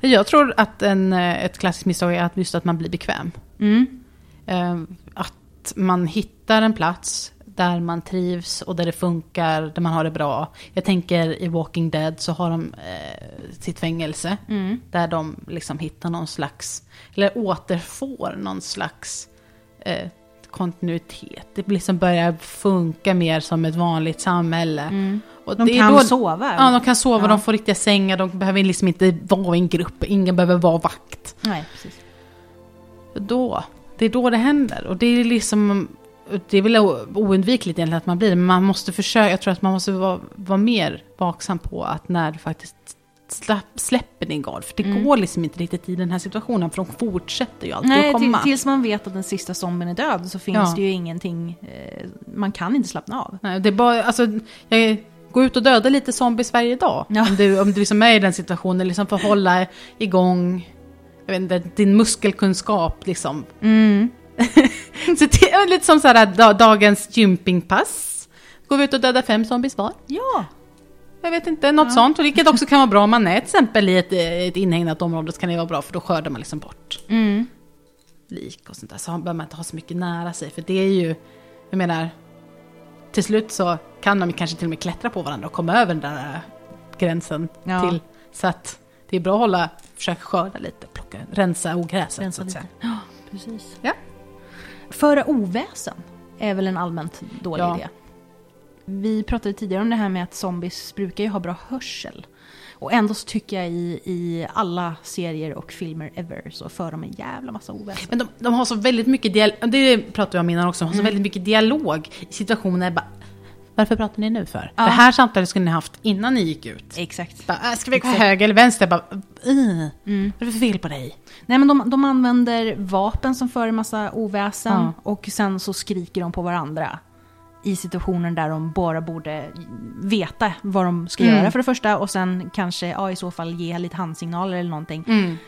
Jag tror att en, eh, ett klassiskt misstag är att just att man blir bekväm. Mm. Eh, Att man hittar en plats där man trivs och där det funkar, där man har det bra. Jag tänker i Walking Dead så har de eh, sitt fängelse. Mm. Där de liksom hittar någon slags, eller återfår någon slags eh, kontinuitet. Det liksom börjar funka mer som ett vanligt samhälle. Mm. Och De det kan då- sova. Ja, de kan sova, Ja. de får riktiga sängar, de behöver liksom inte vara i en grupp, ingen behöver vara vakt. Nej, precis. Då, det är då det händer. Och det är liksom, det är väl oundvikligt egentligen att man blir det, men man måste försöka, jag tror att man måste vara, vara mer vaksam på att när du faktiskt släpper din gard, för det Mm. går liksom inte riktigt i den här situationen, för de fortsätter ju alltid Nej, att komma. tills man vet att den sista zombien är död så finns Ja. det ju ingenting, eh, man kan inte slappna av. Nej, det är bara, alltså, jag, gå ut och döda lite zombies varje dag. Ja. Om du, om du liksom är i den situationen, liksom får hålla igång jag vet inte, din muskelkunskap liksom. Mm. Så det är lite som så här, da, dagens gympingpass. Går vi ut och dödar fem zombies var? Ja. Jag vet inte, något sånt. Och vilket också kan vara bra om man är till exempel i ett, ett inhägnat område så kan det vara bra för då skördar man liksom bort Mm. lik och sånt där. Så behöver man inte ha så mycket nära sig. För det är ju, jag menar, till slut så kan de kanske till och med klättra på varandra och komma över den där gränsen Ja. till. Så att det är bra att hålla, försöka skörda lite, plocka, rensa ogräset Rensa så att säga. Ja, precis. Ja. Föra oväsen är väl en allmänt dålig Ja. idé. Vi pratade tidigare om det här med att zombies brukar ju ha bra hörsel. Och ändå så tycker jag i, i alla serier och filmer ever så för de en jävla massa oväsen. Men de, de har så väldigt mycket dialog, det pratade jag om innan också, de har så väldigt mycket dialog i situationer. Bara, varför pratar ni nu för? Ja. Det här samtalet skulle ni haft innan ni gick ut. Exakt. Bara, äh, ska vi gå Exakt. höger eller vänster? Bara, uh, Vad är det för fel på dig? Nej men de, de använder vapen som för en massa oväsen Ja. och sen så skriker de på varandra. I situationer där de bara borde veta vad de ska Mm. göra för det första och sen kanske ja, i så fall ge lite handsignaler eller någonting.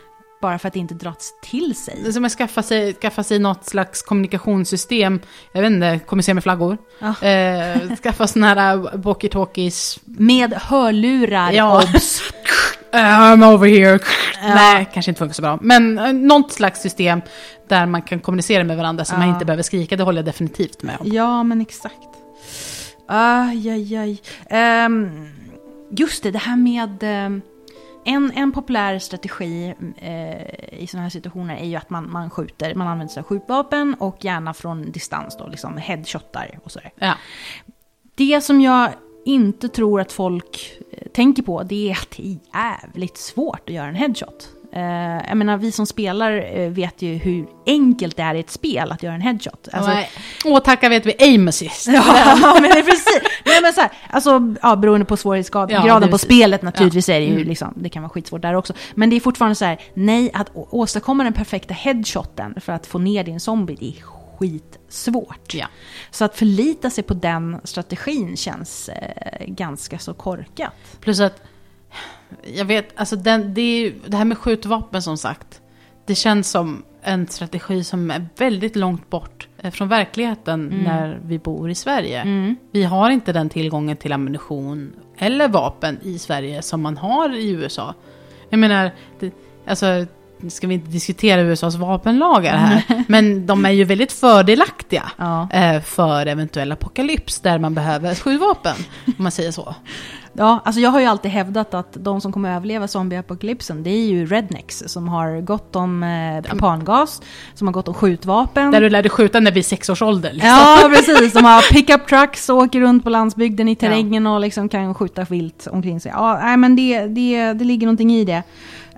Bara för att inte dras till sig. Det som att skaffa sig, skaffa sig något slags kommunikationssystem. Jag vet inte, kommunicera med flaggor. Ja. Eh, skaffa sådana här walkie-talkies. Med hörlurar. Ja. obs. I'm over here. Nej, kanske inte funkar så bra. Men eh, något slags system där man kan kommunicera med varandra så man Ja. inte behöver skrika. Det håller jag definitivt med om. Ja, men exakt. Aj, aj, aj. Ehm, just det, det här med... ehm, en, en populär strategi eh, i sådana här situationer är ju att man, man skjuter, man använder sig av skjutvapen och gärna från distans då, liksom headshottar och sådär. Ja. Det som jag inte tror att folk eh, tänker på, det är att det är jävligt svårt att göra en headshot. Eh, jag menar, vi som spelar eh, vet ju hur enkelt det är i ett spel att göra en headshot. Alltså. Åh, tacka vet vi aim assist. Ja, men precis. Nej, men så här, alltså, ja, beroende på svårighetsgraden Ja, på spelet naturligtvis är det ju Mm. liksom, det kan vara skitsvårt där också. Men det är fortfarande så här, nej, att åstadkomma den perfekta headshoten för att få ner din zombie, det är skitsvårt. Ja. Så att förlita sig på den strategin känns eh, ganska så korkat. Plus att, jag vet, alltså den, det, är, det här med skjutvapen som sagt. Det känns som en strategi som är väldigt långt bort eh, från verkligheten när vi bor i Sverige. Vi har inte den tillgången till ammunition eller vapen i Sverige som man har i USA. Jag menar, det, alltså, ska vi inte diskutera USAs vapenlagar här, men de är ju väldigt fördelaktiga Ja. eh, för eventuell apokalyps där man behöver skjutvapen, om man säger så. Ja, alltså jag har ju alltid hävdat att de som kommer överleva zombieapokalypsen, det är ju rednecks som har gått om eh, propangas, som har gått om skjutvapen. Där du lärde skjuta när vi är sex års ålder. Liksom. Ja, precis. De har pickup trucks och åker runt på landsbygden i terrängen och liksom kan skjuta vilt omkring sig. Ja, nej, men det, det, det ligger någonting i det.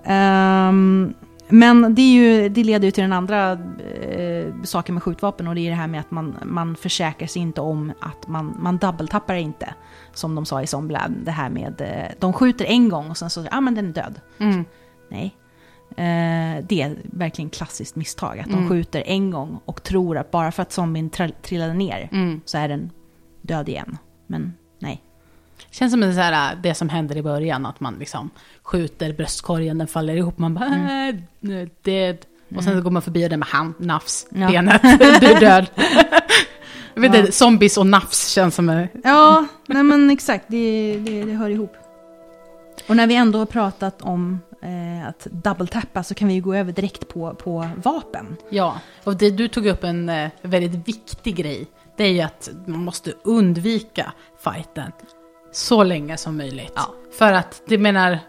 Ehm, men det, är ju, det leder ju till den andra eh, saken med skjutvapen och det är det här med att man, man försäkrar sig inte om att man, man double-tappar inte. Som de sa i Zombieland, det här med eh, de skjuter en gång och sen så, ja ah, men den är död. Mm. Nej. Eh, det är verkligen klassiskt misstag. Att de Mm. skjuter en gång och tror att bara för att zombien trillade ner Mm. så är den död igen. Men nej. Känns som det, så här, det som händer i början, att man liksom skjuter bröstkorgen, den faller ihop, man bara äh, nu är dead. Och sen så går man förbi och den med hand, nafs, Ja. benet, du är död. Jag vet Ja. inte, zombies och nafs känns som... en- Ja, nej men exakt. Det, det, det hör ihop. Och när vi ändå har pratat om eh, att double-tappa så kan vi ju gå över direkt på, på vapen. Ja, och det, du tog upp en eh, väldigt viktig grej. Det är ju att man måste undvika fighten så länge som möjligt. För att, det menar,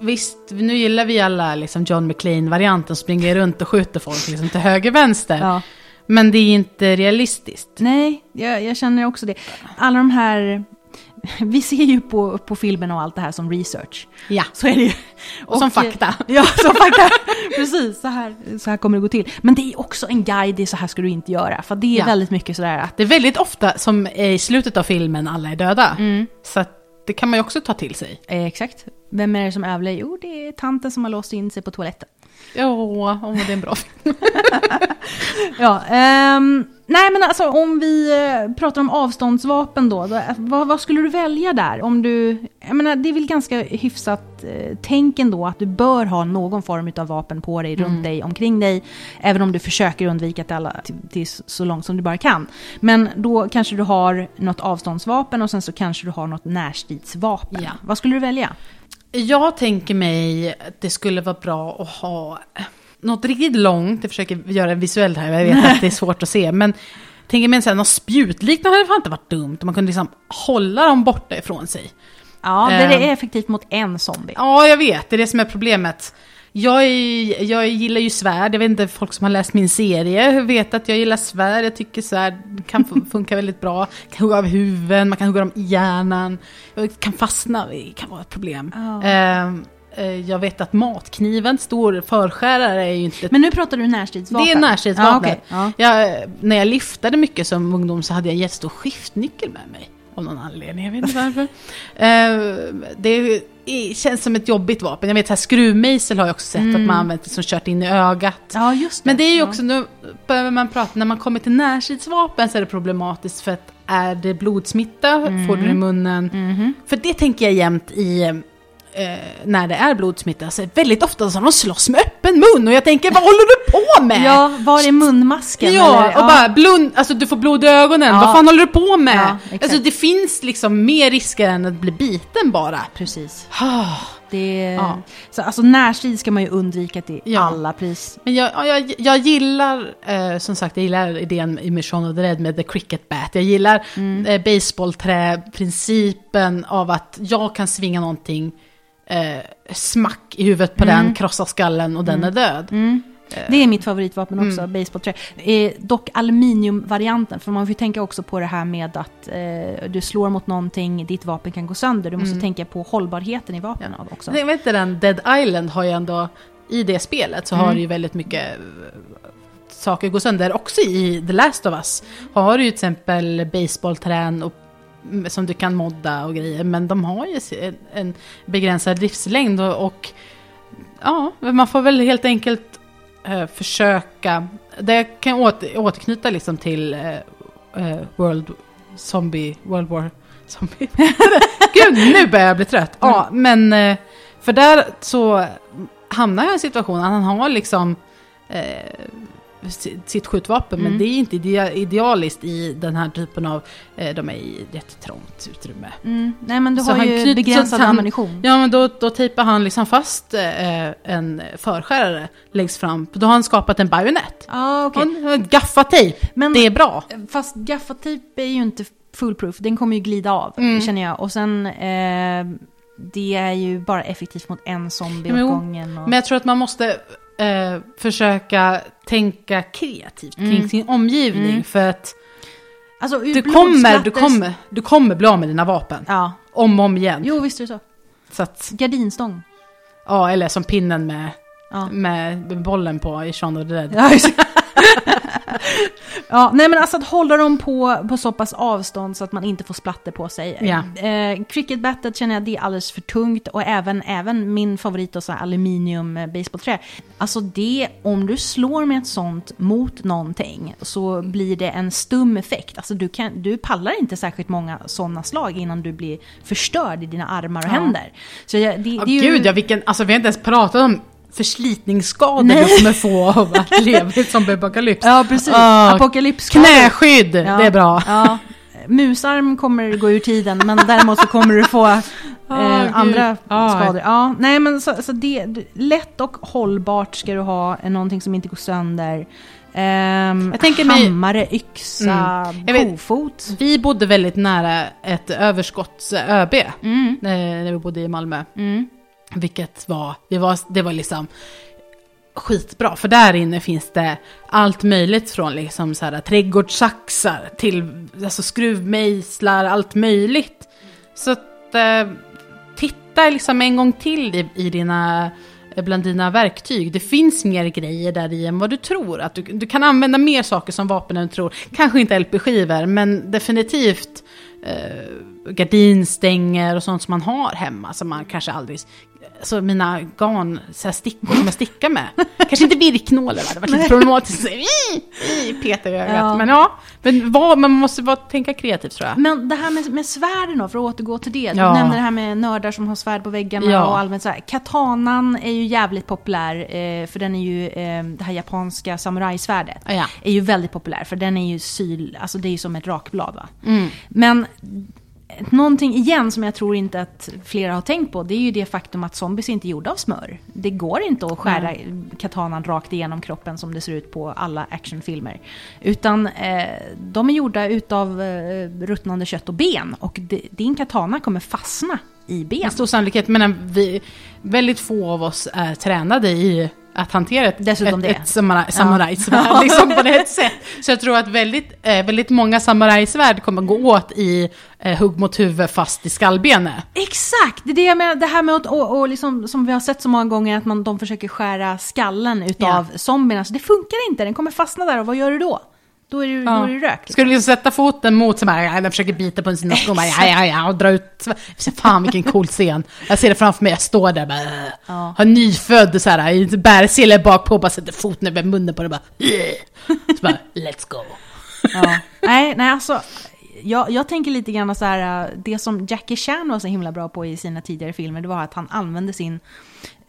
visst, nu gillar vi alla liksom John McClane-varianten, springer runt och skjuter folk liksom till höger vänster. Ja. Men det är inte realistiskt. Nej, jag, jag känner också det. Alla de här... Vi ser ju på, på filmen och allt det här som research. Ja, Så är det ju. och som fakta. Ja, som fakta. Precis, så här, så här kommer det gå till. Men det är också en guide, är så här ska du inte göra. För det är Ja. väldigt mycket sådär att... Det är väldigt ofta som i slutet av filmen alla är döda. Mm. Så det kan man ju också ta till sig. Eh, exakt. Vem är det som överlever? Jo, det är tanten som har låst in sig på toaletten. Ja, åh, det är en bra film. Ja, ehm, nej men alltså om vi eh, pratar om avståndsvapen då, då vad, vad skulle du välja där? Om du, jag menar det är väl ganska hyfsat eh, tänk ändå att du bör ha någon form av vapen på dig, runt dig, omkring dig. Även om du försöker undvika att alla, till, till så långt som du bara kan. Men då kanske du har något avståndsvapen och sen så kanske du har något närstridsvapen. Ja. Vad skulle du välja? Jag tänker mig att det skulle vara bra att ha något riktigt långt, jag försöker göra det visuellt här, jag vet att det är svårt att se, men tänker mig något spjutliknande hade fan inte varit dumt, om man kunde liksom hålla dem borta ifrån sig. Ja, det Ehm. är effektivt mot en zombie. Ja, jag vet, det är det som är problemet. Jag, är, jag gillar ju svärd, jag vet inte, folk som har läst min serie vet att jag gillar svärd. Jag tycker svärd kan fun- funka väldigt bra. kan hugga av huvuden, man kan hugga dem i hjärnan. Jag kan fastna, det kan vara ett problem. Ehm, eh, jag vet att matkniven, stor förskärare, är ju inte... Men nu pratar du närstridsvapen. det är närstridsvapen. Okej. ja. Jag, när jag lyftade mycket som ungdom så hade jag en jättestor skiftnyckel med mig. Av någon anledning, jag vet inte varför. Eh, det känns som ett jobbigt vapen. Jag vet att skruvmejsel har jag också sett att man använt som kört in i ögat. ja, just det. Men det är ju också, nu behöver man prata, när man kommer till närstridsvapen så är det problematiskt för att är det blodsmitta, får du det i munnen. Mhm. För det tänker jag jämt i, eh, när det är blodsmitta, så är det väldigt ofta som de slåss med öppen mun och jag tänker vad håller du på med? Ja, var är munmasken? Ja, eller? och bara blund, alltså du får blod i ögonen, Ja. vad fan håller du på med? Ja, alltså det finns liksom mer risker än att bli biten bara. Precis. Det Ja. så, alltså närstrid ska man ju undvika till Ja. alla pris. Men jag, ja, jag, jag gillar, eh, som sagt, jag gillar idén i Mission of the Red med the cricket bat. Jag gillar Mm. eh, baseballträ-principen av att jag kan svinga någonting, eh, smack i huvudet på den, krossa skallen och den är död. Mm. Det är mitt favoritvapen också, Mm. basebollträ. Eh, dock aluminiumvarianten, för man får ju tänka också på det här med att eh, du slår mot någonting, ditt vapen kan gå sönder. Du måste Mm. tänka på hållbarheten i vapnen också. Jag vet inte, den Dead Island har ju ändå, i det spelet så Mm. har det ju väldigt mycket eh, saker gå sönder. Också i The Last of Us har du ju till exempel baseballträn och mm, som du kan modda och grejer, men de har ju en, begränsad livslängd och, och ja, man får väl helt enkelt eh, försöka, det kan åter, återknyta liksom till eh, eh, World Zombie, World War Zombie. Gud, nu börjar jag bli trött. Ja, men eh, för där så hamnar jag i en situation att han har liksom eh, sitt skjutvapen, Mm. men det är inte idea- idealiskt i den här typen av, eh, de är i jättetrångt utrymme. Mm. Nej men du Så har han ju knyter- begränsad han- ammunition. Ja, men då, då tejpar han liksom fast eh, en förskärare längst fram. Då har han skapat en bajonett. Okej. Okay. Gaffatejp, Men- det är bra. Fast gaffatejp är ju inte foolproof, den kommer ju glida av, Mm. känner jag. Och sen, eh, det är ju bara effektivt mot en zombie åt gången. Och... Men jag tror att man måste eh, försöka tänka kreativt kring Mm. sin omgivning. Mm. för att alltså, ur du kommer, du, kommer, du kommer bli av med dina vapen. Ja, Om och om igen. jo visst är det så. Så att, Gardinstång. ja, eller som pinnen med, Ja. med bollen på i Shaun of the Dead. Ja, just. ja, nej men alltså att hålla dem på, på så pass avstånd så att man inte får splatter på sig. Ja. Eh, cricket battet känner jag det är alldeles för tungt och även, även min favorit, så här, aluminium eh, baseballträ. Alltså det, om du slår med ett sånt mot någonting så blir det en stum effekt. Alltså du, kan, du pallar inte särskilt många sådana slag innan du blir förstörd i dina armar och Ja. händer. Så det, Ja, det är ju, Gud, ja, vilken, alltså, vi har inte ens pratat om förslitningsskador Nej. du kommer få av att leva i zombieapokalyps. Ja, precis. Ah, Apokalypsskador. Knäskydd, Ja. det är bra. Ja. Musarm kommer gå ur tiden, men däremot så kommer du få eh, Ah, gud. andra Ah. skador. Ja, nej men så, så det, lätt och hållbart ska du ha, eh, någonting som inte går sönder. Ehm, Jag tänker mig- hammare, yxa, Mm. Jag vet- kofot. Vi bodde väldigt nära ett överskotts-ÖB Mm, eh, när vi bodde i Malmö. mm, vilket var, det var, det var liksom skitbra. För där inne finns det allt möjligt från liksom så här, trädgårdssaxar till alltså, skruvmejslar, allt möjligt. Så att eh, titta liksom en gång till i, i dina, eh, bland dina verktyg. Det finns mer grejer där i än vad du tror. Att du, du kan använda mer saker som vapen än du tror. Kanske inte LP-skivor, men definitivt eh, gardinstänger och sånt som man har hemma som man kanske aldrig... Så mina garn, så här stickor som jag stickar med. kanske inte virknålar, det var lite problematiskt. Så, i, i, peta i ögat. Ja. Men ja, men vad, man måste bara tänka kreativt tror jag. Men det här med, med svärden då, för att återgå till det. Du Ja. nämnde det här med nördar som har svärd på väggarna Ja. och allmänt så här. Katanan är ju jävligt populär, eh, för den är ju eh, det här japanska samurajsvärdet. Ja. Är ju väldigt populär, för den är ju syl, alltså det är ju som ett rakblad va. Mm. Men någonting igen som jag tror inte att flera har tänkt på, det är ju det faktum att zombies inte är gjorda av smör. Det går inte att skära katanan rakt igenom kroppen som det ser ut på alla actionfilmer. Utan eh, de är gjorda utav eh, ruttnande kött och ben och di- din katana kommer fastna i ben. Med stor sannolikhet, men vi, väldigt få av oss är tränade i att hantera ett, Dessutom ett, det. ett samura- samurajsvärd liksom, på det sätt. Så jag tror att väldigt, eh, väldigt många samurajsvärd kommer gå åt i eh, hugg mot huvud fast i skallbenet. Exakt! Det är det jag menar, det här med att, och, och liksom, som vi har sett så många gånger, att man, de försöker skära skallen utav zombierna. Så det funkar inte, den kommer fastna där och vad gör du då? Då är du, då är du rökt. Ska du liksom sätta foten mot, som här, ja, den försöker bita på sina skor, bara, ja, ja, ja, och dra ut. Så, fan vilken cool scen. Jag ser det framför mig, jag står där bara, Ja. har nyfödd så här, i bärsele bak på, bara sätter foten över munnen på det bara, så bara, let's go. Ja. nej, nej alltså. Jag, jag tänker lite grann så här, äh, det som Jackie Chan var så himla bra på i sina tidigare filmer, det var att han använde sin,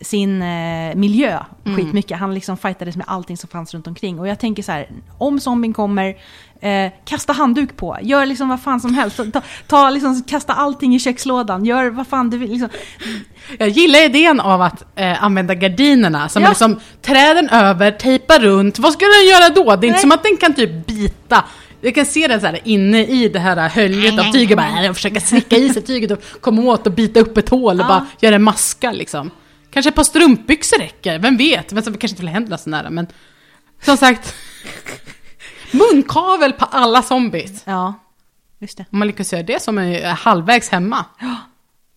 sin eh, miljö skitmycket. Han liksom fightades med allting som fanns runt omkring. Och jag tänker så här, om zombien kommer, eh, kasta handduk på, gör liksom vad fan som helst. Ta, ta liksom, kasta allting i kökslådan, gör vad fan du vill. Liksom. Jag gillar idén av att eh, använda gardinerna, som Ja. liksom träden över, tejpa runt. Vad ska den göra då? Det är inte Nej. som att den kan typ bita. Jag kan se den så här inne i det här höljet av tyget, bara, och försöka slicka i sig tyget och komma åt och bita upp ett hål och Ja. bara göra en maska liksom. Kanske ett par strumpbyxor räcker, vem vet? Men så, vi kanske inte vill händerna så nära, men som sagt. Munkavel på alla zombies. Ja, just det. Om man lyckas göra det som är halvvägs hemma.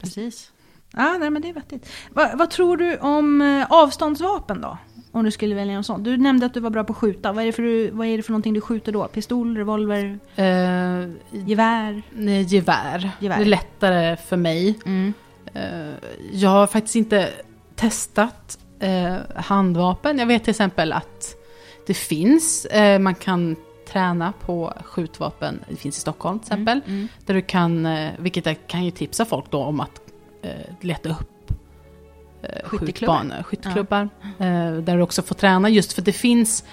Precis. Ja, nej men det är vettigt. Va, vad tror du om eh, avståndsvapen då? Om du skulle välja en sån. Du nämnde att du var bra på att skjuta. Vad är det för, vad är det för någonting du skjuter då? Pistol, revolver, Eh, gevär? nej, gevär. Gevär. Det är lättare för mig. Mm. Eh, jag har faktiskt inte testat eh, handvapen. Jag vet till exempel att det finns, eh, man kan träna på skjutvapen, det finns i Stockholm till exempel. Mm. Där du kan, eh, vilket jag kan ju tipsa folk då om att eh, leta upp eh, skjutbanor, skytteklubbar. Eh, där du också får träna just för det finns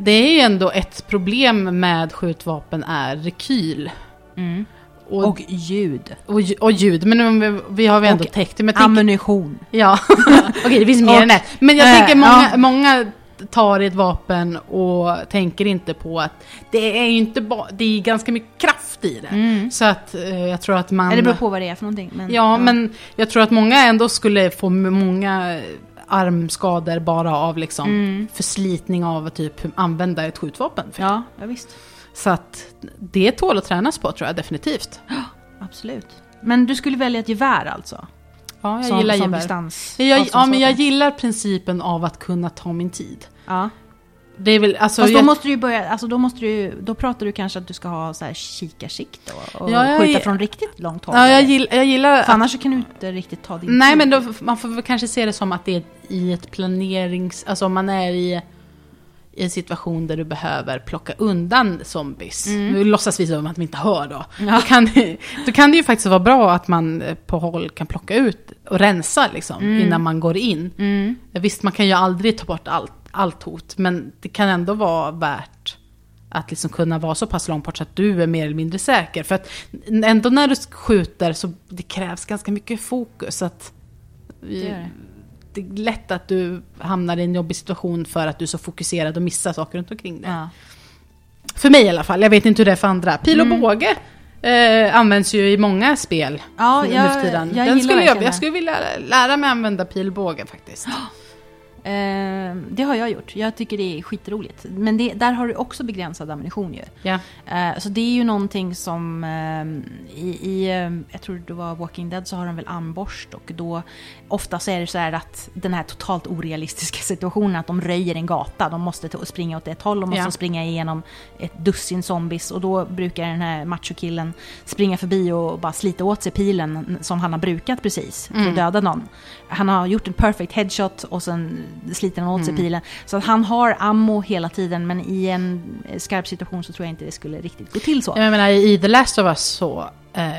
det är ju ändå ett problem med skjutvapen är rekyl. Mm. Och, Och ljud. och, och ljud, men vi, vi har vi ändå Och täckt det. Ammunition. ja, okej det finns mer Och- än ett. Men jag äh, tänker många, ja. många tar ett vapen och tänker inte på att det är ju inte bara, det är ganska mycket kraft i det. Mm. Så att eh, jag tror att man... Eller det beror på vad det är för någonting. Men, Ja, men jag tror att många ändå skulle få många armskador bara av liksom Mm. förslitning av att typ använda ett skjutvapen. Ja, ja, visst. Så att det tål att tränas på tror jag definitivt. Absolut. Men du skulle välja ett gevär alltså? Ja, jag som, gillar som gevär. distans. Jag, ja, men jag gillar principen av att kunna ta min tid. Ja. Det är väl, alltså, Fast då jag, måste du börja, alltså då måste du då pratar du kanske att du ska ha så här kikarsikt och, och Ja, skjuta från riktigt långt håll. ja, jag, gill, jag gillar... För annars kan du inte riktigt ta din nej, tid. men då, man får väl kanske se det som att det är i ett planerings... Alltså om man är i, i en situation där du behöver plocka undan zombies. Nu låtsas vi som att vi inte hör då. Mm. Ja. Då, kan, då kan det ju faktiskt vara bra att man eh, på håll kan plocka ut och rensa liksom, innan man går in. Mm. Visst, man kan ju aldrig ta bort allt, allt hot, men det kan ändå vara värt att liksom kunna vara så pass långt bort så att du är mer eller mindre säker. För att ändå när du skjuter så det krävs ganska mycket fokus. Att det. Lätt att du hamnar i en jobbig situation för att du är så fokuserad och missar saker runt omkring dig. Ja. För mig i alla fall, jag vet inte hur det är för andra. Pil och Mm. båge eh, används ju i många spel Ja, nu jag- för tiden. jag Den gillar skulle jag, jag skulle vilja lära mig använda pil och båge faktiskt. Eh, det har jag gjort. Jag tycker det är skitroligt. Men det, där har du också begränsad ammunition ju. Ja. Eh, så det är ju någonting som eh, i, i eh, jag tror det var Walking Dead så har de väl armborst och då ofta så är det så här att den här totalt orealistiska situationen att de röjer en gata, de måste springa åt ett håll, de måste Ja. springa igenom ett dussin zombies och då brukar den här machokillen springa förbi och bara slita åt sig pilen som han har brukat precis för att döda någon. Han har gjort en perfect headshot och sen sliter han åt sig pilen. Så att han har ammo hela tiden men i en eh, skarp situation så tror jag inte det skulle riktigt gå till så. Jag menar i The Last of Us så eh,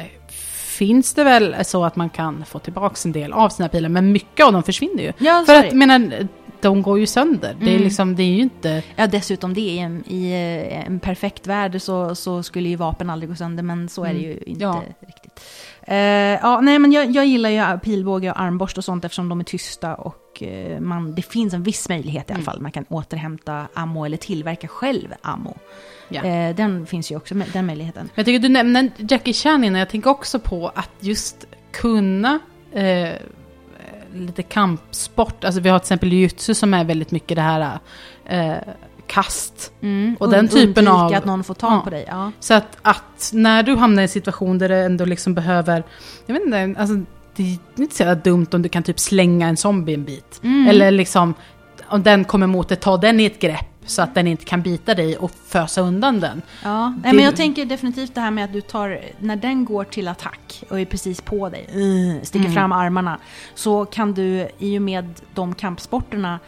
finns det väl så att man kan få tillbaka en del av sina pilar, men mycket av dem försvinner ju. Ja, För är att, menar, de går ju sönder. Det är Mm. liksom, det är ju inte... Ja, dessutom det, i en, i eh, en perfekt värld så, så skulle ju vapen aldrig gå sönder, men så är det ju inte Ja. riktigt. Eh, ja, nej men jag, jag gillar ju pilbåge och armborst och sånt eftersom de är tysta och eh, man, det finns en viss möjlighet i alla Mm. fall. Man kan återhämta ammo eller tillverka själv ammo. Ja. Eh, den finns ju också, den möjligheten. Jag tycker du nämnde Jackie Chan innan, jag tänker också på att just kunna eh, lite kampsport, alltså vi har till exempel jujutsu som är väldigt mycket det här kast. Mm. Och den typen av- att någon får tag Ja. på dig. Ja. Så att, att när du hamnar i en situation där du ändå liksom behöver, jag vet inte, alltså det är inte så jävla dumt om du kan typ slänga en zombie en bit. Mm. Eller liksom, om den kommer mot dig, ta den i ett grepp så att den inte kan bita dig och fösa undan den. Ja, Det- men jag tänker definitivt det här med att du tar, när den går till attack och är precis på dig, sticker Mm. fram armarna, så kan du i och med de kampsporterna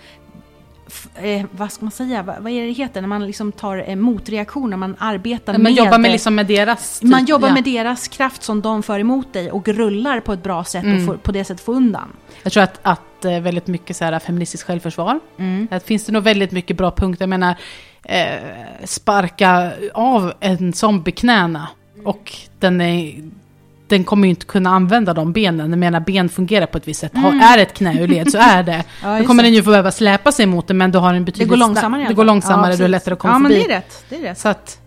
Eh, vad ska man säga, vad, vad är det heter, när man liksom tar eh, motreaktion, när man arbetar Man med... jobbar med, liksom med deras... man typ- jobbar ja. med deras kraft som de för emot dig och rullar på ett bra sätt och Mm. får, på det sättet få undan. Jag tror att, att eh, väldigt mycket så här feministiskt självförsvar. Mm. Att finns det nog väldigt mycket bra punkter. Jag menar, eh, sparka av en zombie knäna. Och den, är, den kommer ju inte kunna använda de benen. Jag menar, ben fungerar på ett visst sätt. Har, är ett knä ur led så är det. Ja, Då kommer det. den ju få behöva släpa sig mot det, men du har en Det betydligt... går sna- långsammare Det går långsammare, Ja, du är lättare att komma Ja, men förbi. det är rätt. Det är rätt. Så att,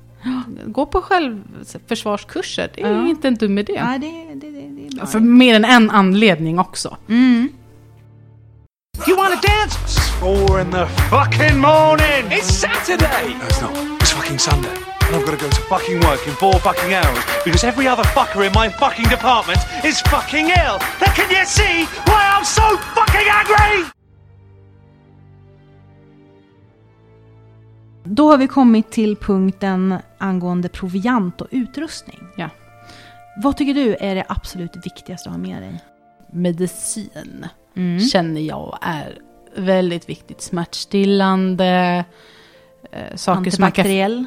gå på självförsvarskurser, det är Ja. inte en dum idé. Nej, det, det, det, det är bra. För mer än en anledning också. Mm. You wanna dance? Four in the fucking morning! It's Saturday! No, it's not. It's fucking Sunday. And I've got to go to fucking work in four fucking hours because every other fucker in my fucking department is fucking ill. Now can you see why I'm so fucking angry? Då har vi kommit till punkten angående proviant och utrustning. Ja. Vad tycker du är det absolut viktigaste att ha med dig? Medicin. Mm. känner jag är väldigt viktigt. Smärtstillande, eh, saker som man kan...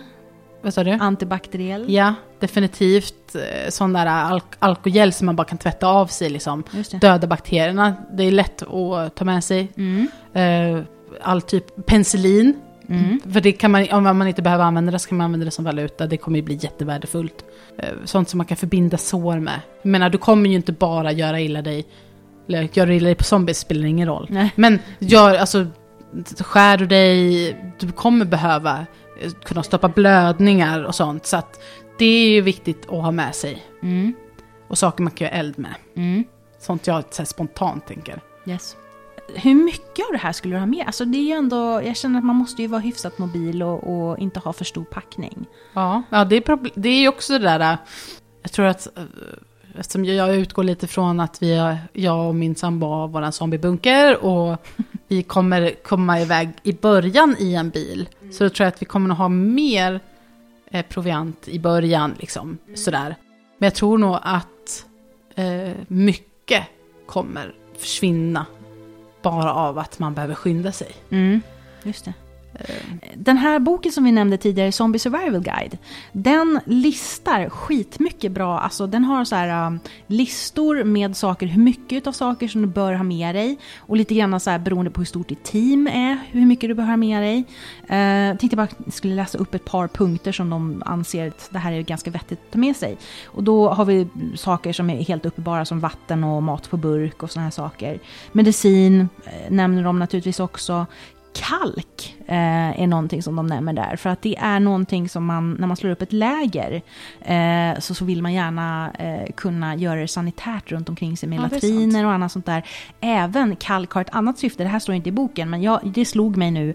Vad sa du? Antibakteriell. Ja, definitivt. Eh, sån där alk- alkogel som man bara kan tvätta av sig liksom. Döda bakterierna, det är lätt att ta med sig. Mm. Eh, all typ penicillin. Mm. För det kan man, om man inte behöver använda det så kan man använda det som valuta. Det kommer ju bli jättevärdefullt. Eh, Sånt som man kan förbinda sår med. Jag menar, du kommer ju inte bara göra illa dig. Eller göra illa dig på zombies spelar ingen roll. Nej. Men gör, alltså, skär du dig, du kommer behöva eh, kunna stoppa blödningar och sånt. Så att det är ju viktigt att ha med sig. Mm. Och saker man kan göra eld med. Mm. Sånt jag så spontant tänker. Yes. Hur mycket av det här skulle du ha med? Alltså det är ju ändå, jag känner att man måste ju vara hyfsat mobil och, och inte ha för stor packning. Ja, ja det, är det är ju också det där, äh, jag tror att, äh, eftersom jag utgår lite från att vi, jag och min sambo har våran zombiebunker och vi kommer komma iväg i början i en bil. Så då tror jag att vi kommer att ha mer eh, proviant i början, liksom, sådär. Men jag tror nog att eh, mycket kommer försvinna bara av att man behöver skynda sig. Mm. Just det. Den här boken som vi nämnde tidigare, Zombie Survival Guide, den listar skitmycket bra, alltså den har så här um, listor med saker, hur mycket av saker som du bör ha med dig och lite grann så här beroende på hur stort ditt team är, hur mycket du bör ha med dig. Uh, tänkte bara att jag skulle läsa upp ett par punkter som de anser att det här är ganska vettigt att ta med sig. Och då har vi saker som är helt uppenbara som vatten och mat på burk och sådana här saker. Medicin eh, nämner de naturligtvis också kalk eh, är någonting som de nämner där. För att det är någonting som man, när man slår upp ett läger, eh, så, så vill man gärna eh, kunna göra det sanitärt runt omkring sig med Ja, latriner och annat sånt där. Även kalk har ett annat syfte, det här står inte i boken, men jag, det slog mig nu.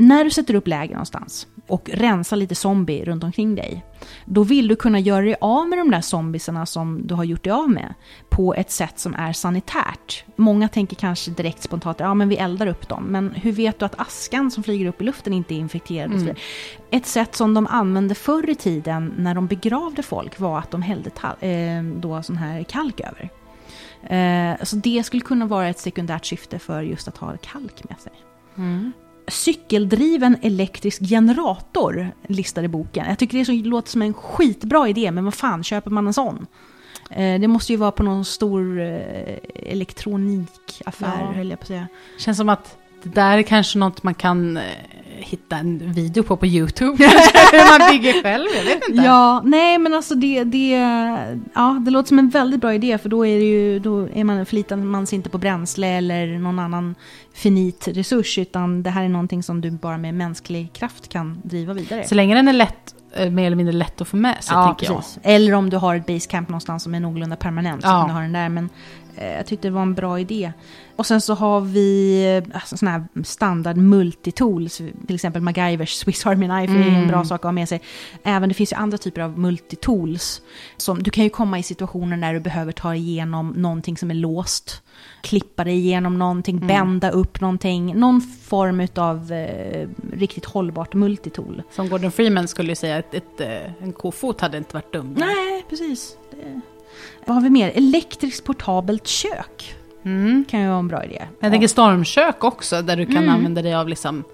När du sätter upp läger någonstans och rensar lite zombie runt omkring dig, då vill du kunna göra dig av med de där zombiesarna som du har gjort dig av med på ett sätt som är sanitärt. Många tänker kanske direkt spontant, ja men vi eldar upp dem, men hur vet du att askan som flyger upp i luften inte är infekterad? Mm. Ett sätt som de använde förr i tiden när de begravde folk var att de hällde eh, då sån här kalk över. Eh, så det skulle kunna vara ett sekundärt syfte för just att ha kalk med sig cykeldriven elektrisk generator listar i boken. Jag tycker det så, låter som en skitbra idé, men vad fan köper man en sån? Eh, det måste ju vara på någon stor eh, elektronikaffär, Ja. höll jag på att säga. Känns som att det där är kanske något man kan eh, hitta en video på på YouTube. Hur man bygger själv, jag vet inte. Ja, nej men alltså det, det, ja, det låter som en väldigt bra idé för då är det ju, då är man, förlitar man sig inte på bränsle eller någon annan finit resurs utan det här är någonting som du bara med mänsklig kraft kan driva vidare. Så länge den är lätt eh, mer eller mindre lätt att få med sig, Ja, tänker precis. Eller om du har ett basecamp någonstans som är någorlunda permanent så Ja. kan du ha den där. Men jag tyckte det var en bra idé. Och sen så har vi eh, alltså, här standard multitools. Till exempel MacGyvers Swiss Army Knife är en bra sak att ha med sig. Även det finns ju andra typer av multitools. Som, du kan ju komma i situationer när du behöver ta igenom någonting som är låst. Klippa dig igenom någonting, bända upp någonting. Någon form av eh, riktigt hållbart multitool. Som Gordon Freeman skulle ju säga att ett, eh, en kofot hade inte varit dum. Nej, precis. Det... Vad har vi mer? Elektriskt portabelt kök. Mm. Kan ju vara en bra idé. Jag tänker stormkök också, där du kan Mm. använda dig av liksom...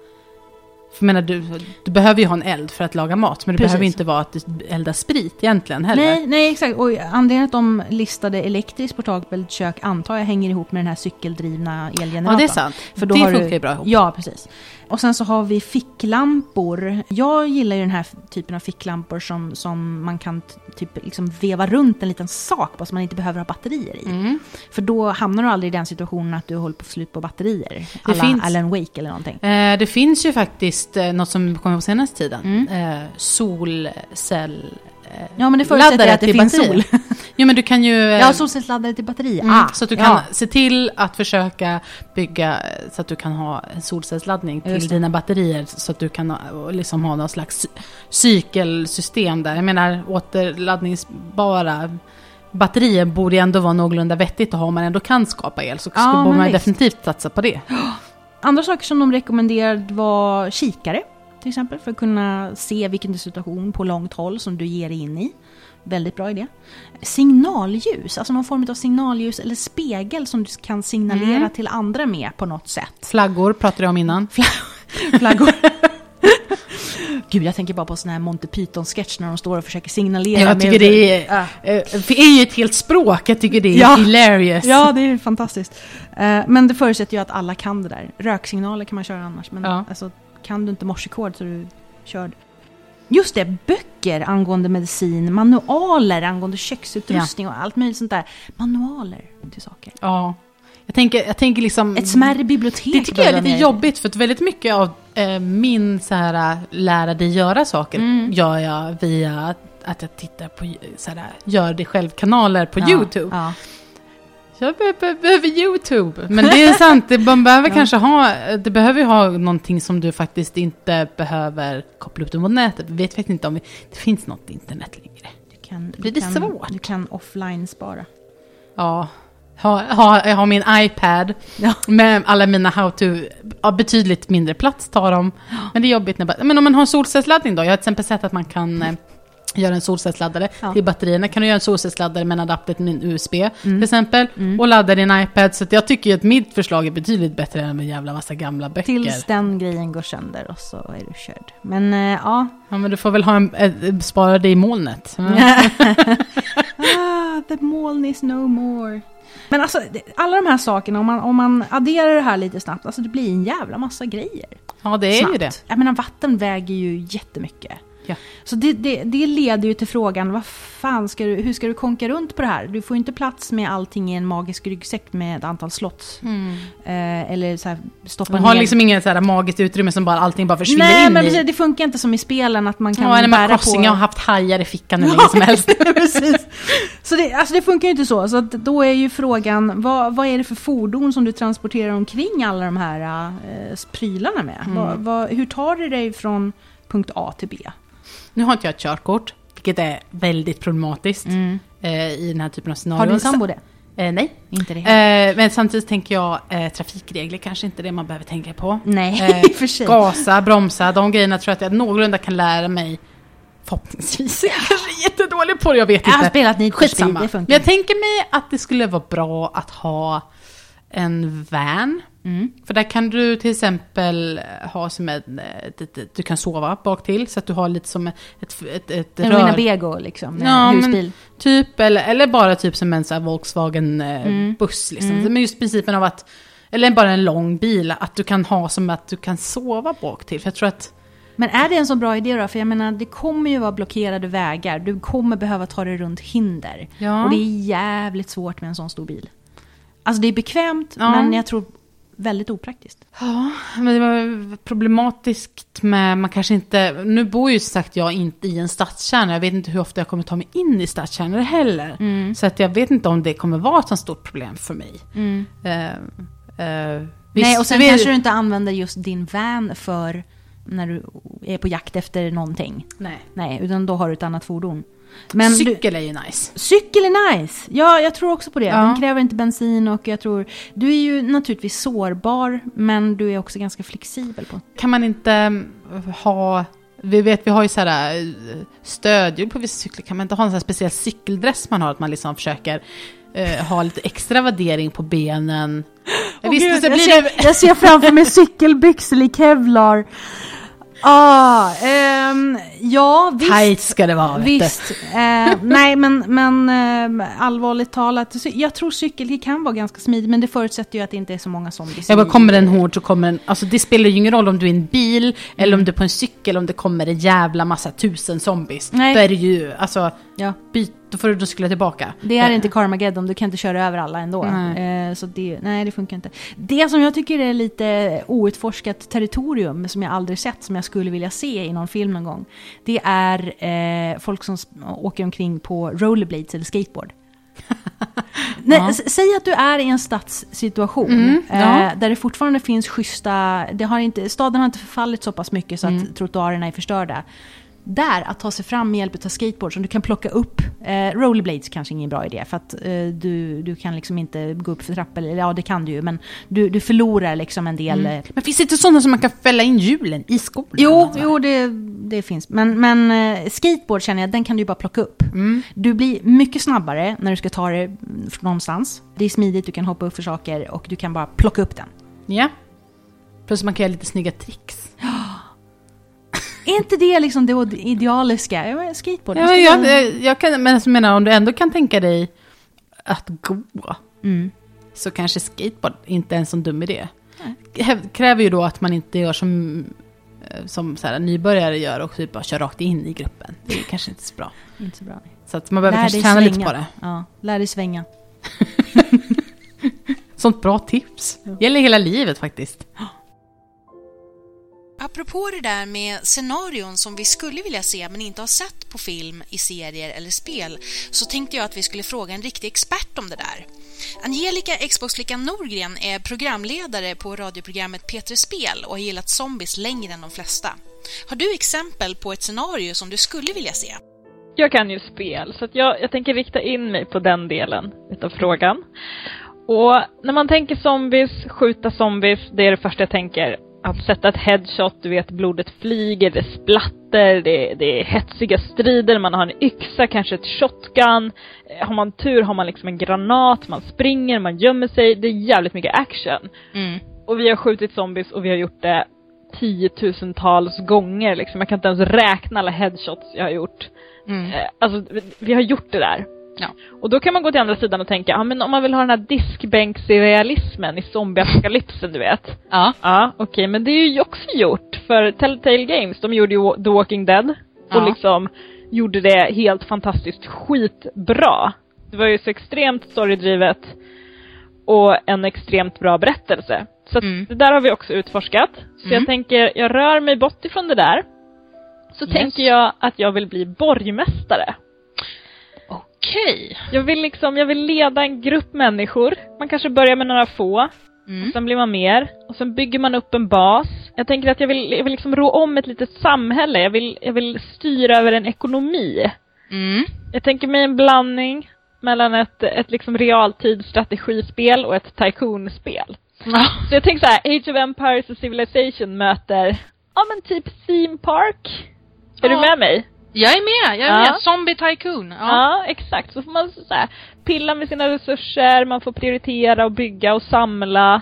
För menar, du, du behöver ju ha en eld för att laga mat, men det Precis. behöver inte vara att du eldar sprit egentligen heller. Nej, nej, exakt. Och anledningen att de listade elektriskt portabelt kök antar jag hänger ihop med den här cykeldrivna elgeneratorn. ja, det är sant. För då det har funkar ju bra ihop. Ja, precis. Och sen så har vi ficklampor. Jag gillar ju den här typen av ficklampor som, som man kan typ liksom veva runt en liten sak på som man inte behöver ha batterier i. Mm. För då hamnar du aldrig i den situationen att du håller på att slut på batterier. Alla finns- Alan Wake eller någonting. Eh, det finns ju faktiskt eh, något som kommer på senaste tiden. Mm. Eh, solcell... Eh, Ja, men det förutsätter att det finns batteri. sol. Jo, men du kan ju... eh, Ja, solcellsladdare till batteri. Mm, Ah, så att du kan ja. se till att försöka bygga eh, så att du kan ha en solcellsladdning till dina batterier. Så att du kan och liksom ha någon slags cy- cykelsystem där. Jag menar återladdningsbara batterier borde ju ändå vara någorlunda vettigt att ha om man ändå kan skapa el. Så Ja, borde man visst. definitivt satsa på det. Andra saker som de rekommenderade var kikare, till exempel, för att kunna se vilken situation på långt håll som du ger dig in i. Väldigt bra idé. Signalljus, alltså någon form av signalljus eller spegel som du kan signalera Mm. till andra med på något sätt. Flaggor pratade jag om innan. Flaggor. Gud, jag tänker bara på sån här Monty Python-sketch när de står och försöker signalera. Jag med- tycker det är, Ja. eh, det är ju ett helt språk. Jag tycker det är Ja. hilarious. Ja, det är fantastiskt. Eh, men det förutsätter ju att alla kan det där. Röksignaler kan man köra annars, men Ja. alltså, kan du inte morsekod så är du körd. Just det, böcker angående medicin, manualer angående köksutrustning och allt möjligt sånt där. Manualer till saker. Ja. Jag tänker, jag tänker liksom... Ett smärre bibliotek. Det tycker jag är lite jobbigt för att väldigt mycket av eh, min så här, äh, lära dig göra saker Mm. gör jag via att, att jag tittar på så här, gör det själv-kanaler på Ja, YouTube. Ja. Jag be- be- behöver YouTube. Men det är sant, det, man behöver kanske ha, det behöver ju ha någonting som du faktiskt inte behöver koppla upp det mot nätet. Vi vet faktiskt inte om vi, det finns något internet längre. Du kan, Blir du det kan, svårt? Du kan offline spara. Ja, ha, ha, jag har min iPad Ja. med alla mina how-to, ja, betydligt mindre plats tar de. Men det är jobbigt när bara, men om man har solcellsladdning då? Jag har till exempel sett att man kan eh, göra en solcellsladdare Ja. till batterierna. Kan du göra en solcellsladdare med en adapter till en USB Mm. till exempel. Och ladda din iPad. Så jag tycker ju att mitt förslag är betydligt bättre än en jävla massa gamla böcker. Tills den grejen går sönder och så är du körd. Men eh, ja. Ja men du får väl ha en, eh, spara det i molnet. Mm. ah, the moln is no more. Men alltså, alla de här sakerna, om man, om man adderar det här lite snabbt, alltså det blir en jävla massa grejer. Ja det är snabbt. ju det. Jag menar, vatten väger ju jättemycket. Ja. Så det, det, det leder ju till frågan, vad fan ska du, hur ska du konka runt på det här? Du får ju inte plats med allting i en magisk ryggsäck med ett antal slott. Eh, eller så här, stoppa Man har ner- liksom inget så här magiskt utrymme som bara allting bara försvinner Nej, in men i. precis, det funkar inte som i spelen att man kan Ja, bära Crossing, på... jag har haft hajar i fickan hur länge som helst. Precis. Så det, alltså det funkar ju inte så. Så då är ju frågan, vad, vad är det för fordon som du transporterar omkring alla de här eh, prylarna med? Mm. Vad, vad, hur tar du dig från punkt A till B? Nu har inte jag ett körkort, vilket är väldigt problematiskt eh, i den här typen av scenarion. Har din sambo det? Eh, nej. Inte det? Eh, men samtidigt tänker jag, eh, trafikregler kanske inte är det man behöver tänka på. Nej, Eh, för sig. Gasa, bromsa, de grejerna tror jag att jag någorlunda kan lära mig. Förhoppningsvis. Jag kanske är jättedålig på det, jag vet Jag har inte. spelat Need Skitsamma. Men jag tänker mig att det skulle vara bra att ha en van. Mm. För där kan du till exempel ha som en, eh, du kan sova bak till så att du har lite som ett, ett, ett, En rör. Winnebago liksom, Ja, husbil. Typ, eller, eller bara typ som en så här Volkswagen eh, Mm. buss. Liksom. Men just principen av att, eller bara en lång bil, att du kan ha som att du kan sova bak till. För jag tror att, Men är det en så bra idé då? För jag menar, det kommer ju vara blockerade vägar. Du kommer behöva ta dig runt hinder. Ja. Och det är jävligt svårt med en sån stor bil. Alltså det är bekvämt, Ja. men jag tror väldigt opraktiskt. Ja, men det var problematiskt med, man kanske inte, nu bor ju som sagt jag inte i en stadskärna, jag vet inte hur ofta jag kommer ta mig in i stadskärnor heller. Mm. Så att jag vet inte om det kommer vara ett så stort problem för mig. Eh, eh, visst, Nej, och sen vi- kanske du inte använder just din van för när du är på jakt efter någonting. Nej. Nej, utan då har du ett annat fordon. Men Cykel är ju nice. cykel är nice! Ja, jag tror också på det. Ja. Den kräver inte bensin och jag tror... Du är ju naturligtvis sårbar, men du är också ganska flexibel på... Kan man inte eh, ha, vi vet vi har ju så här eh, stödhjul på vissa cyklar, kan man inte ha en sån här speciell cykeldress man har, att man liksom försöker eh, ha lite extra värdering på benen. Åh, Visst, gud, så jag, blir ser, det... jag ser framför mig cykelbyxor i kevlar. Ah, ehm, ja, visst. Tight ska det vara. Visst. Eh, nej, men, men eh, allvarligt talat, jag tror cykel kan vara ganska smidigt, men det förutsätter ju att det inte är så många zombies. Jag bara, kommer den hård så kommer den, alltså det spelar ju ingen roll om du är i en bil, eller Mm. om du är på en cykel, om det kommer en jävla massa tusen zombies. Nej. Då är det ju, alltså, Ja, byt, då får du då cykla tillbaka. det är inte Carmageddon, du kan inte köra över alla ändå. Nej. Eh, så det, nej, det funkar inte. Det som jag tycker är lite outforskat territorium, som jag aldrig sett, som jag skulle vilja se i någon film någon gång, det är eh, folk som åker omkring på rollerblades eller skateboard. Nej, Ja. Säg att du är i en stadssituation Mm, ja. eh, där det fortfarande finns schyssta, det har inte, staden har inte förfallit så pass mycket så att Mm. trottoarerna är förstörda. Där, att ta sig fram med hjälp av skateboard som du kan plocka upp. Eh, rollerblades kanske ingen bra idé för att eh, du, du kan liksom inte gå upp för trappor, eller ja det kan du ju men du, du förlorar liksom en del. Mm. Eh, Men finns det inte sådana som man kan fälla in hjulen i skolan? Jo, Alltså? jo det, det finns. Men, men eh, skateboard känner jag, den kan du ju bara plocka upp. Mm. Du blir mycket snabbare när du ska ta det från någonstans. Det är smidigt, du kan hoppa upp för saker och du kan bara plocka upp den. Ja. Plus man kan göra lite snygga tricks. Är inte det liksom det idealiska? Ja, skateboard. Ja, ska jag, vara- jag, jag kan, men jag menar, om du ändå kan tänka dig att gå, Mm. så kanske skateboard inte är en sån dum idé. Häv- Kräver ju då att man inte gör som, eh, som så här, nybörjare gör och typ bara kör rakt in i gruppen. Det är kanske inte så bra. Inte så bra. Så att man behöver Lär kanske träna lite svänga. på det. Ja, lär dig svänga. Sånt bra tips. Gäller hela livet faktiskt. Apropå det där med scenarion som vi skulle vilja se men inte har sett på film, i serier eller spel så tänkte jag att vi skulle fråga en riktig expert om det där. Angelica Xbox-flickan Norgren är programledare på radioprogrammet P3 Spel och har gillat zombies längre än de flesta. Har du exempel på ett scenario som du skulle vilja se? Jag kan ju spel, så att jag, jag tänker rikta in mig på den delen utav frågan. Och när man tänker zombies, skjuta zombies, det är det första jag tänker. Att sätta ett headshot, du vet blodet flyger, det splatter, det, det är hetsiga strider, man har en yxa, kanske ett shotgun. Eh, Har man tur har man liksom en granat, man springer, man gömmer sig, det är jävligt mycket action. Mm. Och vi har skjutit zombies och vi har gjort det tiotusentals gånger liksom. Jag kan inte ens räkna alla headshots jag har gjort. Mm. Eh, Alltså, vi- vi har gjort det där. Ja. Och då kan man gå till andra sidan och tänka, ja men om man vill ha den här diskbänksrealismen i zombieapokalypsen, du vet. Ja. Ja, okej, men det är ju också gjort. För Telltale Games, de gjorde ju The Walking Dead. Och Ja. liksom gjorde det helt fantastiskt skitbra. Det var ju så extremt storydrivet och en extremt bra berättelse. Så Mm. det där har vi också utforskat. Så Mm. jag tänker, jag rör mig bort ifrån det där. Så Yes. tänker jag att jag vill bli borgmästare. Okej. Jag vill liksom, jag vill leda en grupp människor. Man kanske börjar med några få. Mm. Sen blir man mer. Och sen bygger man upp en bas. Jag tänker att jag vill, jag vill liksom rå om ett litet samhälle. Jag vill, jag vill styra över en ekonomi. Mm. Jag tänker mig en blandning mellan ett, ett liksom realtidsstrategispel och ett tycoonspel. Så jag tänker så här, Age of Empires och Civilization möter, ja men typ Theme Park. Är Ja. du med mig? Jag är med, jag är Ja. med. Zombie Tycoon. Ja. Ja, exakt. Så får man så här, pilla med sina resurser, man får prioritera och bygga och samla.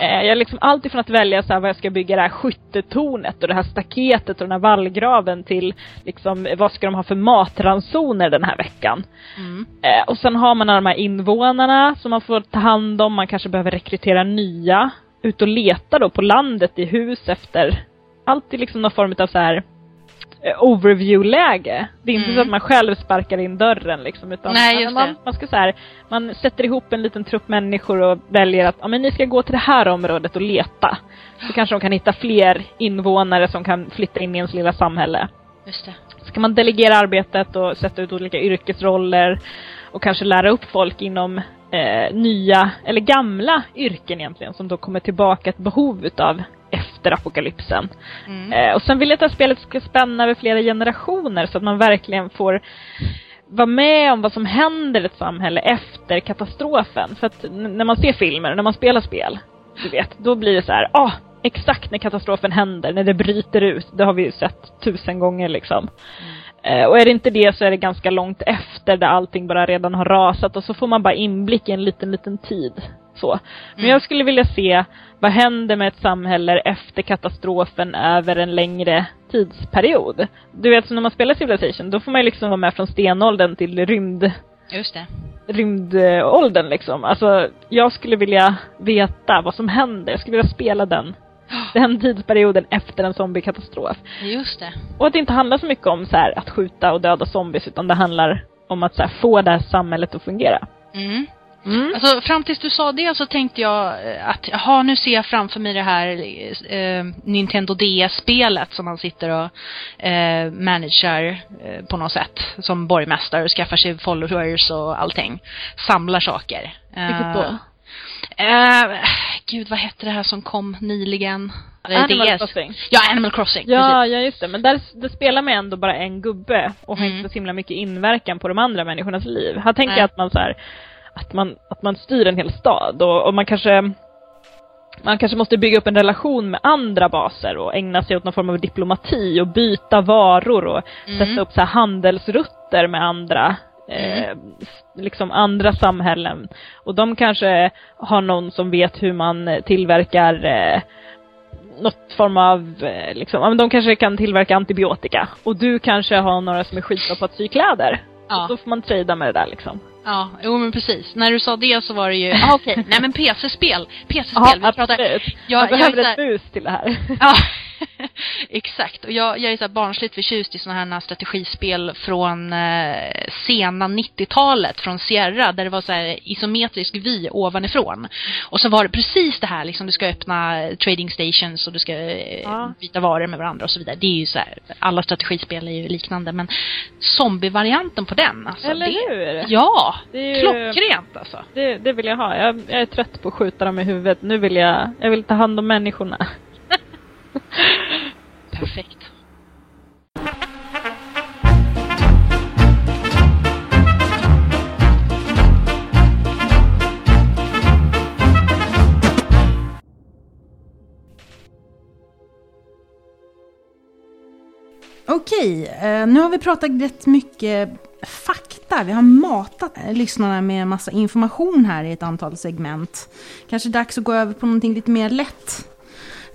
Eh, jag liksom allt ifrån att välja så här, vad jag ska bygga det här skyttetornet och det här staketet och den här vallgraven till liksom vad ska de ha för matransoner den här veckan. Mm. Eh, och sen har man alla de här invånarna som man får ta hand om, man kanske behöver rekrytera nya. Ut och leta då på landet i hus efter, alltid liksom någon form av så här overview-läge. Det är inte Mm. så att man själv sparkar in dörren liksom, utan Nej, man, man ska så här, man sätter ihop en liten trupp människor och väljer att, ja men ni ska gå till det här området och leta. Så kanske de kan hitta fler invånare som kan flytta in i ens lilla samhälle. Just det. Så kan man delegera arbetet och sätta ut olika yrkesroller och kanske lära upp folk inom eh, nya, eller gamla yrken egentligen, som då kommer tillbaka ett behov utav efter apokalypsen. Mm. Eh, och sen vill jag att spelet ska spänna över flera generationer så att man verkligen får vara med om vad som händer i ett samhälle efter katastrofen. För att när man ser filmer och när man spelar spel, du vet, då blir det så här, ah, exakt när katastrofen händer, när det bryter ut, det har vi ju sett tusen gånger liksom. Eh, och är det inte det så är det ganska långt efter där allting bara redan har rasat och så får man bara inblick i en liten, liten tid. Så. Men Mm. jag skulle vilja se vad händer med ett samhälle efter katastrofen över en längre tidsperiod. Du vet, så när man spelar Civilization, då får man ju liksom vara med från stenåldern till rymd, Just det. rymdåldern liksom. Alltså, jag skulle vilja veta vad som händer. Jag skulle vilja spela den, den tidsperioden efter en zombiekatastrof. Just det. Och att det inte handlar så mycket om så här, att skjuta och döda zombies, utan det handlar om att så här, få det här samhället att fungera. Mm. Mm. Alltså fram tills du sa det så tänkte jag eh, att jaha, nu ser jag framför mig det här eh, Nintendo DS-spelet som man sitter och eh, manager eh, på något sätt som borgmästare och skaffar sig followers och allting. Samlar saker. Vilket då? Eh, gud, vad hette det här som kom nyligen? Eh, Animal DS. Crossing. Ja, Animal Crossing. Ja, ja just det. Men där, där spelar man ändå bara en gubbe och har Mm. inte så himla mycket inverkan på de andra människornas liv. Här tänker jag att man så här, att man, att man styr en hel stad och, och man kanske man kanske måste bygga upp en relation med andra baser och ägna sig åt någon form av diplomati och byta varor och Mm. sätta upp så här handelsrutter med andra eh, liksom andra samhällen. Och de kanske har någon som vet hur man tillverkar eh, något form av, eh, liksom, de kanske kan tillverka antibiotika. Och du kanske har några som är skitbra på att sy kläder. Ja. Då får man trada med det där liksom. Ja, jo men precis. När du sa det så var det ju, ah, okej, nej men PC-spel. PC-spel, vi pratar... Jag- jag behöver så ett mus till det här. Ja, exakt. Och jag, jag är så barnsligt förtjust i sådana här strategispel från eh, sena 90-talet, från Sierra, där det var så här isometrisk vy ovanifrån. Och så var det precis det här, liksom du ska öppna trading stations och du ska eh, Ja. byta varor med varandra och så vidare. Det är ju så här, alla strategispel är ju liknande, men zombie-varianten på den, alltså. Eller det, hur? Ja, Det är ju- klockrent alltså. Det, det vill jag ha. Jag, jag är trött på att skjuta dem i huvudet. Nu vill jag, jag vill ta hand om människorna. Perfekt. Okej, eh, nu har vi pratat rätt mycket fakta. Vi har matat lyssnarna med en massa information här i ett antal segment. Kanske dags att gå över på någonting lite mer lätt.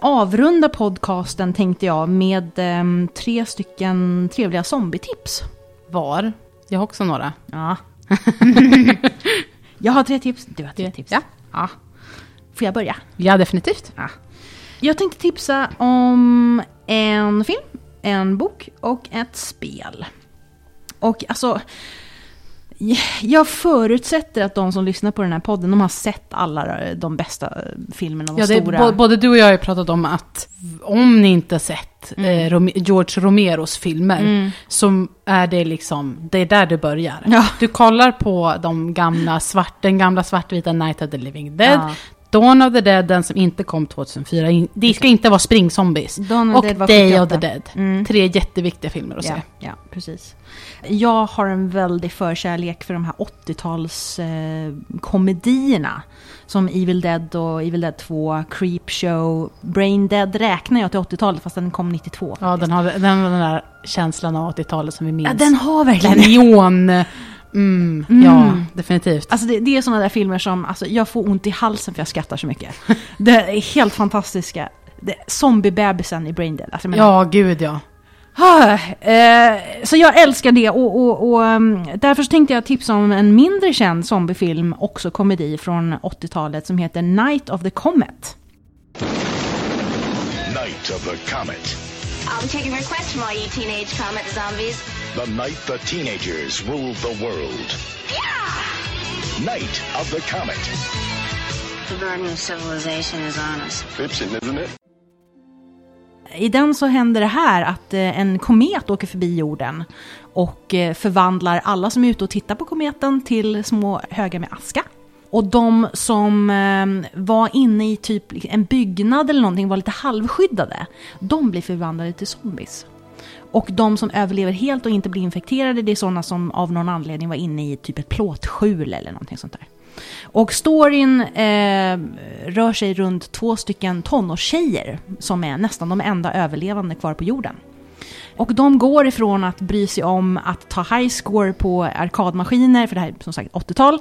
Avrunda podcasten tänkte jag med ehm, tre stycken trevliga zombietips. Var? Jag har också några. Ja. jag har tre tips, du har tre tips. Ja. ja. Får jag börja? Ja, definitivt. Ja. Jag tänkte tipsa om en film, en bok och ett spel. Och alltså, jag förutsätter att de som lyssnar på den här podden, de har sett alla de bästa filmerna, de Ja, stora. både du och jag har ju pratat om att om ni inte sett Mm. eh, Rom- George Romeros filmer, så är det liksom, det är där du börjar. Ja. Du kollar på de gamla svart, den gamla svartvita Night of the Living Dead, Ja. Dawn of the Dead, den som inte kom 2004. In- Det ska inte vara springzombies. Dawn of och the Dead var Day 78. of the Dead. Mm. Tre jätteviktiga filmer att se. Ja, ja, precis. Jag har en väldig förkärlek för de här 80-tals eh. Som Evil Dead och Evil Dead 2, Creepshow, Brain Dead räknar jag till 80-talet fast den kom 92. Ja, den har den, den där känslan av 80-talet som vi minns. Ja, den har verkligen Neon. Mm, Ja, definitivt. Alltså det, det är sådana där filmer som, alltså jag får ont i halsen för jag skrattar så mycket. det är helt fantastiska. Det- Zombiebebisen i Brain Dead. Alltså, menar- Ja, gud ja. Ah, eh, så jag älskar det och, och, och um, därför så tänkte jag tipsa om en mindre känd zombiefilm, också komedi från 80-talet som heter Night of the Comet. Night of the Comet. I'll be taking requests from all you teenage comet zombies. The night the teenagers ruled the world. Night of the Comet. The burden of civilization is on us. Fiction, isn't it? I den så händer det här att eh, en komet åker förbi jorden och eh, förvandlar alla som är ute och tittar på kometen till små högar med aska. Och de som eh, var inne i typ en byggnad eller någonting var lite halvskyddade, de blir förvandlade till zombies. Och de som överlever helt och inte blir infekterade, det är sådana som av någon anledning var inne i typ ett plåtskjul eller någonting sånt där. Och storyn eh, rör sig runt två stycken tonårstjejer som är nästan de enda överlevande kvar på jorden. Och de går ifrån att bry sig om att ta high score på arkadmaskiner, för det här är som sagt 80-tal,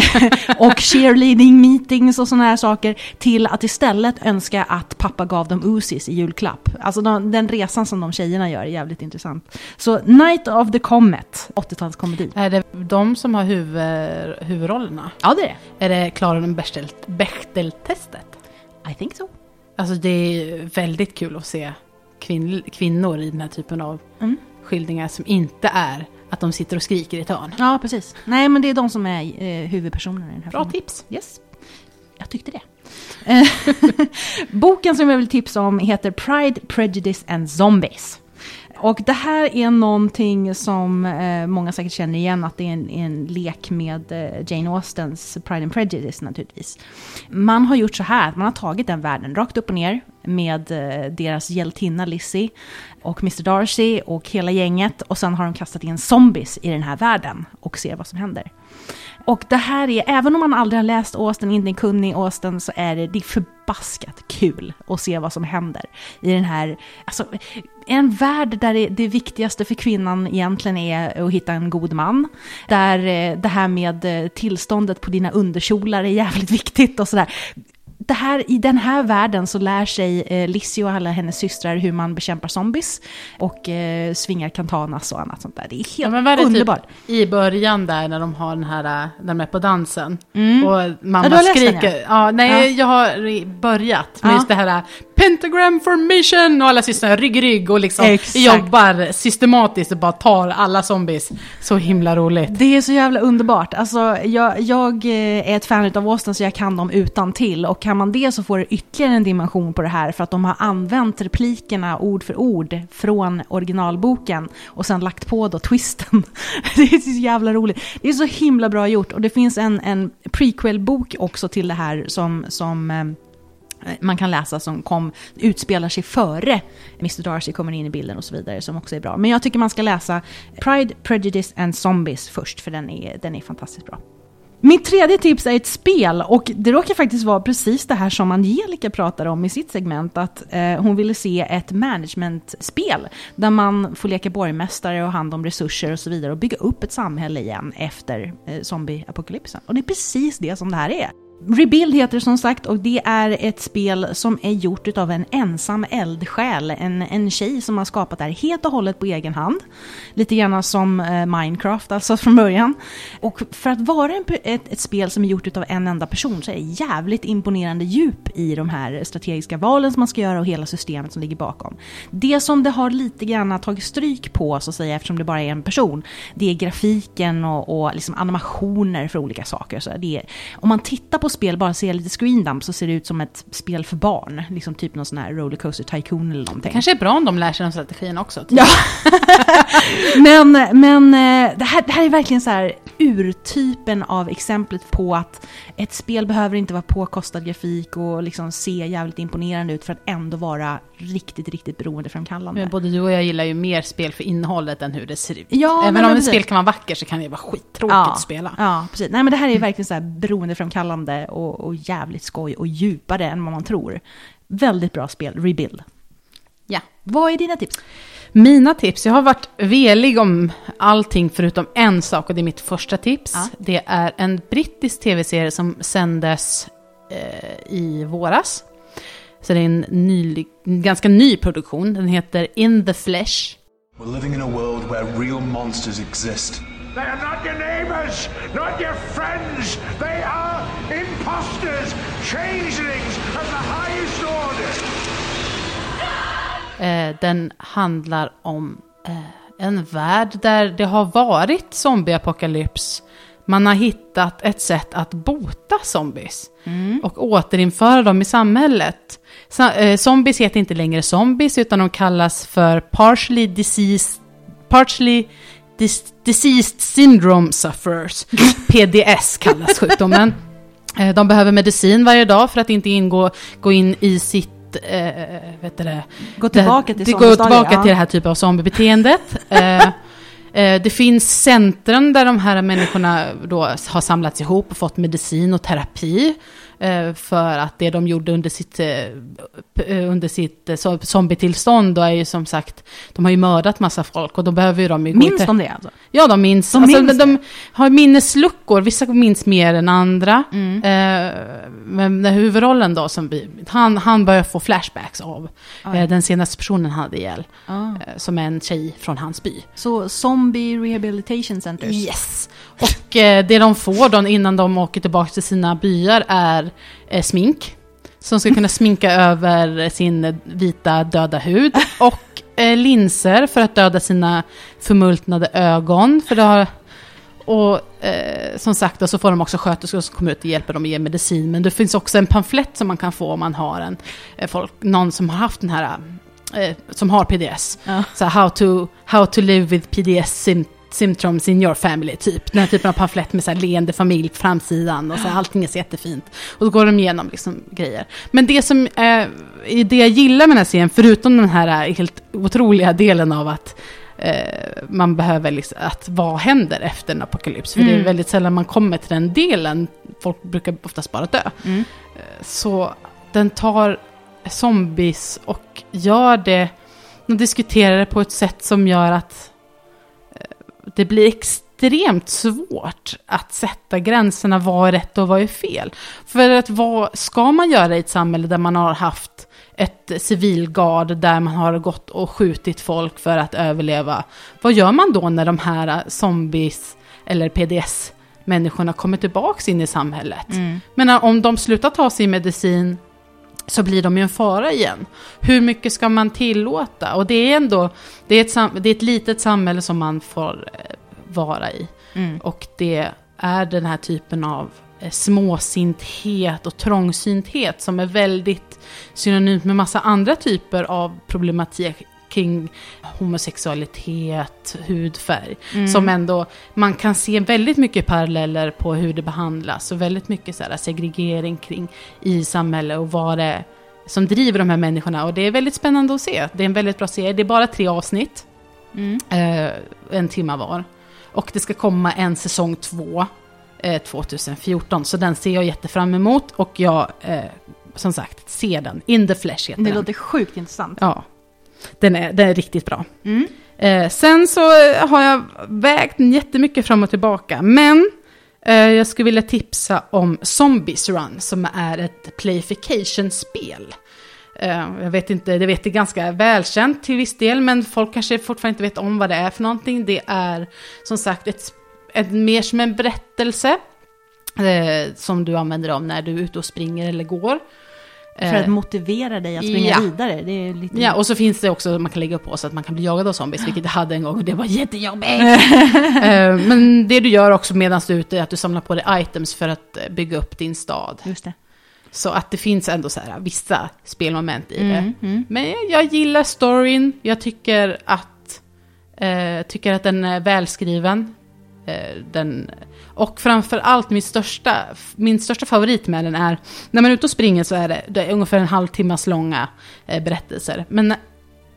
och cheerleading meetings och sådana här saker, till att istället önska att pappa gav dem Uzis i julklapp. Alltså de, den resan som de tjejerna gör är jävligt intressant. Så Night of the Comet, 80-talskomedi. Är det de som har huvud, huvudrollerna? Ja, det är det. Är det klarar de Bechtel- Bechteltestet? I think so. Alltså det är väldigt kul att se kvinn, kvinnor i den här typen av Mm. skildringar som inte är att de sitter och skriker i ett hörn. Ja, precis. Nej, men det är de som är eh, huvudpersonerna i den här Bra filmen. tips. Yes. Jag tyckte det. Eh, Boken som jag vill tipsa om heter Pride, Prejudice and Zombies. Och det här är någonting som eh, många säkert känner igen, att det är en, en lek med eh, Jane Austens Pride and Prejudice naturligtvis. Man har gjort så här, man har tagit den världen rakt upp och ner med eh, deras hjältinna Lizzie och Mr Darcy och hela gänget och sen har de kastat in zombies i den här världen och ser vad som händer. Och det här är, även om man aldrig har läst Austen, inte är kunnig i Austen, så är det, det är förbaskat kul att se vad som händer i den här, alltså en värld där det, det viktigaste för kvinnan egentligen är att hitta en god man. Där eh, det här med eh, tillståndet på dina underkjolar är jävligt viktigt och sådär. Det här, I den här världen så lär sig eh, Lizzie och alla hennes systrar hur man bekämpar zombies och eh, svingar kantanas och annat sånt där. Det är helt Ja, men vad är det underbart. typ i början där när de har den här, när de är på dansen. Mm. Och Ja, mamma har läst den, skriker. ja. ja. nej, Ja. jag har i- börjat med Ja. just det här äh, pentagram formation och alla systrar rygg, rygg och liksom Exakt. jobbar systematiskt och bara tar alla zombies. Så himla roligt. Det är så jävla underbart. Alltså, jag, jag eh, är ett fan av Austen så jag kan dem utan till och kan man det så får det ytterligare en dimension på det här för att de har använt replikerna ord för ord från originalboken och sen lagt på då twisten. Det är så jävla roligt. Det är så himla bra gjort och det finns en, en prequel-bok också till det här som, som eh, man kan läsa som kom, utspelar sig före Mr Darcy kommer in i bilden och så vidare som också är bra. Men jag tycker man ska läsa Pride, Prejudice and Zombies först för den är, den är fantastiskt bra. Mitt tredje tips är ett spel och det råkar faktiskt vara precis det här som Angelica pratade om i sitt segment att eh, hon ville se ett managementspel där man får leka borgmästare och ha hand om resurser och så vidare och bygga upp ett samhälle igen efter eh, zombieapokalypsen. Och det är precis det som det här är. Rebuild heter det som sagt och det är ett spel som är gjort av en ensam eldsjäl, en, en tjej som har skapat det här helt och hållet på egen hand. Lite grann som eh, Minecraft alltså från början. Och för att vara en, ett, ett spel som är gjort av en enda person så är det jävligt imponerande djup i de här strategiska valen som man ska göra och hela systemet som ligger bakom. Det som det har lite grann tagit stryk på så att säga eftersom det bara är en person, det är grafiken och, och liksom animationer för olika saker. Så det är, om man tittar på spel, bara ser lite screen dump så ser det ut som ett spel för barn. Liksom typ någon sån här rollercoaster tycoon eller någonting. Kanske är bra om de lär sig de strategin också. Ja. men men eh, det, här, det här är verkligen så här urtypen av exemplet på att ett spel behöver inte vara påkostad grafik och liksom se jävligt imponerande ut för att ändå vara riktigt, riktigt beroendeframkallande. Men både du och jag gillar ju mer spel för innehållet än hur det ser ut. Ja, Även men om ett spel kan vara vackert så kan det vara skittråkigt att spela. Ja, precis. Nej men det här är verkligen så här beroendeframkallande och, och jävligt skoj och djupare än vad man tror. Väldigt bra spel, Rebuild. Ja. Vad är dina tips? Mina tips, jag har varit velig om allting förutom en sak och det är mitt första tips. Ja. Det är en brittisk tv-serie som sändes eh, i våras. Så det är en, ny, ganska ny produktion, den heter In the Flesh. We're living in a world where real monsters exist. They are not your neighbors, not your friends. They are imposters, changelings of the highest order. Eh, den handlar om eh, en värld där det har varit zombieapokalyps. Man har hittat ett sätt att bota zombies och återinföra dem i samhället. Sa- eh, zombies heter inte längre zombies utan de kallas för partially diseased, partially dis- diseased syndrome sufferers. PDS kallas sjukdomen. Eh, De behöver medicin varje dag för att inte ingå, gå in i sitt Eh, vet det, Gå tillbaka det, till det zombiestadiet, tillbaka ja. till det här typen av zombiebeteendet. eh, Eh, det finns centrum där de här människorna då har samlats ihop och fått medicin och terapi. Eh, för att det de gjorde under sitt, eh, eh, under sitt zombietillstånd då är ju som sagt, de har ju mördat massa folk och då behöver ju de ju Minns de det alltså? Ja, de minns. De alltså, minns de, de har minnesluckor, vissa minns mer än andra. Eh, men huvudrollen då, som vi, han, han börjar få flashbacks av eh, den senaste personen han hade ihjäl. Ah. Som är en tjej från hans by. Så Zombie Rehabilitation Centers? Yes. Och eh, det de får då innan de åker tillbaka till sina byar är eh, smink. Som ska kunna sminka över sin vita döda hud. Och eh, linser för att döda sina förmultnade ögon. För det har, och eh, som sagt, då så får de också sköterskor som kommer ut och hjälper dem att ge medicin. Men det finns också en pamflett som man kan få om man har en, eh, folk, någon som har haft den här, eh, som har PDS. Ja. Så how, to, how to live with PDS sim- symptoms in your family, typ. Den här typen av pamflett med så här leende familj på framsidan och så här, allting är så jättefint. Och då går de igenom liksom grejer. Men det som eh, är det jag gillar med den här serien, förutom den här eh, helt otroliga delen av att eh, man behöver liksom, att vad händer efter en apokalyps? För det är Mm. väldigt sällan man kommer till den delen. Folk brukar oftast bara dö. Mm. Eh, Så den tar zombies och gör det, de diskuterar det på ett sätt som gör att eh, det blir extremt svårt att sätta gränserna vad är rätt och vad är fel. För att vad ska man göra i ett samhälle där man har haft ett civilgard där man har gått och skjutit folk för att överleva. Vad gör man då när de här zombies eller PDS-människorna kommer tillbaks in i samhället? Mm. Men om de slutar ta sin medicin så blir de ju en fara igen. Hur mycket ska man tillåta? Och det är ändå, det är ett, det är ett litet samhälle som man får eh, vara i. Mm. Och det är den här typen av eh, småsinthet och trångsynthet som är väldigt synonymt med massa andra typer av problematik kring homosexualitet, hudfärg. Mm. Som ändå, man kan se väldigt mycket paralleller på hur det behandlas och väldigt mycket så här segregering kring i samhället och vad det är som driver de här människorna. Och det är väldigt spännande att se. Det är en väldigt bra serie. Det är bara tre avsnitt, Mm. eh, en timma var. Och det ska komma en säsong två eh, 2014, så den ser jag jättefram emot. Och jag, eh, som sagt, ser den. In the flesh heter Det den. låter sjukt intressant. Ja, den är, den är riktigt bra. Mm. Eh, sen så har jag vägt den jättemycket fram och tillbaka. Men eh, jag skulle vilja tipsa om Zombies Run som är ett playfication-spel. Eh, jag vet inte, det vet det är ganska välkänt till viss del, men folk kanske fortfarande inte vet om vad det är för någonting. Det är som sagt ett, ett mer som en berättelse eh, som du använder om när du är ute och springer eller går. För Eh, att motivera dig att springa ja. vidare. Det är lite... Ja, och så finns det också, man kan lägga på så att man kan bli jagad av zombies, vilket jag hade en gång och det var jättejobbigt. Eh, Men det du gör också medan du är ute är att du samlar på dig items för att eh, bygga upp din stad. Just det. Så att det finns ändå så här vissa spelmoment i Mm, det. mm. Men jag, jag gillar storyn, jag tycker att, eh, tycker att den är välskriven. Eh, den, och framför allt min största, min största favorit med den är, när man är ute och springer så är det, det är ungefär en halvtimmas långa eh, berättelser. Men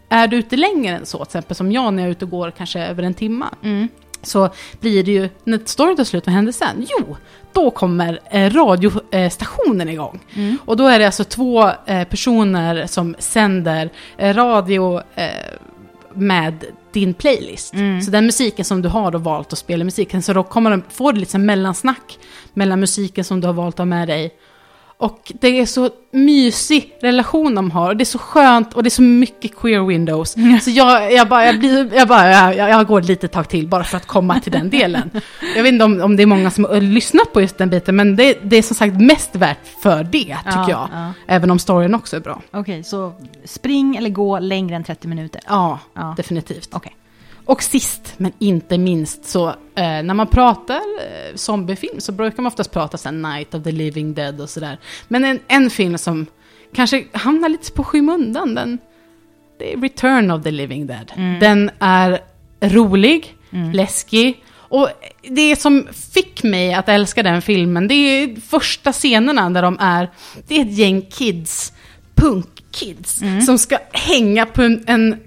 är du ute längre än så, till exempel som jag när jag är ute och går kanske över en timma, Mm. så blir det ju, när storyn tar slut, vad händer sen? Jo, då kommer eh, radiostationen igång. Mm. Och då är det alltså två eh, personer som sänder eh, radio eh, med din playlist. Mm. Så den musiken som du har då valt att spela musiken, så då kommer de, får du liksom mellansnack mellan musiken som du har valt att ha med dig Och det är så mysig relation de har. Och det är så skönt och det är så mycket queer windows. Så jag, jag, bara, jag, blir, jag, bara, jag, jag går ett litet tag till bara för att komma till den delen. Jag vet inte om, om det är många som har lyssnat på just den biten, men det, det är som sagt mest värt för det, tycker Ja, jag. ja. Även om storyn också är bra. Okej, så spring eller gå längre än 30 minuter. Ja, Ja. definitivt. Okej. Och sist, men inte minst, så eh, när man pratar eh, zombiefilm så brukar man oftast prata så här Night of the Living Dead och sådär. Men en, en film som kanske hamnar lite på skymundan, den, det är Return of the Living Dead. Den är rolig, läskig. Och det som fick mig att älska den filmen, det är första scenerna där de är, det är ett gäng kids, punkkids, som ska hänga på en, en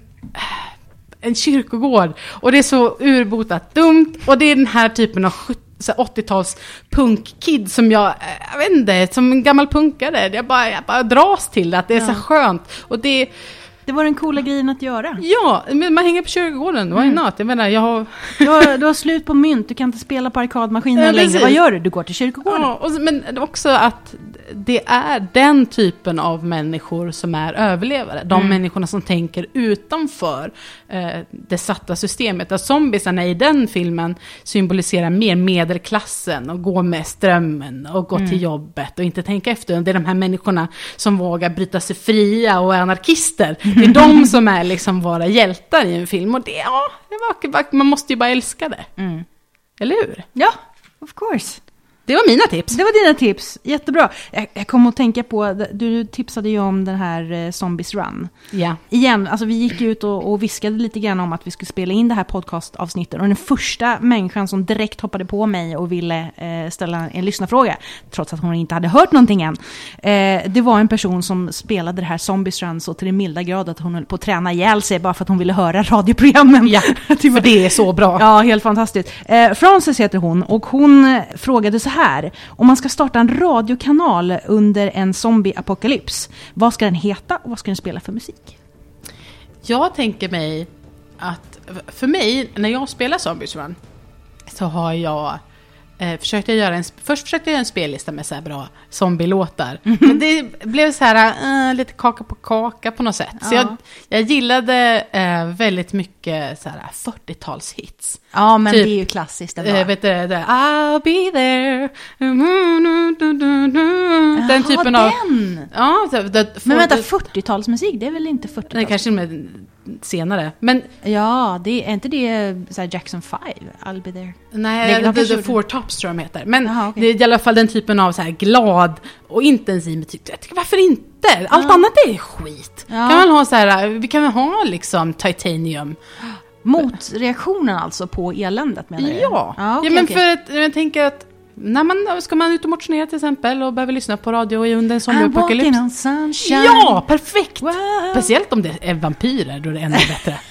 en kyrkogård. Och det är så urbotat dumt. Och det är den här typen av 70 så här 80-tals punkkid som jag, eh, jag vet inte, som en gammal punkare. Jag bara, jag bara dras till det, att det är så skönt. Och det, Det var den coola grejen att göra. ja, men man hänger på kyrkogården, why not? Jag menar, jag har... Du har, du har slut på mynt, du kan inte spela på arkadmaskinen Ja, längre. Vad gör du? Du går till kyrkogården. Ja, och, men också att det är den typen av människor som är överlevare. De människorna som tänker utanför eh, det satta systemet. Att zombiesarna i den filmen symboliserar mer medelklassen och gå med strömmen och gå till jobbet och inte tänka efter. Det är de här människorna som vågar bryta sig fria och är anarkister. Det är de som är liksom våra hjältar i en film. Och det, ja, det var, man måste ju bara älska det. Eller hur? Ja, of course. Det var mina tips. Det var dina tips, jättebra. Jag, jag kom att tänka på, du, du tipsade ju om den här eh, Zombies Run. Ja. Igen, alltså vi gick ut och, och viskade lite grann om att vi skulle spela in det här podcastavsnittet. Och den första människan som direkt hoppade på mig och ville eh, ställa en lyssnarfråga, trots att hon inte hade hört någonting än, eh, det var en person som spelade det här Zombies Run så till den milda grad att hon höll på att träna ihjäl sig bara för att hon ville höra radioprogrammen. Ja, för det är så bra. Ja, helt fantastiskt. Eh, Frances heter hon och hon eh, frågade så här. Om man ska starta en radiokanal under en zombieapokalyps, vad ska den heta och vad ska den spela för musik? Jag tänker mig att, för mig, när jag spelar Zombies Run, så har jag eh, försökt jag göra en, först försökte jag göra en spellista med så här bra zombielåtar. Men det blev så här, eh, lite kaka på kaka på något sätt. Så Ja. jag, jag gillade eh, väldigt mycket så här 40-talshits. Ja, men Typ, det är ju klassiskt ändå. Eh, vet du, det, I'll be there. Den Jaha, typen av... den! Ja, så, det, Men vänta, det- 40-talsmusik, det är väl inte 40-tals? Nej, kanske med senare. Men Ja, det är inte det så Jackson 5? I'll be there. Nej, Nej, de the, Four Tops tror jag de heter. Men Jaha, okej. det är i alla fall den typen av så här glad och intensiv musik. Varför inte? Allt annat är skit. Ja. Kan man ha så här, vi kan väl ha liksom Titanium. Motreaktionen alltså på eländet menar du? Ja, ja, okej, ja men okej. för att jag tänker att när man, ska man ut och motionera till exempel och behöver lyssna på radio i under en zombieapokalyps. Ja, perfekt! Wow. Speciellt om det är vampyrer, då är det ännu bättre.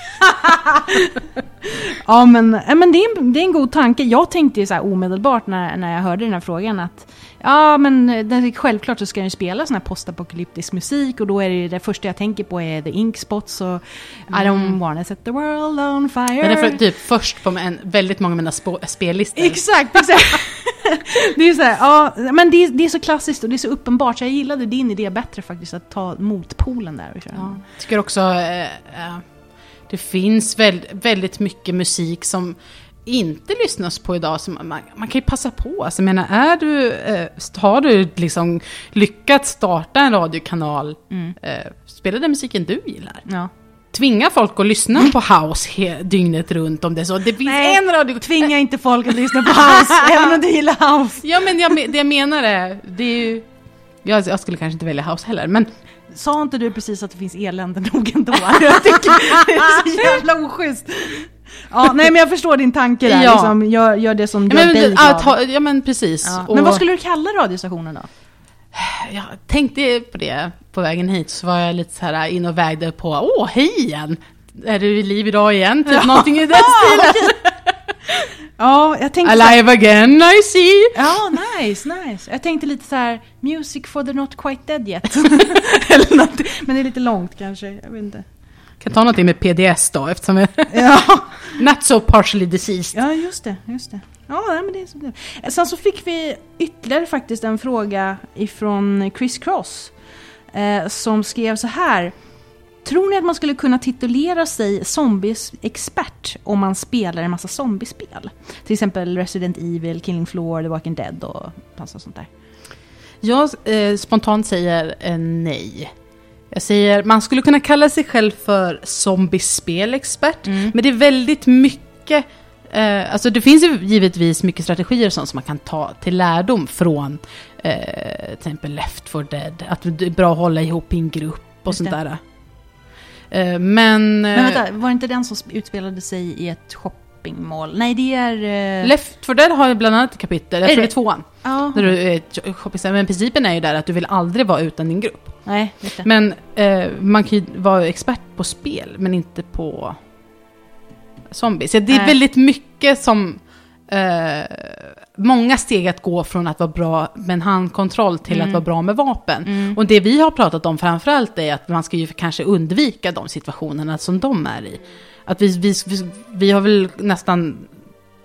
Ja men, ja, men det, är en, det är en god tanke. Jag tänkte ju så omedelbart när, när jag hörde den här frågan att ja men det, självklart så ska den spela sån här postapokalyptisk musik och då är det det första jag tänker på är The Ink Spots och I don't wanna set the world on fire. Den är för, typ först på en, väldigt många av mina spellistor. Exakt, exakt. det är så här, ja, men det är, det är så klassiskt och det är så uppenbart så jag gillade din idé bättre faktiskt att ta motpolen där och köra. Ja. Jag tycker också eh, eh, det finns väl, väldigt mycket musik som inte lyssnas på idag. Som man, man kan ju passa på. Alltså, jag menar, är du, eh, har du liksom lyckats starta en radiokanal, eh, spela den musiken du gillar. Ja. Tvinga folk att lyssna på house he- dygnet runt om det är så. Det finns Nej, en radio... Tvinga inte folk att lyssna på house, även om du gillar house. Ja men jag, det jag menar är, det är ju... Jag, jag skulle kanske inte välja house heller, men Sa inte du precis att det finns elände nog ändå? Jag tycker det är så jävla oschysst. Ja, nej men jag förstår din tanke där, Ja. liksom, gör, gör det som Ja gör men, dig glad. ha, ja, men precis. Ja. Och Men vad skulle du kalla radiostationen då? Jag tänkte på det på vägen hit, så var jag lite så här in och vägde på, åh hej igen! Är du i liv idag igen? Typ någonting i den stilen. Ja, jag tänkte så här, Alive again I see! Ja, nice, nice. Jag tänkte lite så här, music for the not quite dead yet. Eller något, men det är lite långt kanske, jag vet inte. Kan ta någonting med PDS då, eftersom jag... Ja, Not so partially deceased. ja just det, just det. Ja, nej, men det är så. Sen så fick vi ytterligare faktiskt en fråga ifrån Chris Cross. Eh, som skrev så här. Tror ni att man skulle kunna titulera sig zombies-expert om man spelar en massa zombiespel? Till exempel Resident Evil, Killing Floor, The Walking Dead och massa sånt där. Jag eh, spontant säger eh, nej. Jag säger, man skulle kunna kalla sig själv för zombiespelexpert, Mm. men det är väldigt mycket Eh, alltså det finns ju givetvis mycket strategier och sånt som man kan ta till lärdom från eh, till exempel Left 4 Dead. Att det är bra att hålla ihop i en grupp och Just sånt det. där. Eh, men... Men eh, vänta, var det inte den som utspelade sig i ett shoppingmall? Nej, det är... eh, Left 4 Dead har ju bland annat ett kapitel, jag tror det är tvåan. Ja. Där du ett shoppingcenter. Men principen är ju där att du vill aldrig vara utan din grupp. Nej, det. Men eh, man kan ju vara expert på spel, men inte på zombies. Ja, det är Nej. väldigt mycket som... Eh, många steg att gå från att vara bra med en handkontroll till Mm. att vara bra med vapen. Mm. Och det vi har pratat om framförallt är att man ska ju kanske undvika de situationerna som de är i. Att vi, vi, vi, vi har väl nästan,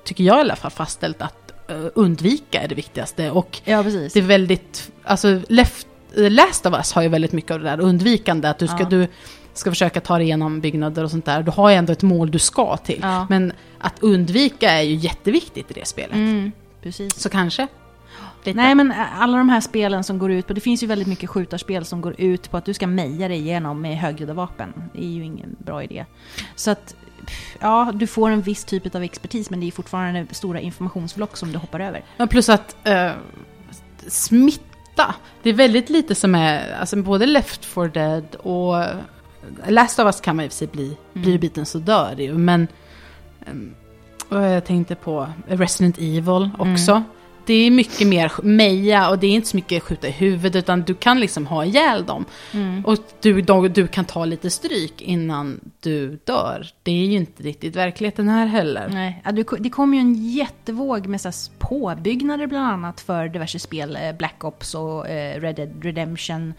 tycker jag i alla fall, fastställt att eh, undvika är det viktigaste. Och Ja, det är väldigt, alltså Left, eh, Last of Us har ju väldigt mycket av det där undvikande, att du ska, Ja. du ska försöka ta dig igenom byggnader och sånt där. Du har ju ändå ett mål du ska till. Ja. Men att undvika är ju jätteviktigt i det spelet. Mm, precis. Så kanske. Lite. Nej men alla de här spelen som går ut på, det finns ju väldigt mycket skjutarspel som går ut på att du ska meja dig igenom med högljudda vapen. Det är ju ingen bra idé. Så att, ja, du får en viss typ av expertis men det är fortfarande stora informationsblock som du hoppar över. Ja, plus att eh, smitta, det är väldigt lite som är, alltså både Left 4 Dead och Last of Us kan man i och för sig bli, blir du biten så dör det ju, men um, och jag tänkte på Resident Evil också. Det är mycket mer meja och det är inte så mycket skjuta i huvudet utan du kan liksom ha ihjäl dem. Mm. Och du, då, du kan ta lite stryk innan du dör. Det är ju inte riktigt verkligheten här heller. Nej, ja, det kom ju en jättevåg med så påbyggnader bland annat för diverse spel. eh, Black Ops och eh, Red Dead Redemption.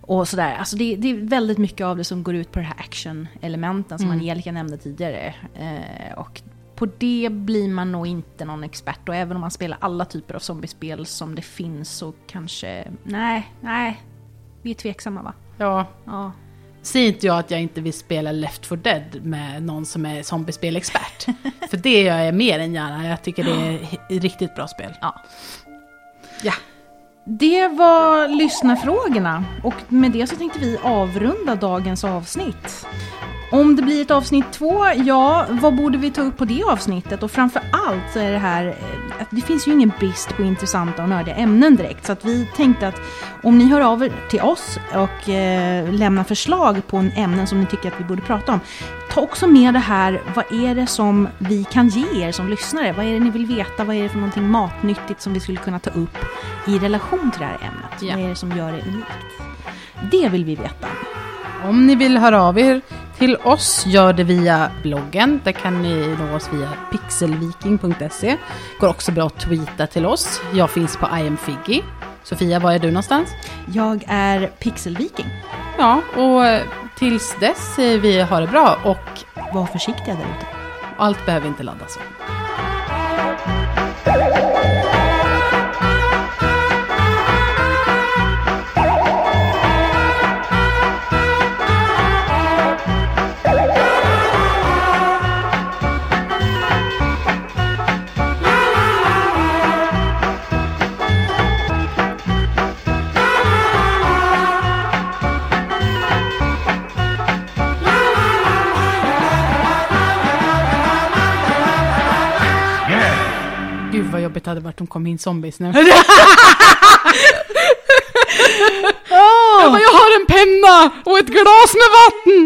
Och sådär. Alltså det, det är väldigt mycket av det som går ut på det här action-elementen som Mm. Angelica nämnde tidigare. Eh, och på det blir man nog inte någon expert. Och även om man spelar alla typer av zombiespel som det finns så kanske... Nej, nej. Vi är tveksamma va? Ja. Ja. Säger inte jag att jag inte vill spela Left 4 Dead med någon som är zombiespelexpert. För det gör jag mer än gärna. Jag tycker det är ett riktigt bra spel. Ja. Ja. Det var lyssnarfrågorna och med det så tänkte vi avrunda dagens avsnitt. Om det blir ett avsnitt två, ja, vad borde vi ta upp på det avsnittet? Och framför allt så är det här, eh, det finns ju ingen brist på intressanta och nördiga ämnen direkt. Så att vi tänkte att om ni hör av er till oss och eh, lämnar förslag på en ämnen som ni tycker att vi borde prata om. Ta också med det här, vad är det som vi kan ge er som lyssnare? Vad är det ni vill veta? Vad är det för någonting matnyttigt som vi skulle kunna ta upp i relation till det här ämnet? Ja. Vad är det som gör det unikt? Det vill vi veta. Om ni vill höra av er till oss, gör det via bloggen. Där kan ni nå oss via pixelviking.se. Går också bra att tweeta till oss. Jag finns på IamFiggy. Sofia, var är du någonstans? Jag är Pixelviking. Ja, och eh, tills dess vi ha det bra och Var försiktiga där ute. allt behöver inte laddas upp. Jobbigt hade varit om kom in zombies nu. Jag bara, jag har en penna och ett glas med vatten!